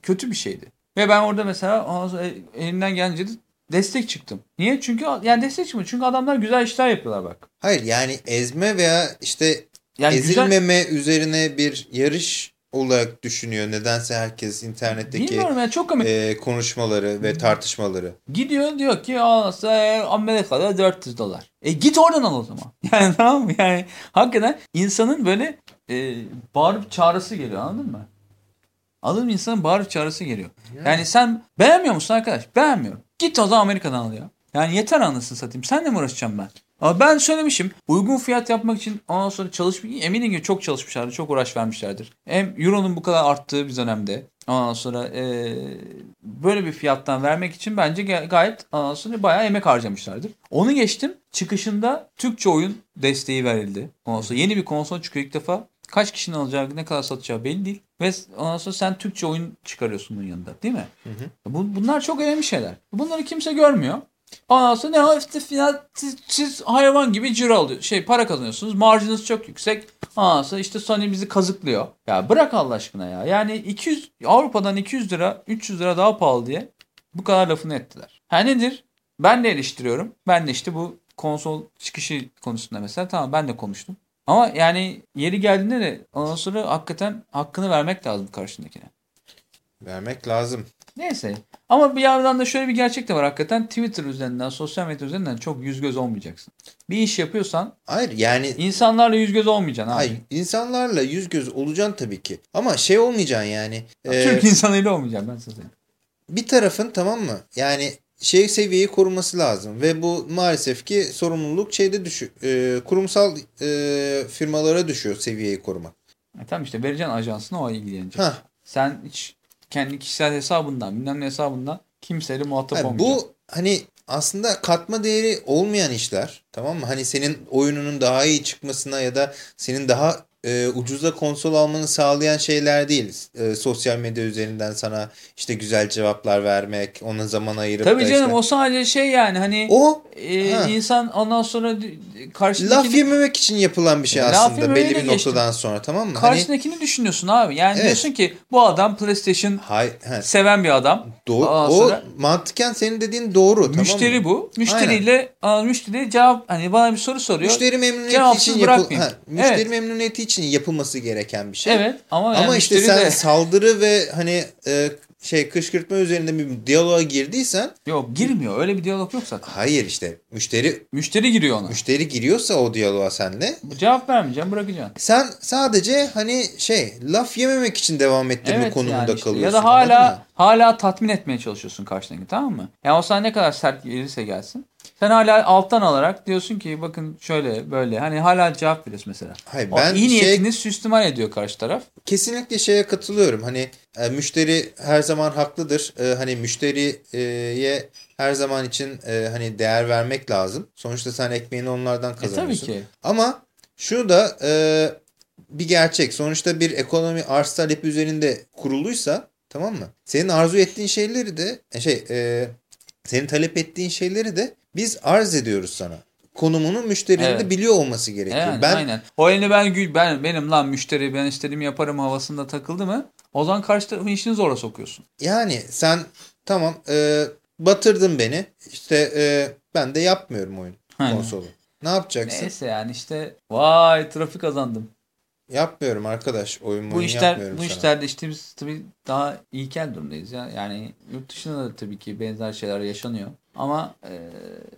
kötü bir şeydi. Ve ben orada mesela ondan sonra elimden gelince de destek çıktım. Niye? Çünkü yani destek çıkmadım. Çünkü adamlar güzel işler yapıyorlar bak. Hayır yani ezme veya işte Yani güzel ezilmeme üzerine bir yarış olarak düşünüyor. Nedense herkes internetteki Bilmiyorum ya çok komik. e, konuşmaları ve tartışmaları. Gidiyor diyor ki "Aa, sen Amerika'da 400 dolar. E git oradan al o zaman. Yani tamam mı? Yani hakikaten insanın böyle e, bağırıp çağrısı geliyor anladın mı? Mı? İnsanın bağırıp çağrısı geliyor. Yani sen beğenmiyor musun arkadaş? Beğenmiyorum. Git o zaman Amerika'dan al ya. Yani yeter anasını satayım. Senle mi uğraşacağım ben? Ama ben söylemişim. Uygun fiyat yapmak için ondan sonra çalışmış. Eminim ki çok çalışmışlardır. Çok uğraş vermişlerdir. Hem Euro'nun bu kadar arttığı bir dönemde. Ondan sonra e, böyle bir fiyattan vermek için bence ga- gayet ondan sonra bayağı emek harcamışlardır. Onu geçtim. Çıkışında Türkçe oyun desteği verildi. Ondan sonra yeni bir konsol çıkıyor ilk defa. Kaç kişinin alacağı, ne kadar satacağı belli değil. Ve ondan sonra sen Türkçe oyun çıkarıyorsun bunun yanında değil mi? Bu, bunlar çok önemli şeyler. Bunları kimse görmüyor. Ondan sonra ne o işte fiyat siz, siz hayvan gibi ciro alıyor. Şey para kazanıyorsunuz. Marjınız çok yüksek. Ondan sonra işte Sony bizi kazıklıyor. Ya bırak Allah aşkına ya. Yani 200 Avrupa'dan 200 lira 300 lira daha pahalı diye bu kadar lafını ettiler. Ha nedir? Ben de eleştiriyorum. Ben de işte bu konsol çıkışı konusunda mesela tamam ben de konuştum. Ama yani yeri geldiğinde de ondan sonra hakikaten hakkını vermek lazım karşındakine. Vermek lazım. Neyse. Ama bir yandan da şöyle bir gerçek de var hakikaten. Twitter üzerinden, sosyal medya üzerinden çok yüz göz olmayacaksın. Bir iş yapıyorsan Hayır yani insanlarla yüz göz olmayacaksın abi. hayır, insanlarla yüz göz olacaksın tabii ki. Ama şey olmayacaksın yani. e, Türk insanıyla olmayacaksın ben size söyleyeyim. bir tarafın tamam mı? Yani şey seviyeyi koruması lazım ve bu maalesef ki sorumluluk şeyde düşüyor. e, kurumsal e, firmalara düşüyor seviyeyi korumak. E tamam işte vereceksin ajansına o ilgilenecek. Ha, Sen hiç kendi kişisel hesabından, bilmem ne hesabından kimseyle muhatap ha, olmayacaksın. bu hani aslında katma değeri olmayan işler tamam mı? Hani senin oyununun daha iyi çıkmasına ya da senin daha e, ucuza konsol almanı sağlayan şeyler değil. E, sosyal medya üzerinden sana işte güzel cevaplar vermek, ona zaman ayırıp Tabii canım işte- o sadece şey yani hani o e, ha. insan ondan sonra karşındakini, laf yememek için yapılan bir şey aslında belli bir geçtim. noktadan sonra tamam mı? Hani karşındakini düşünüyorsun abi. Yani Evet. diyorsun ki bu adam PlayStation hay, he, seven bir adam. doğru, Ondan o sonra mantıken senin dediğin doğru müşteri tamam mı? bu. Müşteriyle aa, müşteri cevap hani bana bir soru soruyor. Müşteri memnuniyeti için yapıl ha, müşteri Evet. memnuniyeti için yapılması gereken bir şey. Evet ama, Ama yani işte müşteri sen de saldırı ve hani e, şey kışkırtma üzerinde bir diyaloğa girdiysen yok girmiyor. Öyle bir diyalog yok zaten. hayır işte müşteri Müşteri giriyor ona. müşteri giriyorsa o diyaloğa senle Cevap vermeyeceğim bırakacaksın. sen sadece hani şey laf yememek için devam ettirme Evet konumunda yani işte. kalıyorsun. Ya da anladın mı? hala hala tatmin etmeye çalışıyorsun karşındaki tamam mı? Yani o sana ne kadar sert gelirse gelsin. Sen hala alttan alarak diyorsun ki bakın şöyle böyle hani hala cevap veriyorsun mesela. Hayır, O ben iyi şey- niyetini süstimal ediyor karşı taraf. Kesinlikle şeye katılıyorum. Hani e, müşteri her zaman haklıdır. E, hani müşteriye her zaman için e, hani değer vermek lazım. Sonuçta sen ekmeğini onlardan E tabii kazanıyorsun. ki. Ama şu da e, bir gerçek. Sonuçta bir ekonomi arz talep üzerinde kuruluysa tamam mı? Senin arzu ettiğin şeyleri de e, şey e, senin talep ettiğin şeyleri de biz arz ediyoruz sana. Konumunu müşterinin Evet. de biliyor olması gerekiyor. Yani, ben aynen. O elini ben gü- ben benim lan müşteri ben istediğimi yaparım havasında takıldı mı? O zaman karşı tarafın işini zora sokuyorsun. Yani sen tamam e, batırdın beni. İşte e, ben de yapmıyorum oyun Aynen. konsolu. Ne yapacaksın? Neyse yani işte vay trafik kazandım. Yapmıyorum arkadaş. Oyun Bu işler yapmıyorum bu sana. işlerde işte biz tabii daha ilkel durumdayız ya. Yani yurt dışında da tabii ki benzer şeyler yaşanıyor. Ama e,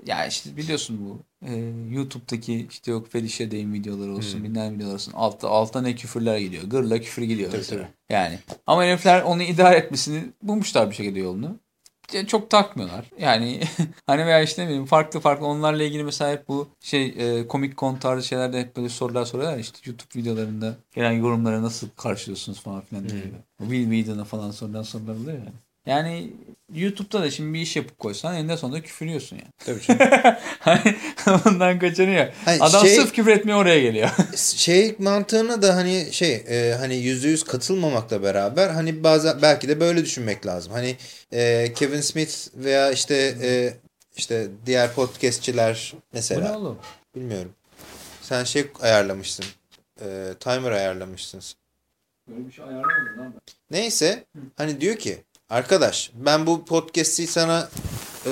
ya işte biliyorsun bu e, YouTube'daki işte yok Felicia Day'in videoları olsun, Hmm. bilmem videolar olsun. Altta altta ne küfürler gidiyor. Gırla küfür gidiyor Tabii, tabii. Yani ama herifler onu idare etmesini bulmuşlar bir şekilde yolunu. Çok takmıyorlar. Yani hani veya işte ne bileyim farklı farklı onlarla ilgili mesela hep bu şey e, komik kon tarzı şeylerde hep böyle sorular soruyorlar. işte YouTube videolarında gelen yorumlara nasıl karşılıyorsunuz falan filan diye. Will Whedon'a falan sorulan sorular oluyor yani. Yani YouTube'da da şimdi bir iş yapıp koysan eninde sonunda küfür yiyorsun yani. Tabii canım. Hani ondan kaçınıyor. Hayır, Adam şey- sırf küfür etmeye oraya geliyor. şey mantığına da hani şey e, hani yüzde yüz katılmamakla beraber hani bazen belki de böyle düşünmek lazım. Hani e, Kevin Smith veya işte e, işte diğer podcastçiler Bu ne mesela oğlum? bilmiyorum. Sen şey ayarlamışsın. E, timer ayarlamışsın. Böyle bir şey ayarlamadım lan ben. Neyse hani diyor ki arkadaş ben bu podcast'i sana e,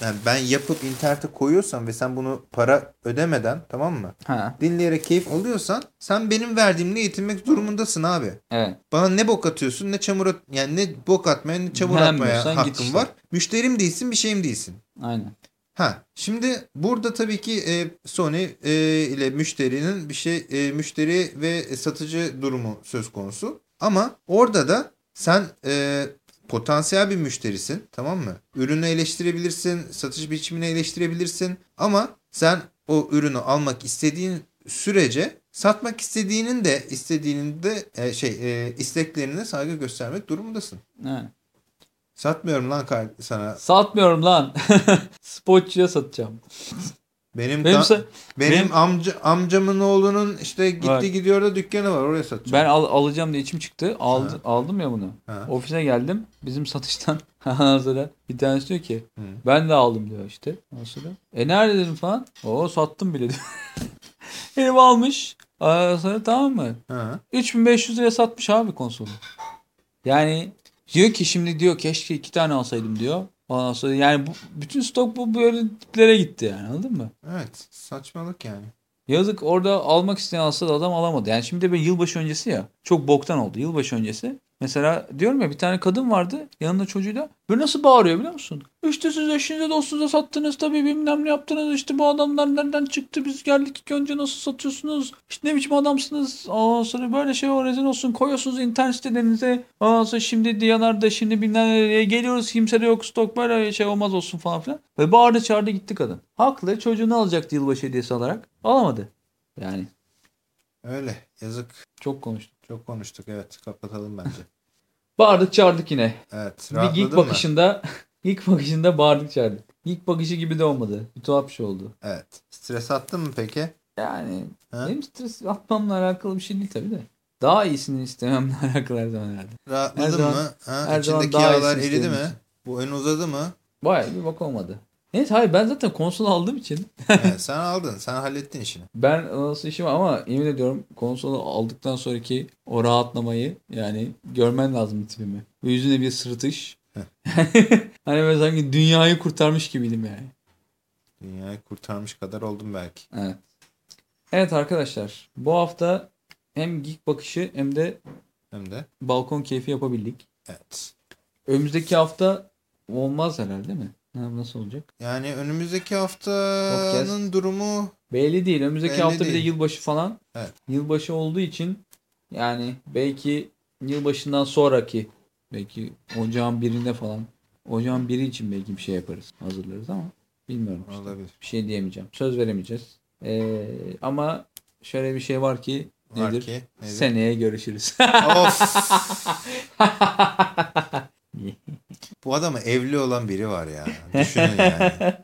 yani ben yapıp internete koyuyorsam ve sen bunu para ödemeden tamam mı? Ha, Dinleyerek keyif alıyorsan sen benim verdiğimle yetinmek durumundasın abi. evet. Bana ne bok atıyorsun ne çamur at yani ne bok atmaya ne çamur Beğenmiyorsan atmaya git hakkın işte. var. Müşterim değilsin bir şeyim değilsin. Aynen. Ha şimdi burada tabii ki e, Sony e, ile müşterinin bir şey e, müşteri ve satıcı durumu söz konusu. Ama orada da sen e, potansiyel bir müşterisin tamam mı? Ürünü eleştirebilirsin, satış biçimini eleştirebilirsin ama sen o ürünü almak istediğin sürece satmak istediğinin de istediğinin de e, şey e, isteklerine saygı göstermek durumundasın. Evet. Satmıyorum lan sana. Satmıyorum lan. Spotçuya satacağım. Benim Benim, sa- Benim, Benim- amca, amcamın oğlunun işte gitti Var. gidiyor da dükkanı var oraya satacağım. ben al- alacağım diye içim çıktı. Aldı, Ha. aldım ya bunu. Ha. Ofise geldim. Bizim satıştan sonra bir tanesi diyor ki Hı. ben de aldım diyor işte. Sonra e nerede dedim falan. O sattım bile diyor. Herif almış. Ondan sonra tamam mı? Ha. 3500 liraya satmış abi konsolu. Yani diyor ki şimdi diyor keşke iki tane alsaydım diyor. Ondan sonra yani bu, bütün stok bu böyle tiplere gitti yani anladın mı? Evet saçmalık yani. Yazık orada almak isteyen alsa da adam alamadı. Yani şimdi de böyle yılbaşı öncesi ya. Çok boktan oldu. Yılbaşı öncesi. Mesela diyorum ya bir tane kadın vardı yanında çocuğuyla. Böyle nasıl bağırıyor biliyor musun? İşte siz eşinize dostunuza sattınız tabii bilmem ne yaptınız. İşte bu adamlar nereden çıktı biz geldik ilk önce nasıl satıyorsunuz? İşte ne biçim adamsınız? Aa sonra böyle şey var rezil olsun koyuyorsunuz internet sitelerinize. Aa sonra şimdi Diyanar'da şimdi bilmem nereye geliyoruz kimse de yok stok böyle şey olmaz olsun falan filan. Ve bağırdı çağırdı gitti kadın. Haklı çocuğunu alacaktı yılbaşı hediyesi olarak. Alamadı. Yani Öyle. Yazık. çok konuştuk. Çok konuştuk. Evet. Kapatalım bence. Bağırdık çağırdık yine. Evet. Bir ilk bakışında ilk bakışında bağırdık çağırdık. İlk bakışı gibi de olmadı. Bir tuhaf bir şey oldu. Evet. Stres attın mı peki? Yani Ha? benim stres atmamla alakalı bir şey değil tabii de. Daha iyisini istememle alakalı her zaman herhalde. Rahatladın Her zaman- mı? Ha? her zaman İçindeki daha yağlar eridi mi? Bu ön uzadı mı? Bayağı bir bak olmadı. Neyse hayır ben zaten konsol aldığım için Evet, sen aldın. Sen hallettin işini. ben nasıl işim ama yemin ediyorum konsolu aldıktan sonraki o rahatlamayı yani görmen lazım tipimi. Ve yüzüne bir sırıtış. hani böyle sanki dünyayı kurtarmış gibiydim yani. Dünyayı kurtarmış kadar oldum belki. Evet. Evet arkadaşlar bu hafta hem geek bakışı hem de Hem de. balkon keyfi yapabildik. Evet. Önümüzdeki hafta olmaz herhalde değil mi? Nasıl olacak? Yani önümüzdeki haftanın Podcast. durumu Belli değil. Önümüzdeki Belli hafta bir de değil. yılbaşı falan. Evet. Yılbaşı olduğu için yani belki yılbaşından sonraki belki ocağın birinde falan ocağın biri için belki bir şey yaparız. Hazırlarız ama bilmiyorum. işte. olabilir. Bir şey diyemeyeceğim. Söz veremeyeceğiz. Ee, ama şöyle bir şey var ki Var nedir? ki. Nedir? Seneye görüşürüz. of. Bu adamı evli olan biri var ya. Düşünün yani.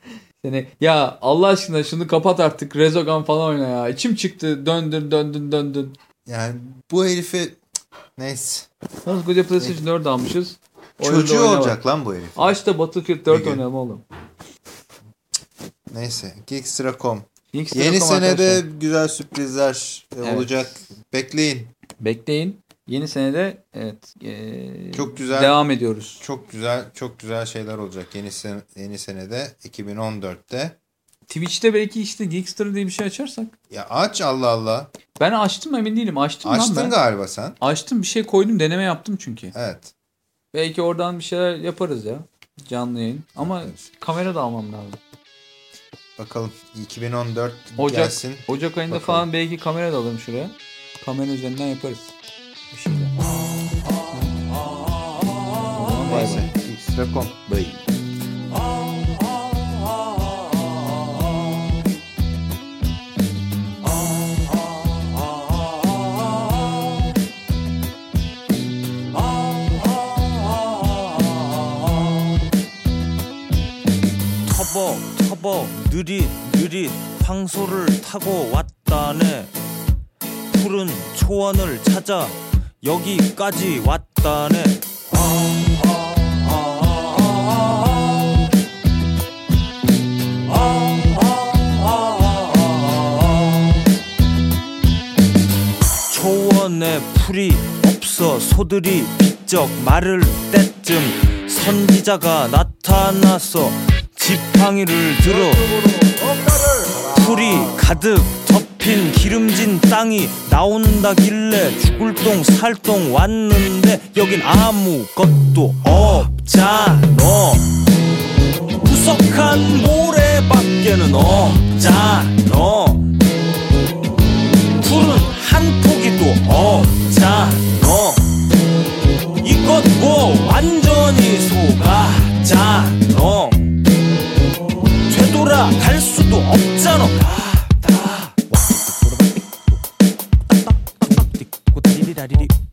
Seni ya Allah aşkına şunu kapat artık. Rezogan falan oyna ya. İçim çıktı. Döndün döndün döndün. Yani bu herifi neyse. Koskoca PlayStation 4 almışız. Oyunda Çocuğu olacak bak. lan bu herif. Aç da Battlefield 4 Bir gün. oynayalım oğlum. Neyse. Geekstra.com. Yeni senede arkadaşlar. güzel sürprizler e, Evet. olacak. Bekleyin. Bekleyin. Yeni senede evet ee, Çok güzel. devam ediyoruz. Çok güzel çok güzel şeyler olacak yeni sen yeni senede 2014'te. Twitch'te belki işte Geekster diye bir şey açarsak. Ya aç Allah Allah. Ben açtım emin değilim. Açtım Açtın ben. galiba sen. Açtım bir şey koydum deneme yaptım çünkü. Evet. Belki oradan bir şeyler yaparız ya. Canlı yayın. Ama Yaparız. kamera da almam lazım. Bakalım 2014 Ocak, gelsin. Ocak ayında Bakalım. falan belki kamera da alırım şuraya. Kamera üzerinden yaparız. 터벅 터벅 느릿 느릿 황소를 타고 왔다네 푸른 초원을 찾아 여기까지 왔다네. 초원에 풀이 없어 소들이 비쩍 마를 때쯤 선지자가 나타나서 지팡이를 들어 풀이 가득 덮 인 기름진 땅이 나온다길래 죽을 똥 살 똥 왔는데 여긴 아무것도 없잖아. 구석한 모래밖에는 없잖아. 풀은 한 포기도 없잖아. 이것 뭐 완전히 속았잖아. 되돌아 갈 수도 없잖아 I did it.